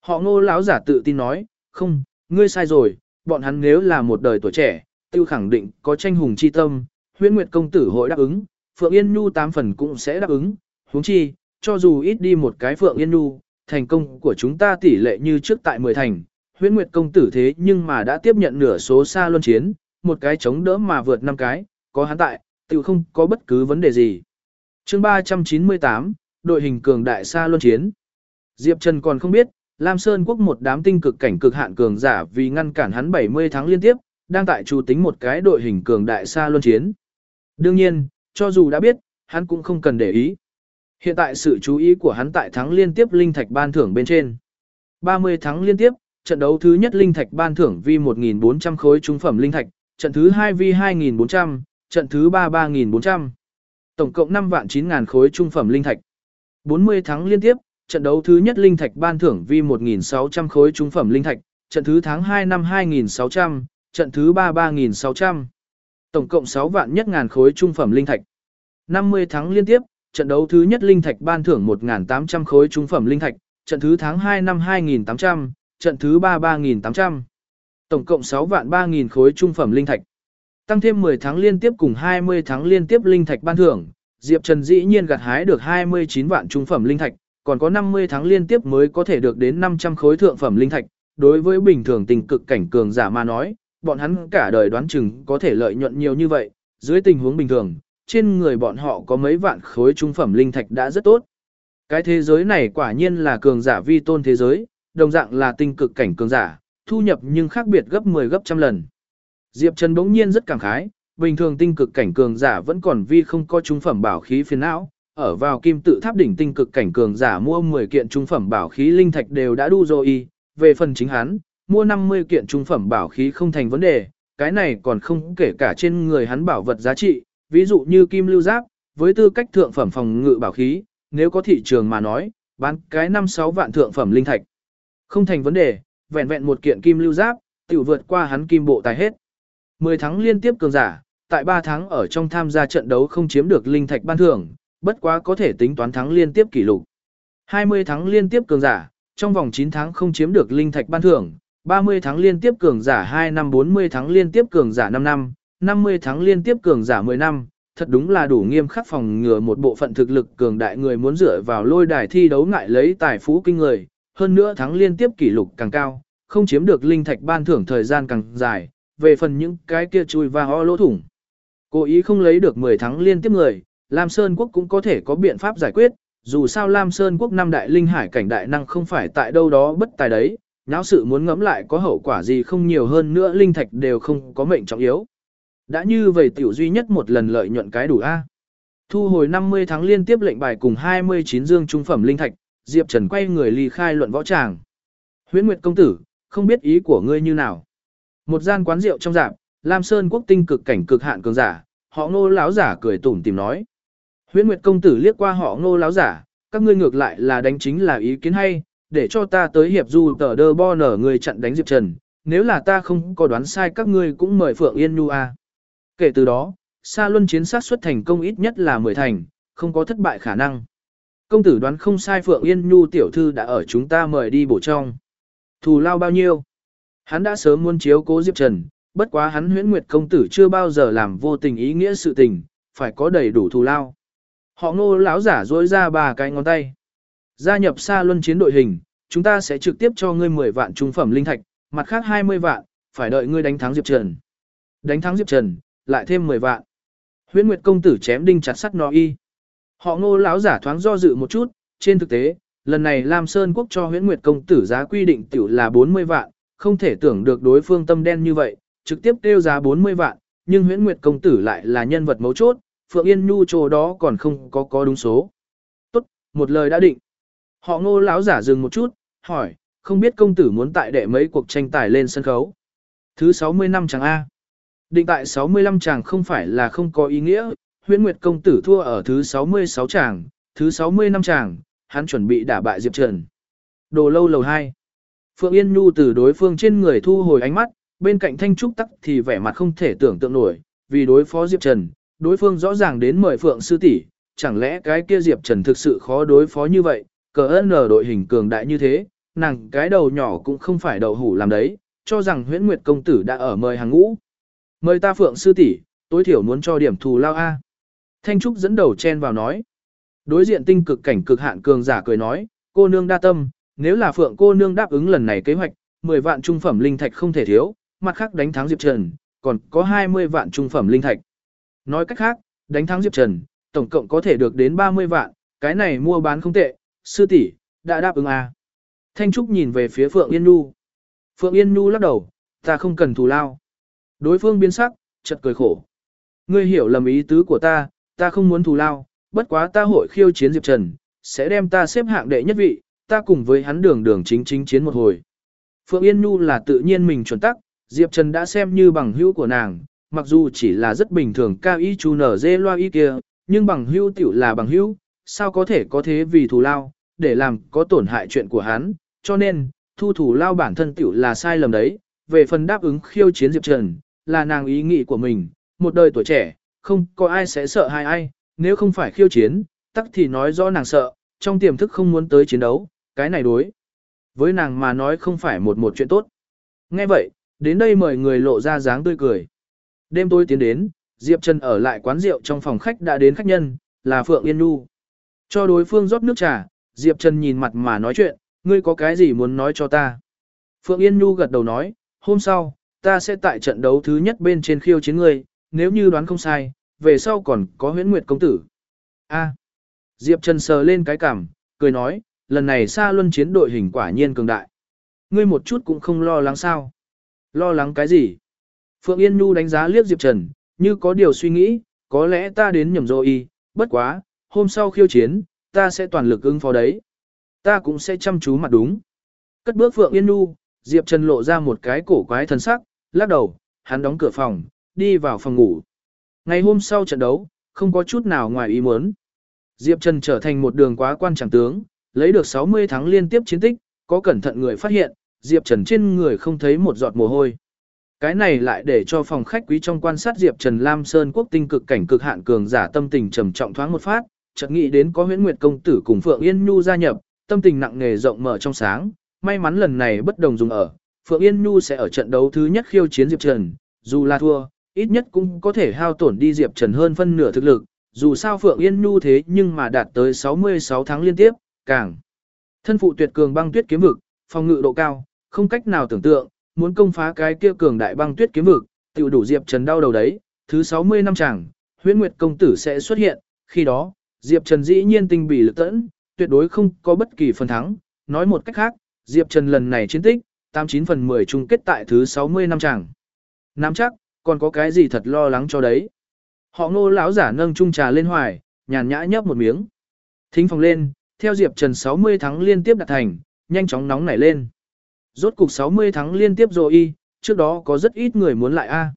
Họ ngô lão giả tự tin nói, không, ngươi sai rồi, bọn hắn nếu là một đời tuổi trẻ, tiêu khẳng định có tranh hùng chi tâm, huyễn nguyệt công tử hội đáp ứng, Phượng Yên Nhu tám phần cũng sẽ đáp ứng, huống chi, cho dù ít đi một cái Phượng Yên Nhu, thành công của chúng ta tỷ lệ như trước tại 10 thành, huyễn nguyệt công tử thế nhưng mà đã tiếp nhận nửa số xa luân chiến, một cái chống đỡ mà vượt năm cái, có hắn tại, tự không có bất cứ vấn đề gì. chương 398, đội hình cường đại xa luân chiến. Diệp Trần còn không biết, Lam Sơn quốc một đám tinh cực cảnh cực hạn cường giả vì ngăn cản hắn 70 tháng liên tiếp, đang tại chủ tính một cái đội hình cường đại xa luân chiến. Đương nhiên, cho dù đã biết, hắn cũng không cần để ý. Hiện tại sự chú ý của hắn tại thắng liên tiếp linh thạch ban thưởng bên trên. 30 thắng liên tiếp, trận đấu thứ nhất linh thạch ban thưởng vi 1.400 khối trung phẩm linh thạch, trận thứ hai vi 2.400, trận thứ ba 3.400. Tổng cộng 5 vạn 9.000 khối trung phẩm linh thạch. 40 thắng liên tiếp, trận đấu thứ nhất linh thạch ban thưởng vi 1.600 khối trung phẩm linh thạch, trận thứ tháng 2 năm 2.600, trận thứ 3 3.600. Tổng cộng 6 vạn nhất ngàn khối trung phẩm linh thạch. 50 tháng liên tiếp, trận đấu thứ nhất linh thạch ban thưởng 1.800 khối trung phẩm linh thạch, trận thứ tháng 2 năm 2.800, trận thứ 3 3.800. Tổng cộng 6 vạn 3.000 khối trung phẩm linh thạch. Tăng thêm 10 tháng liên tiếp cùng 20 tháng liên tiếp linh thạch ban thưởng, Diệp Trần dĩ nhiên gặt hái được 29 vạn trung phẩm linh thạch, còn có 50 tháng liên tiếp mới có thể được đến 500 khối thượng phẩm linh thạch. Đối với bình thường tình cực cảnh cường giả mà nói, bọn hắn cả đời đoán chừng có thể lợi nhuận nhiều như vậy, dưới tình huống bình thường, trên người bọn họ có mấy vạn khối trung phẩm linh thạch đã rất tốt. Cái thế giới này quả nhiên là cường giả vi tôn thế giới, đồng dạng là tinh cực cảnh cường giả, thu nhập nhưng khác biệt gấp 10 gấp trăm lần. Diệp Trần bỗng nhiên rất cảm khái, bình thường tinh cực cảnh cường giả vẫn còn vi không có trung phẩm bảo khí phiền não, ở vào kim tự tháp đỉnh tinh cực cảnh cường giả mua 10 kiện trung phẩm bảo khí linh thạch đều đã đu rồi, về phần chính hắn, mua 50 kiện trung phẩm bảo khí không thành vấn đề, cái này còn không kể cả trên người hắn bảo vật giá trị, ví dụ như kim lưu giáp, với tư cách thượng phẩm phòng ngự bảo khí, nếu có thị trường mà nói, bán cái 5-6 vạn thượng phẩm linh thạch. Không thành vấn đề, vẹn vẹn một kiện kim lưu giáp, tiểu vượt qua hắn kim bộ tài hết. 10 tháng liên tiếp cường giả, tại 3 tháng ở trong tham gia trận đấu không chiếm được linh thạch ban thưởng, bất quá có thể tính toán thắng liên tiếp kỷ lục. 20 tháng liên tiếp cường giả, trong vòng 9 tháng không chiếm được linh thạch ban thưởng, 30 tháng liên tiếp cường giả 2 năm 40 tháng liên tiếp cường giả 5 năm, 50 tháng liên tiếp cường giả 10 năm, thật đúng là đủ nghiêm khắc phòng ngừa một bộ phận thực lực cường đại người muốn dựa vào lôi đài thi đấu ngại lấy tài phú kinh người, hơn nữa thắng liên tiếp kỷ lục càng cao, không chiếm được linh thạch ban thưởng thời gian càng dài, về phần những cái kia chui và ho lỗ thủng. Cố ý không lấy được 10 thắng liên tiếp người, Lam Sơn Quốc cũng có thể có biện pháp giải quyết, dù sao Lam Sơn Quốc năm đại linh hải cảnh đại năng không phải tại đâu đó bất tài đấy, náo sự muốn ngẫm lại có hậu quả gì không nhiều hơn nữa linh thạch đều không có mệnh trọng yếu. Đã như vậy tiểu duy nhất một lần lợi nhuận cái đủ A. Thu hồi 50 tháng liên tiếp lệnh bài cùng 29 dương trung phẩm linh thạch, Diệp Trần quay người ly khai luận võ tràng. Huyễn Nguyệt công tử, không biết ý của ngươi như nào. Một gian quán rượu trong rạp, Lam Sơn quốc tinh cực cảnh cực hạn cường giả, họ Ngô lão giả cười tủm tìm nói. Huyễn Nguyệt công tử liếc qua họ Ngô lão giả, các ngươi ngược lại là đánh chính là ý kiến hay, để cho ta tới hiệp du tờ đơ bo nở người chặn đánh Diệp Trần, nếu là ta không có đoán sai các ngươi cũng mời Phượng Yên Nhu a. Kể từ đó, Sa Luân chiến sát xuất thành công ít nhất là 10 thành, không có thất bại khả năng. Công tử đoán không sai Phượng Yên Nhu tiểu thư đã ở chúng ta mời đi bổ trong. Thù lao bao nhiêu? Hắn đã sớm muốn chiếu cố Diệp Trần, bất quá hắn huyễn nguyệt công tử chưa bao giờ làm vô tình ý nghĩa sự tình, phải có đầy đủ thù lao. Họ ngô lão giả dối ra ba cái ngón tay. Gia nhập xa Luân chiến đội hình, chúng ta sẽ trực tiếp cho ngươi 10 vạn trung phẩm linh thạch, mặt khác 20 vạn, phải đợi ngươi đánh thắng Diệp Trần. Đánh thắng Diệp Trần, lại thêm 10 vạn. Huyễn Nguyệt công tử chém đinh chặt sắt nó y. Họ Ngô lão giả thoáng do dự một chút, trên thực tế, lần này Lam Sơn quốc cho Huyễn Nguyệt công tử giá quy định tiểu là 40 vạn, không thể tưởng được đối phương tâm đen như vậy, trực tiếp kêu giá 40 vạn, nhưng Huyễn Nguyệt công tử lại là nhân vật mấu chốt, Phượng Yên Nhu chỗ đó còn không có có đúng số. Tốt, một lời đã định. Họ Ngô lão giả dừng một chút, hỏi, không biết công tử muốn tại đệ mấy cuộc tranh tài lên sân khấu. Thứ 60 năm chàng A. Định tại 65 chàng không phải là không có ý nghĩa, huyễn nguyệt công tử thua ở thứ 66 chàng, thứ 60 năm chàng, hắn chuẩn bị đả bại Diệp Trần. Đồ lâu lầu 2. Phượng Yên Nhu từ đối phương trên người thu hồi ánh mắt, bên cạnh Thanh Trúc tắc thì vẻ mặt không thể tưởng tượng nổi, vì đối phó Diệp Trần, đối phương rõ ràng đến mời Phượng sư tỷ, chẳng lẽ cái kia Diệp Trần thực sự khó đối phó như vậy, cờ ơn ở đội hình cường đại như thế, nàng cái đầu nhỏ cũng không phải đầu hủ làm đấy, cho rằng huyễn nguyệt công tử đã ở mời hàng ngũ. Mời ta Phượng sư tỷ, tối thiểu muốn cho điểm thù lao A. Thanh Trúc dẫn đầu chen vào nói. Đối diện tinh cực cảnh cực hạn cường giả cười nói, cô nương đa tâm, nếu là Phượng cô nương đáp ứng lần này kế hoạch, 10 vạn trung phẩm linh thạch không thể thiếu, mặt khác đánh thắng Diệp Trần, còn có 20 vạn trung phẩm linh thạch. Nói cách khác, đánh thắng Diệp Trần, tổng cộng có thể được đến 30 vạn, cái này mua bán không tệ, sư tỷ đã đáp ứng à. Thanh Trúc nhìn về phía Phượng Yên Nhu. Phượng Yên Nhu lắc đầu, ta không cần thù lao. Đối phương biến sắc, chật cười khổ. Ngươi hiểu lầm ý tứ của ta, ta không muốn thù lao, bất quá ta hội khiêu chiến Diệp Trần, sẽ đem ta xếp hạng đệ nhất vị, ta cùng với hắn đường đường chính chính chiến một hồi. Phượng Yên Nhu là tự nhiên mình chuẩn tắc, Diệp Trần đã xem như bằng hữu của nàng, mặc dù chỉ là rất bình thường cao y chu nở dê loa y kia, nhưng bằng hữu tiểu là bằng hữu, sao có thể có thế vì thù lao, để làm có tổn hại chuyện của hắn, cho nên, thu thủ lao bản thân tiểu là sai lầm đấy, về phần đáp ứng khiêu chiến Diệp Trần, là nàng ý nghĩ của mình, một đời tuổi trẻ, không có ai sẽ sợ hai ai, nếu không phải khiêu chiến, tắc thì nói rõ nàng sợ, trong tiềm thức không muốn tới chiến đấu, cái này đối. Với nàng mà nói không phải một một chuyện tốt. Nghe vậy, đến đây mời người lộ ra dáng tươi cười. Đêm tôi tiến đến, Diệp Trần ở lại quán rượu trong phòng khách đã đến khách nhân, là Phượng Yên Nhu. Cho đối phương rót nước trà, Diệp Trần nhìn mặt mà nói chuyện, ngươi có cái gì muốn nói cho ta? Phượng Yên Nhu gật đầu nói, hôm sau, ta sẽ tại trận đấu thứ nhất bên trên khiêu chiến ngươi, nếu như đoán không sai, về sau còn có huyễn nguyệt công tử. A. Diệp Trần sờ lên cái cảm, cười nói, lần này xa luân chiến đội hình quả nhiên cường đại. Ngươi một chút cũng không lo lắng sao. Lo lắng cái gì? Phượng Yên Nhu đánh giá liếc Diệp Trần, như có điều suy nghĩ, có lẽ ta đến nhầm rồi y, bất quá, hôm sau khiêu chiến, ta sẽ toàn lực ứng phó đấy. Ta cũng sẽ chăm chú mặt đúng. Cất bước Phượng Yên Nhu, Diệp Trần lộ ra một cái cổ quái thần sắc, lắc đầu, hắn đóng cửa phòng, đi vào phòng ngủ. Ngày hôm sau trận đấu, không có chút nào ngoài ý muốn. Diệp Trần trở thành một đường quá quan trọng tướng, lấy được 60 tháng liên tiếp chiến tích, có cẩn thận người phát hiện, Diệp Trần trên người không thấy một giọt mồ hôi. Cái này lại để cho phòng khách quý trong quan sát Diệp Trần Lam Sơn quốc tinh cực cảnh cực hạn cường giả tâm tình trầm trọng thoáng một phát, chợt nghĩ đến có Huyễn Nguyệt công tử cùng Phượng Yên Nhu gia nhập, tâm tình nặng nề rộng mở trong sáng, may mắn lần này bất đồng dùng ở, Phượng Yên Nhu sẽ ở trận đấu thứ nhất khiêu chiến Diệp Trần, dù là thua, ít nhất cũng có thể hao tổn đi Diệp Trần hơn phân nửa thực lực, dù sao Phượng Yên Nhu thế nhưng mà đạt tới 66 tháng liên tiếp, càng thân phụ tuyệt cường băng tuyết kiếm vực, phòng ngự độ cao, không cách nào tưởng tượng, muốn công phá cái kia cường đại băng tuyết kiếm vực, tiểu đủ Diệp Trần đau đầu đấy, thứ 60 năm chẳng, Huyễn Nguyệt công tử sẽ xuất hiện, khi đó, Diệp Trần dĩ nhiên tinh bỉ lực tẫn, tuyệt đối không có bất kỳ phần thắng, nói một cách khác, Diệp Trần lần này chiến tích, 89 phần 10 chung kết tại thứ 60 năm chẳng. Nắm chắc, còn có cái gì thật lo lắng cho đấy. Họ ngô lão giả nâng chung trà lên hoài, nhàn nhã nhấp một miếng. Thính phòng lên, theo Diệp Trần 60 thắng liên tiếp đạt thành, nhanh chóng nóng nảy lên. Rốt cục 60 thắng liên tiếp rồi y, trước đó có rất ít người muốn lại a.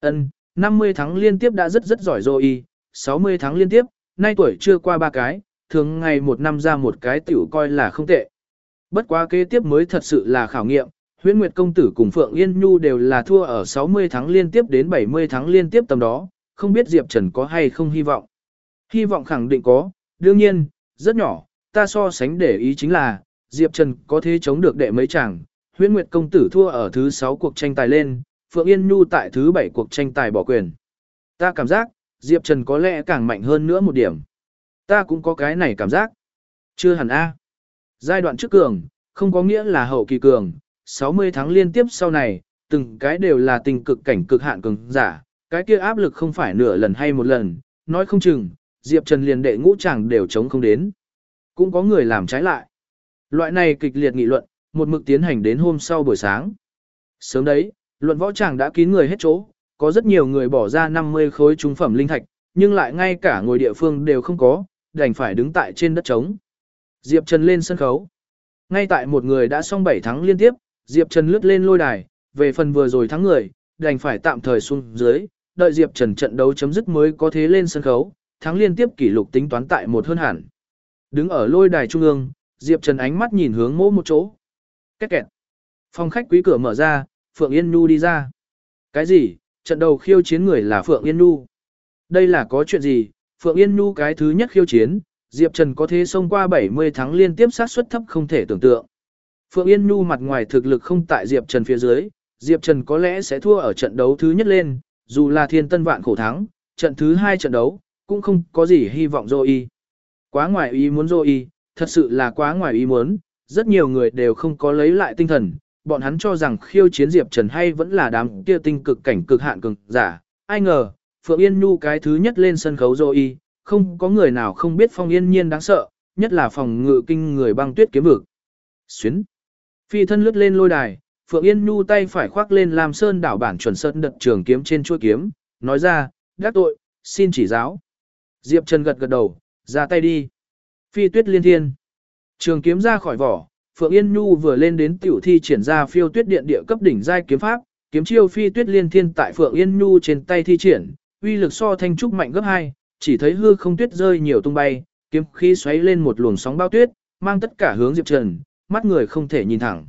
Ân, 50 thắng liên tiếp đã rất rất giỏi rồi y, 60 thắng liên tiếp, nay tuổi chưa qua ba cái, thường ngày một năm ra một cái tiểu coi là không tệ. Bất quá kế tiếp mới thật sự là khảo nghiệm, Huyễn Nguyệt công tử cùng Phượng Yên Nhu đều là thua ở 60 tháng liên tiếp đến 70 tháng liên tiếp tầm đó, không biết Diệp Trần có hay không hy vọng. Hy vọng khẳng định có, đương nhiên, rất nhỏ, ta so sánh để ý chính là, Diệp Trần có thể chống được đệ mấy chàng, Huyễn Nguyệt công tử thua ở thứ 6 cuộc tranh tài lên, Phượng Yên Nhu tại thứ 7 cuộc tranh tài bỏ quyền. Ta cảm giác, Diệp Trần có lẽ càng mạnh hơn nữa một điểm. Ta cũng có cái này cảm giác. Chưa hẳn A. Giai đoạn trước cường, không có nghĩa là hậu kỳ cường, 60 tháng liên tiếp sau này, từng cái đều là tình cực cảnh cực hạn cường giả, cái kia áp lực không phải nửa lần hay một lần, nói không chừng, Diệp Trần liền đệ ngũ chẳng đều chống không đến. Cũng có người làm trái lại. Loại này kịch liệt nghị luận, một mực tiến hành đến hôm sau buổi sáng. Sớm đấy, luận võ tràng đã kín người hết chỗ, có rất nhiều người bỏ ra 50 khối trung phẩm linh thạch, nhưng lại ngay cả ngồi địa phương đều không có, đành phải đứng tại trên đất trống. Diệp Trần lên sân khấu. Ngay tại một người đã xong 7 thắng liên tiếp, Diệp Trần lướt lên lôi đài, về phần vừa rồi thắng người, đành phải tạm thời xuống dưới, đợi Diệp Trần trận đấu chấm dứt mới có thế lên sân khấu, thắng liên tiếp kỷ lục tính toán tại một hơn hẳn. Đứng ở lôi đài trung ương, Diệp Trần ánh mắt nhìn hướng mỗ một chỗ. Két kẹt. Phòng khách quý cửa mở ra, Phượng Yên Nhu đi ra. Cái gì? Trận đầu khiêu chiến người là Phượng Yên Nhu. Đây là có chuyện gì? Phượng Yên Nhu cái thứ nhất khiêu chiến, Diệp Trần có thế xông qua 70 tháng liên tiếp sát suất thấp không thể tưởng tượng. Phượng Yên Nhu mặt ngoài thực lực không tại Diệp Trần phía dưới, Diệp Trần có lẽ sẽ thua ở trận đấu thứ nhất lên, dù là thiên tân vạn khổ thắng, trận thứ hai trận đấu, cũng không có gì hy vọng dô y. Quá ngoài ý muốn dô y, thật sự là quá ngoài ý muốn, rất nhiều người đều không có lấy lại tinh thần, bọn hắn cho rằng khiêu chiến Diệp Trần hay vẫn là đám kia tinh cực cảnh cực hạn cường giả, ai ngờ, Phượng Yên Nhu cái thứ nhất lên sân khấu rồi y, không có người nào không biết phong yên nhiên đáng sợ, nhất là phòng ngự kinh người băng tuyết kiếm vực. Xuyến. Phi thân lướt lên lôi đài, Phượng Yên Nhu tay phải khoác lên làm sơn đảo bản chuẩn sơn đật trường kiếm trên chuôi kiếm, nói ra, gác tội, xin chỉ giáo. Diệp Trần gật gật đầu, ra tay đi. Phi tuyết liên thiên. Trường kiếm ra khỏi vỏ, Phượng Yên Nhu vừa lên đến tiểu thi triển ra phiêu tuyết điện địa cấp đỉnh giai kiếm pháp, kiếm chiêu phi tuyết liên thiên tại Phượng Yên Nhu trên tay thi triển, uy lực so thanh trúc mạnh gấp 2, chỉ thấy hư không tuyết rơi nhiều tung bay, kiếm khí xoáy lên một luồng sóng bao tuyết, mang tất cả hướng Diệp Trần, mắt người không thể nhìn thẳng.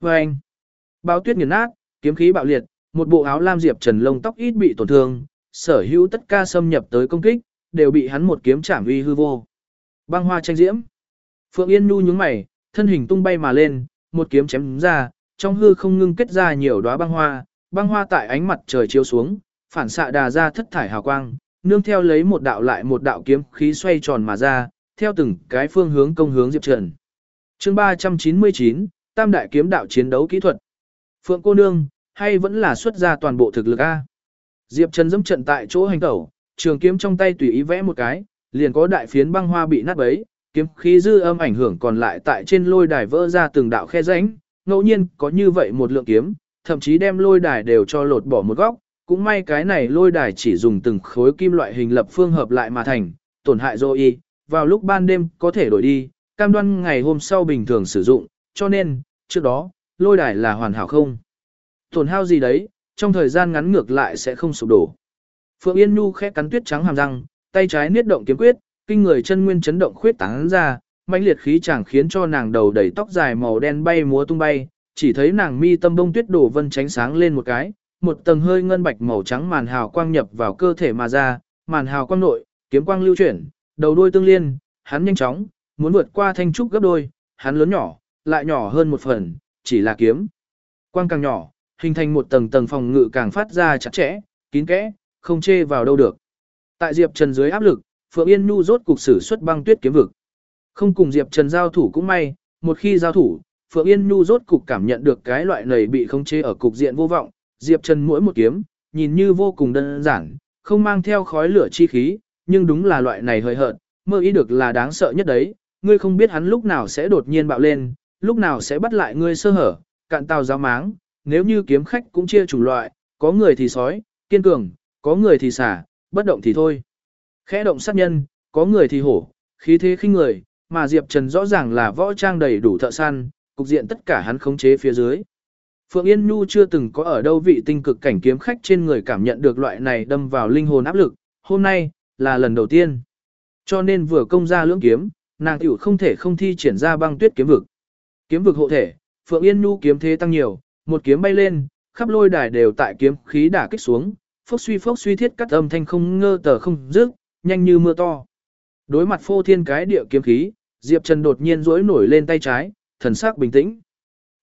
Và anh, bao tuyết nghiền nát, kiếm khí bạo liệt, một bộ áo lam Diệp Trần lông tóc ít bị tổn thương, sở hữu tất cả xâm nhập tới công kích, đều bị hắn một kiếm chảm uy hư vô. Băng hoa tranh diễm. Phượng Yên Nhu nhướng mày, thân hình tung bay mà lên, một kiếm chém ra, trong hư không ngưng kết ra nhiều đóa băng hoa, băng hoa tại ánh mặt trời chiếu xuống, phản xạ đà ra thất thải hào quang, nương theo lấy một đạo lại một đạo kiếm khí xoay tròn mà ra, theo từng cái phương hướng công hướng Diệp Trần. Chương 399, Tam đại kiếm đạo chiến đấu kỹ thuật. Phượng cô nương, hay vẫn là xuất ra toàn bộ thực lực a? Diệp Trần dẫm trận tại chỗ hành tẩu, trường kiếm trong tay tùy ý vẽ một cái, liền có đại phiến băng hoa bị nát bấy, kiếm khí dư âm ảnh hưởng còn lại tại trên lôi đài vỡ ra từng đạo khe rãnh, ngẫu nhiên có như vậy một lượng kiếm, thậm chí đem lôi đài đều cho lột bỏ một góc, cũng may cái này lôi đài chỉ dùng từng khối kim loại hình lập phương hợp lại mà thành, tổn hại dô y, vào lúc ban đêm có thể đổi đi, cam đoan ngày hôm sau bình thường sử dụng, cho nên, trước đó, lôi đài là hoàn hảo không. Tổn hao gì đấy, trong thời gian ngắn ngược lại sẽ không sụp đổ. Phượng Yên Nhu khẽ cắn tuyết trắng hàm răng, tay trái niết động kiếm quyết, kinh người chân nguyên chấn động khuyết tán ra, mãnh liệt khí chẳng khiến cho nàng đầu đầy tóc dài màu đen bay múa tung bay, chỉ thấy nàng mi tâm bông tuyết đổ vân tránh sáng lên một cái, một tầng hơi ngân bạch màu trắng màn hào quang nhập vào cơ thể mà ra, màn hào quang nội, kiếm quang lưu chuyển, đầu đuôi tương liên, hắn nhanh chóng, muốn vượt qua thanh trúc gấp đôi, hắn lớn nhỏ, lại nhỏ hơn một phần, chỉ là kiếm. Quang càng nhỏ, hình thành một tầng tầng phòng ngự càng phát ra chặt chẽ, kín kẽ, không chê vào đâu được. Tại Diệp Trần dưới áp lực, Phượng Yên Nhu rốt cục sử xuất băng tuyết kiếm vực. Không cùng Diệp Trần giao thủ cũng may, một khi giao thủ, Phượng Yên Nhu rốt cục cảm nhận được cái loại này bị không chế ở cục diện vô vọng, Diệp Trần mỗi một kiếm, nhìn như vô cùng đơn giản, không mang theo khói lửa chi khí, nhưng đúng là loại này hơi hợt, mơ ý được là đáng sợ nhất đấy, ngươi không biết hắn lúc nào sẽ đột nhiên bạo lên, lúc nào sẽ bắt lại ngươi sơ hở, cạn tàu giáo máng, nếu như kiếm khách cũng chia chủng loại, có người thì sói, kiên cường, có người thì xả, bất động thì thôi. Khẽ động sát nhân, có người thì hổ, khí thế khinh người, mà Diệp Trần rõ ràng là võ trang đầy đủ thợ săn, cục diện tất cả hắn khống chế phía dưới. Phượng Yên Nhu chưa từng có ở đâu vị tinh cực cảnh kiếm khách trên người cảm nhận được loại này đâm vào linh hồn áp lực, hôm nay, là lần đầu tiên. Cho nên vừa công ra lưỡng kiếm, nàng tiểu không thể không thi triển ra băng tuyết kiếm vực. Kiếm vực hộ thể, Phượng Yên Nhu kiếm thế tăng nhiều, một kiếm bay lên, khắp lôi đài đều tại kiếm khí đả kích xuống, phốc suy phốc suy thiết cắt âm thanh không ngơ tờ không dứt, nhanh như mưa to. Đối mặt phô thiên cái địa kiếm khí, Diệp Trần đột nhiên rỗi nổi lên tay trái, thần sắc bình tĩnh.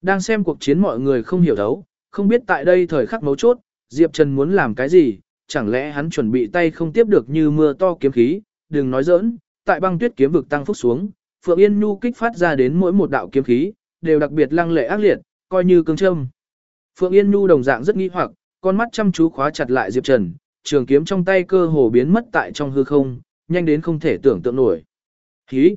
Đang xem cuộc chiến mọi người không hiểu thấu, không biết tại đây thời khắc mấu chốt, Diệp Trần muốn làm cái gì, chẳng lẽ hắn chuẩn bị tay không tiếp được như mưa to kiếm khí, đừng nói giỡn, tại băng tuyết kiếm vực tăng phúc xuống, Phượng Yên Nhu kích phát ra đến mỗi một đạo kiếm khí, đều đặc biệt lăng lệ ác liệt, coi như cương châm. Phượng Yên Nhu đồng dạng rất nghi hoặc, con mắt chăm chú khóa chặt lại Diệp Trần, trường kiếm trong tay cơ hồ biến mất tại trong hư không, nhanh đến không thể tưởng tượng nổi. Khí!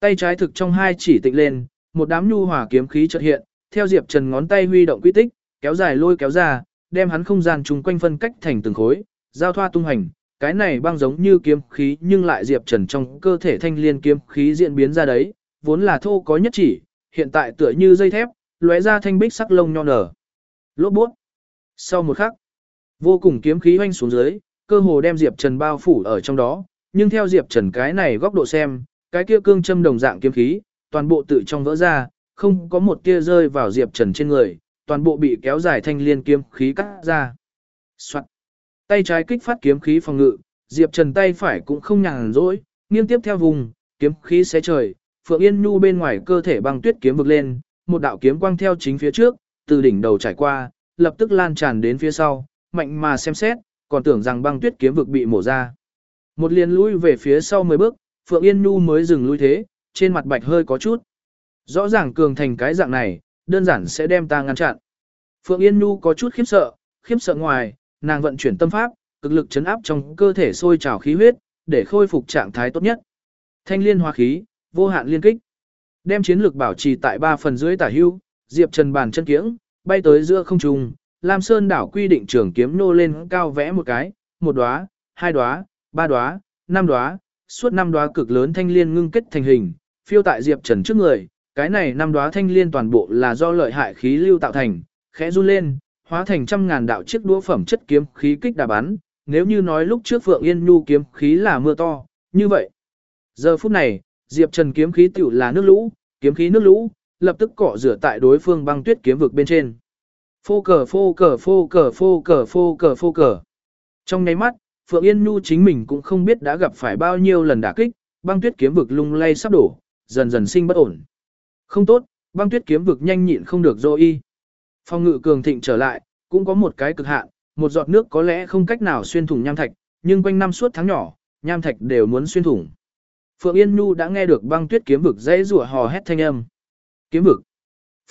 Tay trái thực trong hai chỉ tịnh lên, một đám nhu hòa kiếm khí chợt hiện, theo Diệp Trần ngón tay huy động quy tích, kéo dài lôi kéo ra, đem hắn không gian chung quanh phân cách thành từng khối, giao thoa tung hành, cái này băng giống như kiếm khí nhưng lại Diệp Trần trong cơ thể thanh liên kiếm khí diễn biến ra đấy, vốn là thô có nhất chỉ, hiện tại tựa như dây thép, lóe ra thanh bích sắc lông nho nở. Lốt bút. Sau một khắc, vô cùng kiếm khí hoanh xuống dưới, cơ hồ đem Diệp Trần bao phủ ở trong đó, nhưng theo Diệp Trần cái này góc độ xem, cái kia cương châm đồng dạng kiếm khí, toàn bộ tự trong vỡ ra, không có một tia rơi vào Diệp Trần trên người, toàn bộ bị kéo dài thanh liên kiếm khí cắt ra. Soạn. Tay trái kích phát kiếm khí phòng ngự, Diệp Trần tay phải cũng không nhàn rỗi, nghiêng tiếp theo vùng, kiếm khí xé trời, Phượng Yên Nhu bên ngoài cơ thể băng tuyết kiếm vực lên, một đạo kiếm quang theo chính phía trước, từ đỉnh đầu trải qua, lập tức lan tràn đến phía sau, mạnh mà xem xét, còn tưởng rằng băng tuyết kiếm vực bị mổ ra. Một liền lui về phía sau 10 bước, Phượng Yên Nhu mới dừng lui thế, trên mặt bạch hơi có chút. Rõ ràng cường thành cái dạng này, đơn giản sẽ đem ta ngăn chặn. Phượng Yên Nhu có chút khiếp sợ, khiếp sợ ngoài, nàng vận chuyển tâm pháp, cực lực chấn áp trong cơ thể sôi trào khí huyết, để khôi phục trạng thái tốt nhất. Thanh liên hóa khí, vô hạn liên kích. Đem chiến lược bảo trì tại 3 phần dưới tả hưu, Diệp Trần bàn chân kiễng, bay tới giữa không trung, Lam Sơn đảo quy định trường kiếm nô lên cao vẽ một cái, một đóa, hai đóa, ba đóa, năm đóa, suốt năm đóa cực lớn thanh liên ngưng kết thành hình, phiêu tại Diệp Trần trước người, cái này năm đóa thanh liên toàn bộ là do lợi hại khí lưu tạo thành, khẽ run lên, hóa thành trăm ngàn đạo chiếc đũa phẩm chất kiếm khí kích đà bắn, nếu như nói lúc trước Phượng Yên Nhu kiếm khí là mưa to, như vậy. Giờ phút này, Diệp Trần kiếm khí tiểu là nước lũ, kiếm khí nước lũ, lập tức cọ rửa tại đối phương băng tuyết kiếm vực bên trên. Phô cờ phô cờ phô cờ phô cờ phô cờ phô cờ. Trong nháy mắt, Phượng Yên Nhu chính mình cũng không biết đã gặp phải bao nhiêu lần đả kích, băng tuyết kiếm vực lung lay sắp đổ, dần dần sinh bất ổn. Không tốt, băng tuyết kiếm vực nhanh nhịn không được dô y. Phong ngự cường thịnh trở lại, cũng có một cái cực hạn, một giọt nước có lẽ không cách nào xuyên thủng nham thạch, nhưng quanh năm suốt tháng nhỏ, nham thạch đều muốn xuyên thủng. Phượng Yên Nhu đã nghe được băng tuyết kiếm vực dãy rủa hò hét thanh âm. Kiếm vực.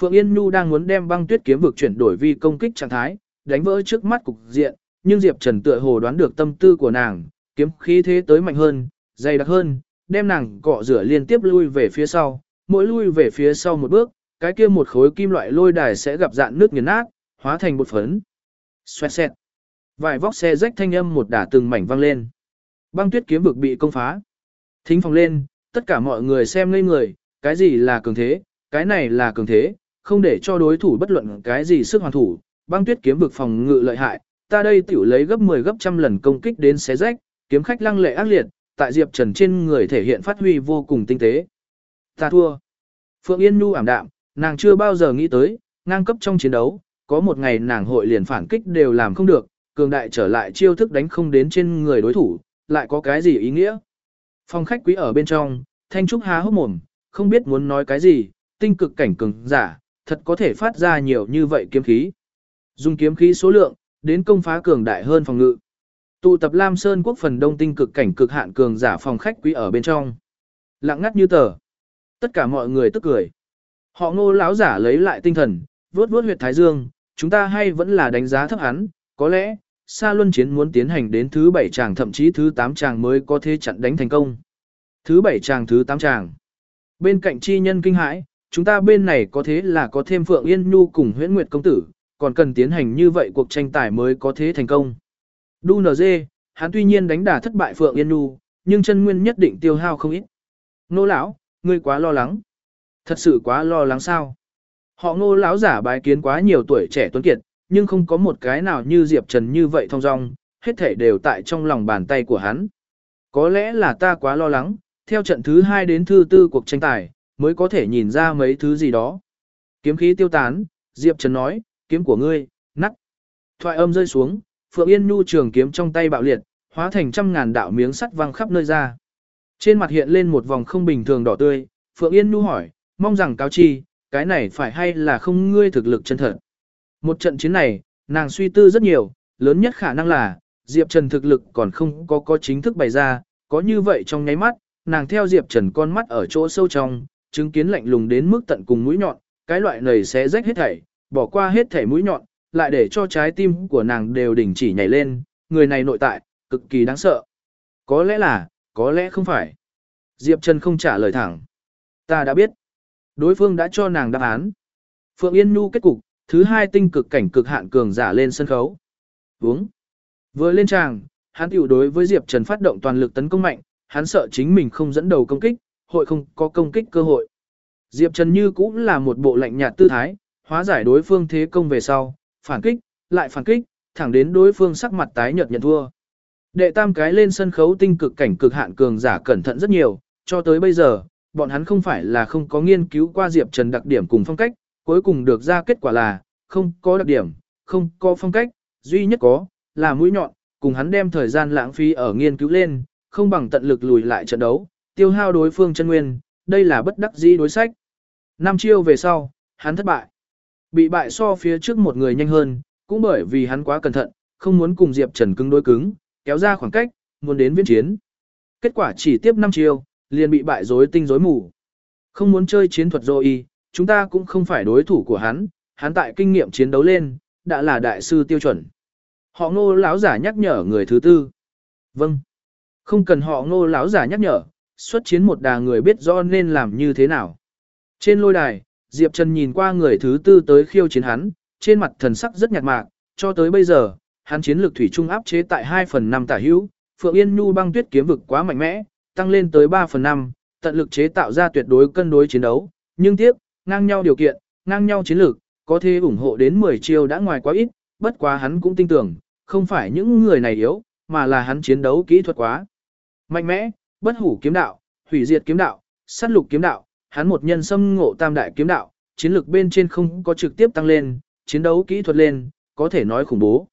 Phượng Yên Nhu đang muốn đem băng tuyết kiếm vực chuyển đổi vi công kích trạng thái, đánh vỡ trước mắt cục diện, nhưng Diệp Trần tựa hồ đoán được tâm tư của nàng, kiếm khí thế tới mạnh hơn, dày đặc hơn, đem nàng cọ rửa liên tiếp lui về phía sau, mỗi lui về phía sau một bước, cái kia một khối kim loại lôi đài sẽ gặp dạn nước nghiền nát, hóa thành bột phấn. Xoẹt xẹt. Vài vóc xe rách thanh âm một đả từng mảnh vang lên. Băng tuyết kiếm vực bị công phá. Thính phòng lên, tất cả mọi người xem ngây người, cái gì là cường thế, cái này là cường thế, không để cho đối thủ bất luận cái gì sức hoàn thủ, băng tuyết kiếm vực phòng ngự lợi hại, ta đây tiểu lấy gấp 10 gấp trăm lần công kích đến xé rách, kiếm khách lăng lệ ác liệt, tại Diệp Trần trên người thể hiện phát huy vô cùng tinh tế. Ta thua. Phượng Yên Nhu ảm đạm, nàng chưa bao giờ nghĩ tới, ngang cấp trong chiến đấu, có một ngày nàng hội liền phản kích đều làm không được, cường đại trở lại chiêu thức đánh không đến trên người đối thủ, lại có cái gì ý nghĩa. Phòng khách quý ở bên trong, Thanh Trúc há hốc mồm, không biết muốn nói cái gì, tinh cực cảnh cường giả, thật có thể phát ra nhiều như vậy kiếm khí. Dùng kiếm khí số lượng, đến công phá cường đại hơn phòng ngự. Tụ tập Lam Sơn quốc phần đông tinh cực cảnh cực hạn cường giả phòng khách quý ở bên trong. Lặng ngắt như tờ. Tất cả mọi người tức cười. Họ ngô lão giả lấy lại tinh thần, vuốt vuốt huyệt thái dương, chúng ta hay vẫn là đánh giá thấp hắn, có lẽ, Sa Luân Chiến muốn tiến hành đến thứ 7 tràng thậm chí thứ 8 tràng mới có thể chặn đánh thành công. Thứ 7 tràng thứ 8 tràng. Bên cạnh chi nhân kinh hãi, chúng ta bên này có thế là có thêm Phượng Yên Nhu cùng Huyễn Nguyệt công tử, còn cần tiến hành như vậy cuộc tranh tài mới có thế thành công. Du NG, hắn tuy nhiên đánh đả thất bại Phượng Yên Nhu, nhưng chân nguyên nhất định tiêu hao không ít. Nô lão, ngươi quá lo lắng. Thật sự quá lo lắng sao? Họ ngô lão giả bái kiến quá nhiều tuổi trẻ tuấn kiệt, nhưng không có một cái nào như Diệp Trần như vậy thông dong, hết thể đều tại trong lòng bàn tay của hắn. Có lẽ là ta quá lo lắng, theo trận thứ 2 đến thứ 4 cuộc tranh tài, mới có thể nhìn ra mấy thứ gì đó. Kiếm khí tiêu tán, Diệp Trần nói, kiếm của ngươi, nắt. Thoại âm rơi xuống, Phượng Yên Nhu trường kiếm trong tay bạo liệt, hóa thành trăm ngàn đạo miếng sắt văng khắp nơi ra. Trên mặt hiện lên một vòng không bình thường đỏ tươi, Phượng Yên Nhu hỏi, mong rằng cáo chi, cái này phải hay là không ngươi thực lực chân thật. Một trận chiến này, nàng suy tư rất nhiều, lớn nhất khả năng là, Diệp Trần thực lực còn không có có chính thức bày ra, có như vậy trong nháy mắt, nàng theo Diệp Trần con mắt ở chỗ sâu trong, chứng kiến lạnh lùng đến mức tận cùng mũi nhọn, cái loại này sẽ rách hết thảy, bỏ qua hết thảy mũi nhọn, lại để cho trái tim của nàng đều đình chỉ nhảy lên, người này nội tại, cực kỳ đáng sợ. Có lẽ là, có lẽ không phải. Diệp Trần không trả lời thẳng. Ta đã biết. Đối phương đã cho nàng đáp án. Phượng Yên Nhu kết cục, thứ hai tinh cực cảnh cực hạn cường giả lên sân khấu. Uống. Vừa lên tràng, hắn tiểu đối với Diệp Trần phát động toàn lực tấn công mạnh, hắn sợ chính mình không dẫn đầu công kích, hội không có công kích cơ hội. Diệp Trần như cũng là một bộ lạnh nhạt tư thái, hóa giải đối phương thế công về sau, phản kích, lại phản kích, thẳng đến đối phương sắc mặt tái nhợt nhận thua. Đệ tam cái lên sân khấu tinh cực cảnh cực hạn cường giả cẩn thận rất nhiều, cho tới bây giờ, bọn hắn không phải là không có nghiên cứu qua Diệp Trần đặc điểm cùng phong cách, cuối cùng được ra kết quả là, không có đặc điểm, không có phong cách, duy nhất có, là mũi nhọn, cùng hắn đem thời gian lãng phí ở nghiên cứu lên, không bằng tận lực lùi lại trận đấu, tiêu hao đối phương chân nguyên, đây là bất đắc dĩ đối sách. Năm chiêu về sau, hắn thất bại. Bị bại so phía trước một người nhanh hơn, cũng bởi vì hắn quá cẩn thận, không muốn cùng Diệp Trần cứng đối cứng, kéo ra khoảng cách, muốn đến viên chiến. Kết quả chỉ tiếp 5 chiêu, liền bị bại rối tinh rối mù. Không muốn chơi chiến thuật rồi chúng ta cũng không phải đối thủ của hắn, hắn tại kinh nghiệm chiến đấu lên, đã là đại sư tiêu chuẩn. Họ ngô lão giả nhắc nhở người thứ tư. Vâng. Không cần họ ngô lão giả nhắc nhở, xuất chiến một đà người biết rõ nên làm như thế nào. Trên lôi đài, Diệp Trần nhìn qua người thứ tư tới khiêu chiến hắn, trên mặt thần sắc rất nhạt mạc, cho tới bây giờ, hắn chiến lược thủy trung áp chế tại 2 phần 5 tả hữu, Phượng Yên Nhu băng tuyết kiếm vực quá mạnh mẽ, tăng lên tới 3 phần 5, tận lực chế tạo ra tuyệt đối cân đối chiến đấu, nhưng tiếc, ngang nhau điều kiện, ngang nhau chiến lược, có thể ủng hộ đến 10 chiêu đã ngoài quá ít, bất quá hắn cũng tin tưởng, không phải những người này yếu, mà là hắn chiến đấu kỹ thuật quá. Mạnh mẽ, bất hủ kiếm đạo, hủy diệt kiếm đạo, sát lục kiếm đạo, hắn một nhân xâm ngộ tam đại kiếm đạo, chiến lược bên trên không có trực tiếp tăng lên, chiến đấu kỹ thuật lên, có thể nói khủng bố.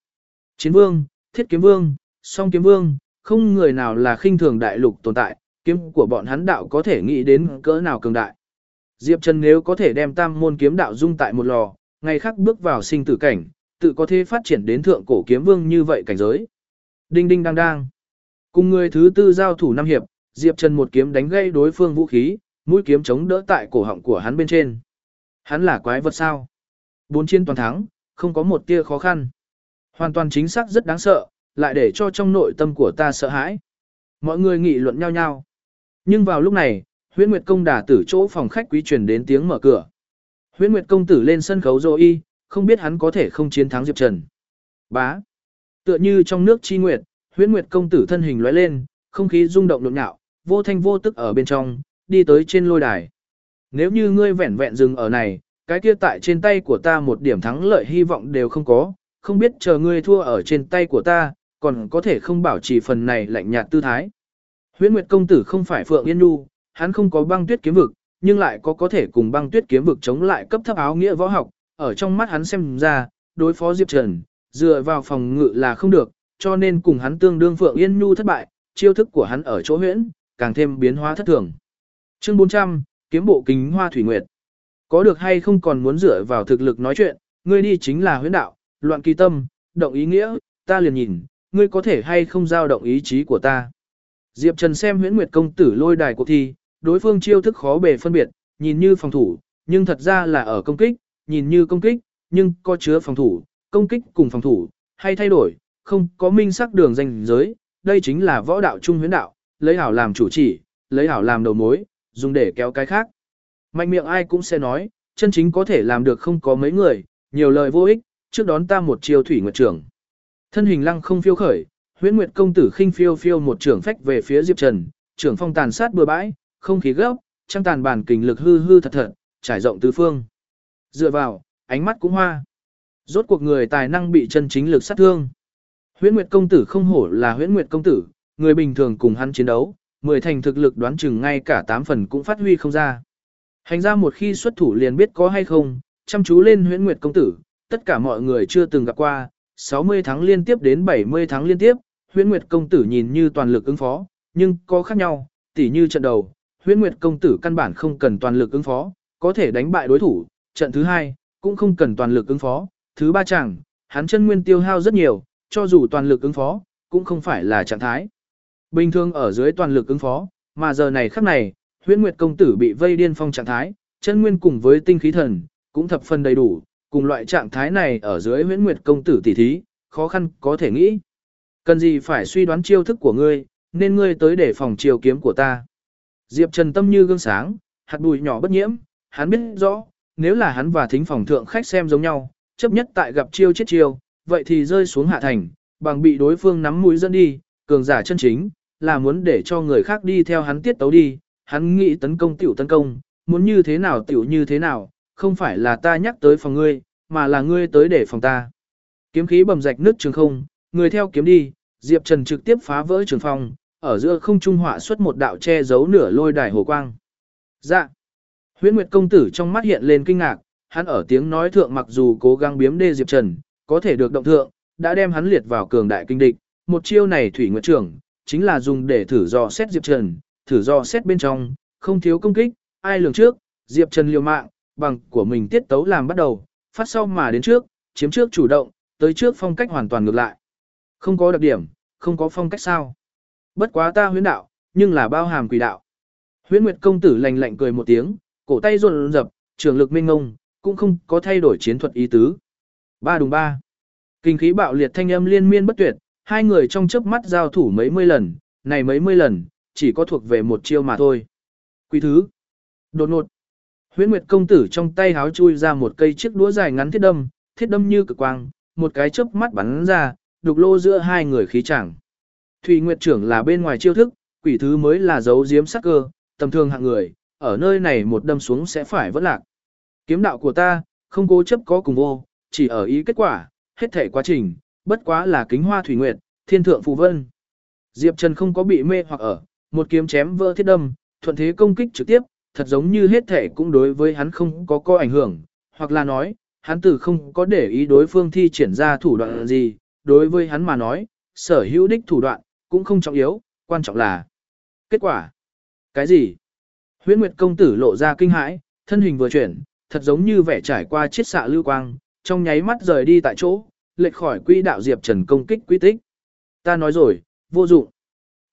Chiến vương, thiết kiếm vương, song kiếm vương, không người nào là khinh thường đại lục tồn tại, kiếm của bọn hắn đạo có thể nghĩ đến cỡ nào cường đại. Diệp Trần nếu có thể đem tam môn kiếm đạo dung tại một lò, ngày khác bước vào sinh tử cảnh, tự có thể phát triển đến thượng cổ kiếm vương như vậy cảnh giới. Đinh đinh đang đang. Cùng người thứ tư giao thủ năm hiệp, Diệp Trần một kiếm đánh gây đối phương vũ khí, mũi kiếm chống đỡ tại cổ họng của hắn bên trên. Hắn là quái vật sao? Bốn chiến toàn thắng, không có một tia khó khăn. Hoàn toàn chính xác rất đáng sợ, lại để cho trong nội tâm của ta sợ hãi. Mọi người nghị luận nhau nhau. Nhưng vào lúc này, Huyễn Nguyệt công đà tử chỗ phòng khách quý truyền đến tiếng mở cửa. Huyễn Nguyệt công tử lên sân khấu rồi y, không biết hắn có thể không chiến thắng Diệp Trần. Bá. Tựa như trong nước chi nguyệt, Huyễn Nguyệt công tử thân hình lóe lên, không khí rung động nhộn nhạo, vô thanh vô tức ở bên trong, đi tới trên lôi đài. Nếu như ngươi vẹn vẹn dừng ở này, cái kia tại trên tay của ta một điểm thắng lợi hy vọng đều không có, không biết chờ ngươi thua ở trên tay của ta, còn có thể không bảo trì phần này lạnh nhạt tư thái. Huyễn Nguyệt công tử không phải Phượng Yên Nhu, hắn không có băng tuyết kiếm vực, nhưng lại có có thể cùng băng tuyết kiếm vực chống lại cấp thấp áo nghĩa võ học, ở trong mắt hắn xem ra, đối phó Diệp Trần, dựa vào phòng ngự là không được, cho nên cùng hắn tương đương Phượng Yên Nhu thất bại, chiêu thức của hắn ở chỗ huyễn, càng thêm biến hóa thất thường. Chương 400, kiếm bộ kính hoa thủy nguyệt. Có được hay không còn muốn dựa vào thực lực nói chuyện, ngươi đi chính là huyễn đạo, loạn kỳ tâm, động ý nghĩa, ta liền nhìn, ngươi có thể hay không giao động ý chí của ta. Diệp Trần xem huyễn nguyệt công tử lôi đài cuộc thi, đối phương chiêu thức khó bề phân biệt, nhìn như phòng thủ, nhưng thật ra là ở công kích, nhìn như công kích, nhưng có chứa phòng thủ, công kích cùng phòng thủ, hay thay đổi, không có minh sắc đường danh giới, đây chính là võ đạo trung huyễn đạo, lấy hảo làm chủ chỉ, lấy hảo làm đầu mối, dùng để kéo cái khác. Mạnh miệng ai cũng sẽ nói, chân chính có thể làm được không có mấy người, nhiều lời vô ích, trước đón ta một chiêu thủy nguyệt trưởng. Thân hình lăng không phiêu khởi, huyễn nguyệt công tử khinh phiêu phiêu một trưởng phách về phía Diệp Trần, trưởng phong tàn sát bừa bãi, không khí gấp, trăng tàn bản kình lực hư hư thật thật, trải rộng tứ phương. Dựa vào, ánh mắt cũng hoa. Rốt cuộc người tài năng bị chân chính lực sát thương. Huyễn Nguyệt công tử không hổ là Huyễn Nguyệt công tử, người bình thường cùng hắn chiến đấu, mười thành thực lực đoán chừng ngay cả tám phần cũng phát huy không ra. Hành ra một khi xuất thủ liền biết có hay không, chăm chú lên Huyễn Nguyệt công tử, tất cả mọi người chưa từng gặp qua, 60 tháng liên tiếp đến 70 tháng liên tiếp, Huyễn Nguyệt công tử nhìn như toàn lực ứng phó, nhưng có khác nhau, tỉ như trận đầu, Huyễn Nguyệt công tử căn bản không cần toàn lực ứng phó, có thể đánh bại đối thủ, trận thứ hai cũng không cần toàn lực ứng phó, thứ ba chẳng, hắn chân nguyên tiêu hao rất nhiều, cho dù toàn lực ứng phó, cũng không phải là trạng thái. Bình thường ở dưới toàn lực ứng phó, mà giờ này khắc này, huyễn nguyệt công tử bị vây điên phong trạng thái, chân nguyên cùng với tinh khí thần, cũng thập phần đầy đủ, cùng loại trạng thái này ở dưới huyễn nguyệt công tử tỉ thí, khó khăn có thể nghĩ. Cần gì phải suy đoán chiêu thức của ngươi, nên ngươi tới để phòng chiêu kiếm của ta. Diệp Trần tâm như gương sáng, hạt bụi nhỏ bất nhiễm, hắn biết rõ, nếu là hắn và thính phòng thượng khách xem giống nhau, chấp nhất tại gặp chiêu chết chiêu, vậy thì rơi xuống hạ thành, bằng bị đối phương nắm mũi dẫn đi, cường giả chân chính, là muốn để cho người khác đi theo hắn tiết tấu đi, hắn nghĩ tấn công tiểu tấn công, muốn như thế nào tiểu như thế nào, không phải là ta nhắc tới phòng ngươi, mà là ngươi tới để phòng ta. Kiếm khí bầm rạch nước trường không, người theo kiếm đi, Diệp Trần trực tiếp phá vỡ trường phòng, ở giữa không trung họa xuất một đạo che giấu nửa lôi đài hồ quang. Dạ. Huyễn Nguyệt công tử trong mắt hiện lên kinh ngạc, hắn ở tiếng nói thượng mặc dù cố gắng biếm đê Diệp Trần, có thể được động thượng, đã đem hắn liệt vào cường đại kinh địch. Một chiêu này Thủy Nguyệt trưởng, chính là dùng để thử dò xét Diệp Trần, thử dò xét bên trong, không thiếu công kích, ai lường trước, Diệp Trần liều mạng, bằng của mình tiết tấu làm bắt đầu, phát sau mà đến trước, chiếm trước chủ động, tới trước phong cách hoàn toàn ngược lại. Không có đặc điểm, không có phong cách sao. Bất quá ta huyễn đạo, nhưng là bao hàm quỷ đạo. Huyễn Nguyệt công tử lạnh lạnh cười một tiếng, cổ tay run rập, trường lực minh ngông, cũng không có thay đổi chiến thuật ý tứ. Ba đùng ba. Kinh khí bạo liệt thanh âm liên miên bất tuyệt, hai người trong chớp mắt giao thủ mấy mươi lần, này mấy mươi lần, chỉ có thuộc về một chiêu mà thôi. Quý thứ. Đột ngột. Huyễn Nguyệt công tử trong tay háo chui ra một cây chiếc đũa dài ngắn thiết đâm, thiết đâm như cực quang, một cái chớp mắt bắn ra, đục lô giữa hai người khí chẳng. Thủy Nguyệt trưởng là bên ngoài chiêu thức, quỷ thứ mới là dấu diếm sắc cơ, tầm thường hạng người, ở nơi này một đâm xuống sẽ phải vỡ lạc. Kiếm đạo của ta, không cố chấp có cùng vô, chỉ ở ý kết quả, hết thể quá trình, bất quá là kính hoa thủy nguyệt, thiên thượng phù vân. Diệp Trần không có bị mê hoặc ở, một kiếm chém vỡ thiết đâm, thuận thế công kích trực tiếp, thật giống như hết thể cũng đối với hắn không có có ảnh hưởng, hoặc là nói, hắn từ không có để ý đối phương thi triển ra thủ đoạn gì, đối với hắn mà nói, sở hữu đích thủ đoạn, cũng không trọng yếu, quan trọng là kết quả. Cái gì? Huyễn Nguyệt công tử lộ ra kinh hãi, thân hình vừa chuyển, thật giống như vẻ trải qua chiết xạ lưu quang, trong nháy mắt rời đi tại chỗ, lệch khỏi quỹ đạo Diệp Trần công kích quy tích. Ta nói rồi, vô dụng.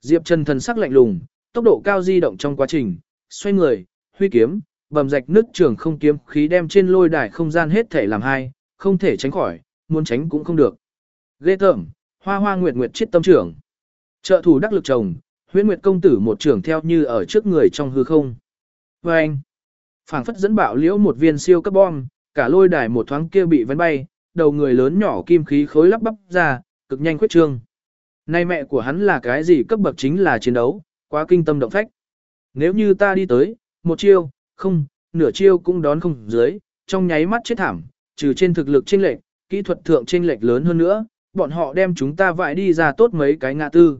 Diệp Trần thần sắc lạnh lùng, tốc độ cao di động trong quá trình, xoay người, huy kiếm, bầm rạch nước trường không kiếm khí đem trên lôi đài không gian hết thể làm hai, không thể tránh khỏi, muốn tránh cũng không được. Ghê tởm, hoa hoa nguyệt nguyệt chết tâm trưởng. Trợ thủ đắc lực chồng, huyễn nguyệt công tử một trưởng theo như ở trước người trong hư không. Và anh, phảng phất dẫn bạo liễu một viên siêu cấp bom, cả lôi đài một thoáng kia bị vấn bay, đầu người lớn nhỏ kim khí khối lắp bắp ra, cực nhanh quyết trương. Nay mẹ của hắn là cái gì cấp bậc chính là chiến đấu, quá kinh tâm động phách. Nếu như ta đi tới, một chiêu, không, nửa chiêu cũng đón không dưới, trong nháy mắt chết thảm, trừ trên thực lực chênh lệch, kỹ thuật thượng chênh lệch lớn hơn nữa, bọn họ đem chúng ta vãi đi ra tốt mấy cái ngã tư.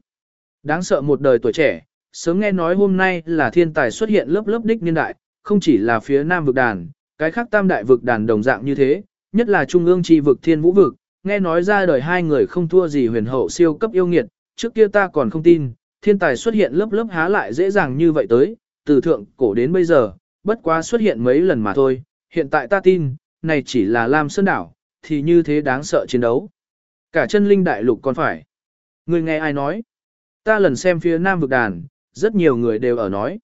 Đáng sợ một đời tuổi trẻ, sớm nghe nói hôm nay là thiên tài xuất hiện lớp lớp đích niên đại, không chỉ là phía nam vực đàn, cái khác tam đại vực đàn đồng dạng như thế, nhất là trung ương chi vực thiên vũ vực, nghe nói ra đời hai người không thua gì huyền hậu siêu cấp yêu nghiệt, trước kia ta còn không tin, thiên tài xuất hiện lớp lớp há lại dễ dàng như vậy tới, từ thượng cổ đến bây giờ, bất quá xuất hiện mấy lần mà thôi, hiện tại ta tin, này chỉ là Lam Sơn Đảo, thì như thế đáng sợ chiến đấu. Cả chân linh đại lục còn phải. Người nghe ai nói? Ta lần xem phía nam vực đàn, rất nhiều người đều ở nói.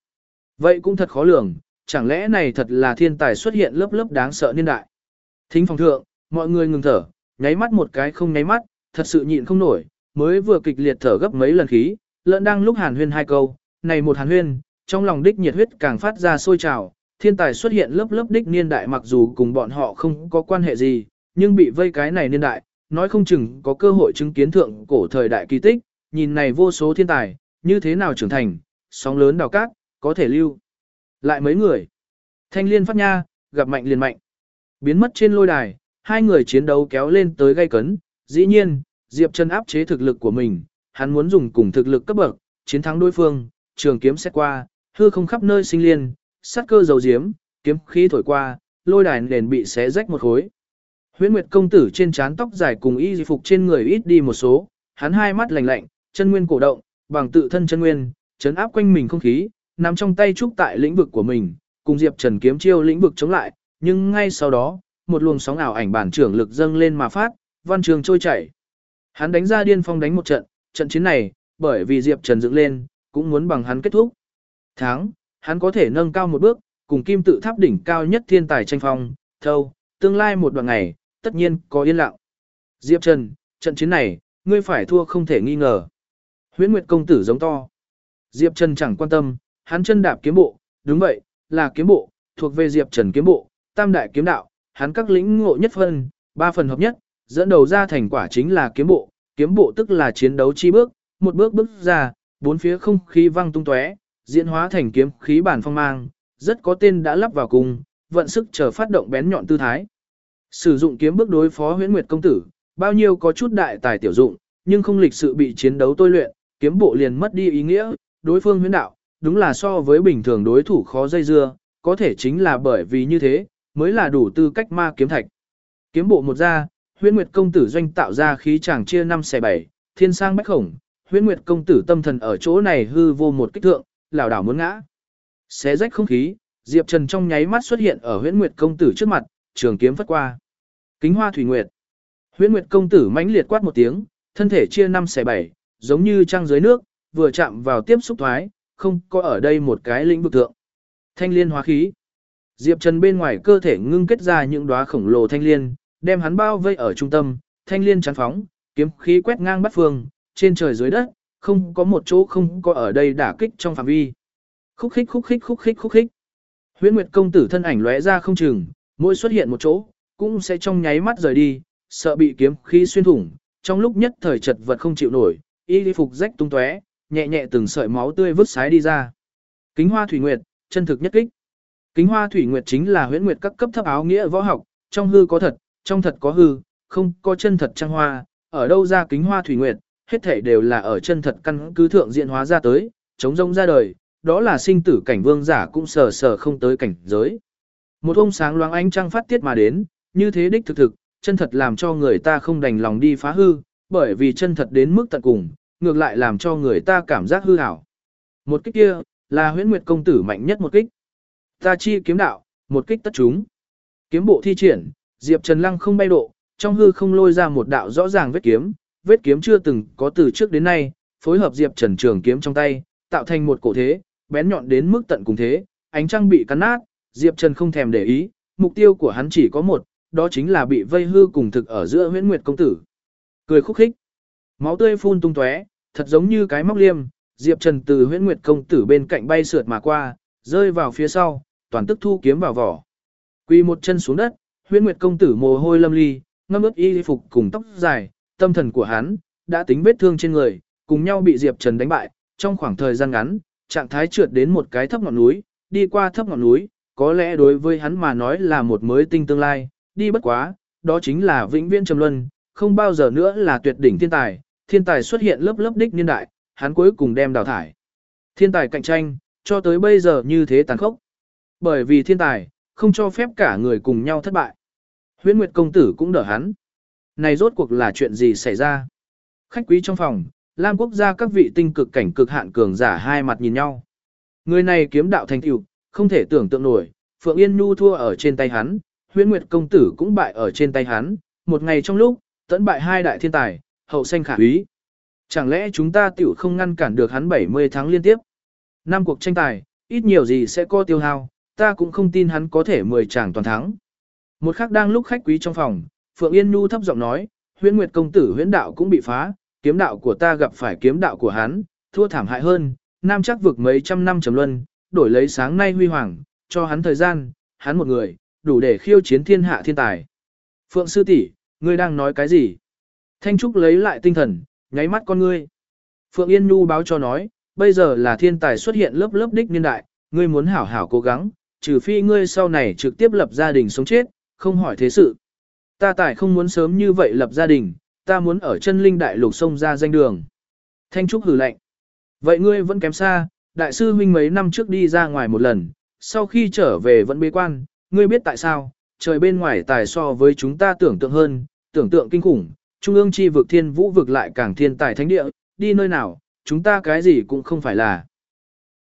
Vậy cũng thật khó lường, chẳng lẽ này thật là thiên tài xuất hiện lớp lớp đáng sợ niên đại. Thính phòng thượng, mọi người ngừng thở, nháy mắt một cái không nháy mắt, thật sự nhịn không nổi, mới vừa kịch liệt thở gấp mấy lần khí, lợn đang lúc hàn huyên hai câu, này một hàn huyên, trong lòng đích nhiệt huyết càng phát ra sôi trào, thiên tài xuất hiện lớp lớp đích niên đại mặc dù cùng bọn họ không có quan hệ gì, nhưng bị vây cái này niên đại, nói không chừng có cơ hội chứng kiến thượng cổ thời đại kỳ tích, nhìn này vô số thiên tài, như thế nào trưởng thành, sóng lớn đào cát, có thể lưu. Lại mấy người. Thanh liên phát nha, gặp mạnh liền mạnh. Biến mất trên lôi đài, hai người chiến đấu kéo lên tới gây cấn. Dĩ nhiên, Diệp Trần áp chế thực lực của mình, hắn muốn dùng cùng thực lực cấp bậc, chiến thắng đối phương, trường kiếm xét qua, hư không khắp nơi sinh liên, sát cơ dầu diếm, kiếm khí thổi qua, lôi đài nền bị xé rách một khối. Huyễn Nguyệt công tử trên trán tóc dài cùng y phục trên người ít đi một số, hắn hai mắt lạnh lạnh, chân nguyên cổ động, bằng tự thân chân nguyên, chấn áp quanh mình không khí, nằm trong tay trúc tại lĩnh vực của mình, cùng Diệp Trần kiếm chiêu lĩnh vực chống lại, nhưng ngay sau đó, một luồng sóng ảo ảnh bản trưởng lực dâng lên mà phát, văn trường trôi chảy. Hắn đánh ra điên phong đánh một trận, trận chiến này, bởi vì Diệp Trần dựng lên, cũng muốn bằng hắn kết thúc. Thắng, hắn có thể nâng cao một bước, cùng kim tự tháp đỉnh cao nhất thiên tài tranh phong, thâu, tương lai một đoạn ngày, tất nhiên có yên lặng. Diệp Trần, trận chiến này, ngươi phải thua không thể nghi ngờ. Huyễn Nguyệt công tử giống to. Diệp Trần chẳng quan tâm, hắn chân đạp kiếm bộ, đúng vậy, là kiếm bộ, thuộc về Diệp Trần kiếm bộ, tam đại kiếm đạo, hắn các lĩnh ngộ nhất phân, ba phần hợp nhất, dẫn đầu ra thành quả chính là kiếm bộ, kiếm bộ tức là chiến đấu chi bước, một bước bước ra, bốn phía không khí văng tung tóe, diễn hóa thành kiếm khí bản phong mang, rất có tên đã lắp vào cùng, vận sức chờ phát động bén nhọn tư thái. Sử dụng kiếm bước đối phó Huyễn Nguyệt công tử, bao nhiêu có chút đại tài tiểu dụng, nhưng không lịch sự bị chiến đấu tôi luyện, kiếm bộ liền mất đi ý nghĩa, đối phương huyễn đạo, đúng là so với bình thường đối thủ khó dây dưa, có thể chính là bởi vì như thế, mới là đủ tư cách ma kiếm thạch. Kiếm bộ một ra, huyễn nguyệt công tử doanh tạo ra khí chàng chia 5 xe 7, thiên sang bách khổng, huyễn nguyệt công tử tâm thần ở chỗ này hư vô một kích thượng, lảo đảo muốn ngã. Xé rách không khí, Diệp Trần trong nháy mắt xuất hiện ở huyễn nguyệt công tử trước mặt, trường kiếm phất qua. Kính hoa thủy nguyệt. Huyễn nguyệt công tử mãnh liệt quát một tiếng, thân thể chia 5 xe 7, giống như trăng dưới nước, vừa chạm vào tiếp xúc thoái, không có ở đây một cái lĩnh vực thượng. Thanh liên hóa khí. Diệp Trần bên ngoài cơ thể ngưng kết ra những đóa khổng lồ thanh liên, đem hắn bao vây ở trung tâm, thanh liên chắn phóng, kiếm khí quét ngang bắt phương, trên trời dưới đất, không có một chỗ không có ở đây đả kích trong phạm vi. Khúc khích khúc khích khúc khích khúc khích. Huyễn Nguyệt công tử thân ảnh lóe ra không chừng, mỗi xuất hiện một chỗ, cũng sẽ trong nháy mắt rời đi, sợ bị kiếm khí xuyên thủng, trong lúc nhất thời chật vật không chịu nổi, y phục rách tung tóe, nhẹ nhẹ từng sợi máu tươi vứt sái đi ra. Kính hoa thủy nguyệt, chân thực nhất kích. Kính hoa thủy nguyệt chính là huyễn nguyệt các cấp thấp áo nghĩa võ học, trong hư có thật, trong thật có hư, không có chân thật trăng hoa, ở đâu ra kính hoa thủy nguyệt, hết thể đều là ở chân thật căn cứ thượng diện hóa ra tới, chống rông ra đời, đó là sinh tử cảnh vương giả cũng sờ sờ không tới cảnh giới. Một ông sáng loáng ánh trăng phát tiết mà đến, như thế đích thực thực, chân thật làm cho người ta không đành lòng đi phá hư, bởi vì chân thật đến mức tận cùng, ngược lại làm cho người ta cảm giác hư ảo. Một kích kia, là huyễn nguyệt công tử mạnh nhất một kích. Ta chi kiếm đạo, một kích tất chúng. Kiếm bộ thi triển, Diệp Trần Lăng không bay độ, trong hư không lôi ra một đạo rõ ràng vết kiếm, vết kiếm chưa từng có từ trước đến nay, phối hợp Diệp Trần trường kiếm trong tay, tạo thành một cổ thế, bén nhọn đến mức tận cùng thế, ánh trăng bị cắn nát, Diệp Trần không thèm để ý, mục tiêu của hắn chỉ có một, đó chính là bị vây hư cùng thực ở giữa huyễn nguyệt công tử. Cười khúc khích, máu tươi phun tung tóe, thật giống như cái móc liêm, Diệp Trần từ huyễn nguyệt công tử bên cạnh bay sượt mà qua, rơi vào phía sau, toàn tức thu kiếm vào vỏ. Quỳ một chân xuống đất, huyễn nguyệt công tử mồ hôi lâm ly, ngâm ướt y phục cùng tóc dài, tâm thần của hắn, đã tính vết thương trên người, cùng nhau bị Diệp Trần đánh bại, trong khoảng thời gian ngắn, trạng thái trượt đến một cái thấp ngọn núi, đi qua thấp ngọn núi, có lẽ đối với hắn mà nói là một mới tinh tương lai, đi bất quá, đó chính là vĩnh viễn trầm luân, không bao giờ nữa là tuyệt đỉnh thiên tài, thiên tài xuất hiện lớp lớp đích niên đại, hắn cuối cùng đem đào thải. Thiên tài cạnh tranh, cho tới bây giờ như thế tàn khốc. Bởi vì thiên tài, không cho phép cả người cùng nhau thất bại. Huyễn Nguyệt công tử cũng đỡ hắn. Này rốt cuộc là chuyện gì xảy ra? Khách quý trong phòng, Lam quốc gia các vị tinh cực cảnh cực hạn cường giả hai mặt nhìn nhau. Người này kiếm đạo thành tựu, không thể tưởng tượng nổi, Phượng Yên Nhu thua ở trên tay hắn, Huyễn Nguyệt công tử cũng bại ở trên tay hắn, một ngày trong lúc, tẫn bại hai đại thiên tài, hậu sanh khả úy. Chẳng lẽ chúng ta tiểu không ngăn cản được hắn 70 tháng liên tiếp? Năm cuộc tranh tài, ít nhiều gì sẽ có tiêu hao, ta cũng không tin hắn có thể 10 chàng toàn thắng. Một khắc đang lúc khách quý trong phòng, Phượng Yên Nhu thấp giọng nói, huyễn nguyệt công tử huyễn đạo cũng bị phá, kiếm đạo của ta gặp phải kiếm đạo của hắn, thua thảm hại hơn, nam chắc vực mấy trăm năm trầm luân, đổi lấy sáng nay huy hoàng, cho hắn thời gian, hắn một người, đủ để khiêu chiến thiên hạ thiên tài. Phượng sư tỷ, ngươi đang nói cái gì? Thanh Trúc lấy lại tinh thần, nháy mắt con ngươi. Phượng Yên Nhu báo cho nói, bây giờ là thiên tài xuất hiện lớp lớp đích niên đại, ngươi muốn hảo hảo cố gắng, trừ phi ngươi sau này trực tiếp lập gia đình sống chết, không hỏi thế sự. Ta tài không muốn sớm như vậy lập gia đình, ta muốn ở chân linh đại lục sông ra danh đường. Thanh Trúc hử lạnh. Vậy ngươi vẫn kém xa, đại sư huynh mấy năm trước đi ra ngoài một lần, sau khi trở về vẫn bế quan, ngươi biết tại sao, trời bên ngoài tài so với chúng ta tưởng tượng hơn, tưởng tượng kinh khủng, trung ương chi vực thiên vũ vực lại càng thiên tài thánh địa, đi nơi nào, chúng ta cái gì cũng không phải là.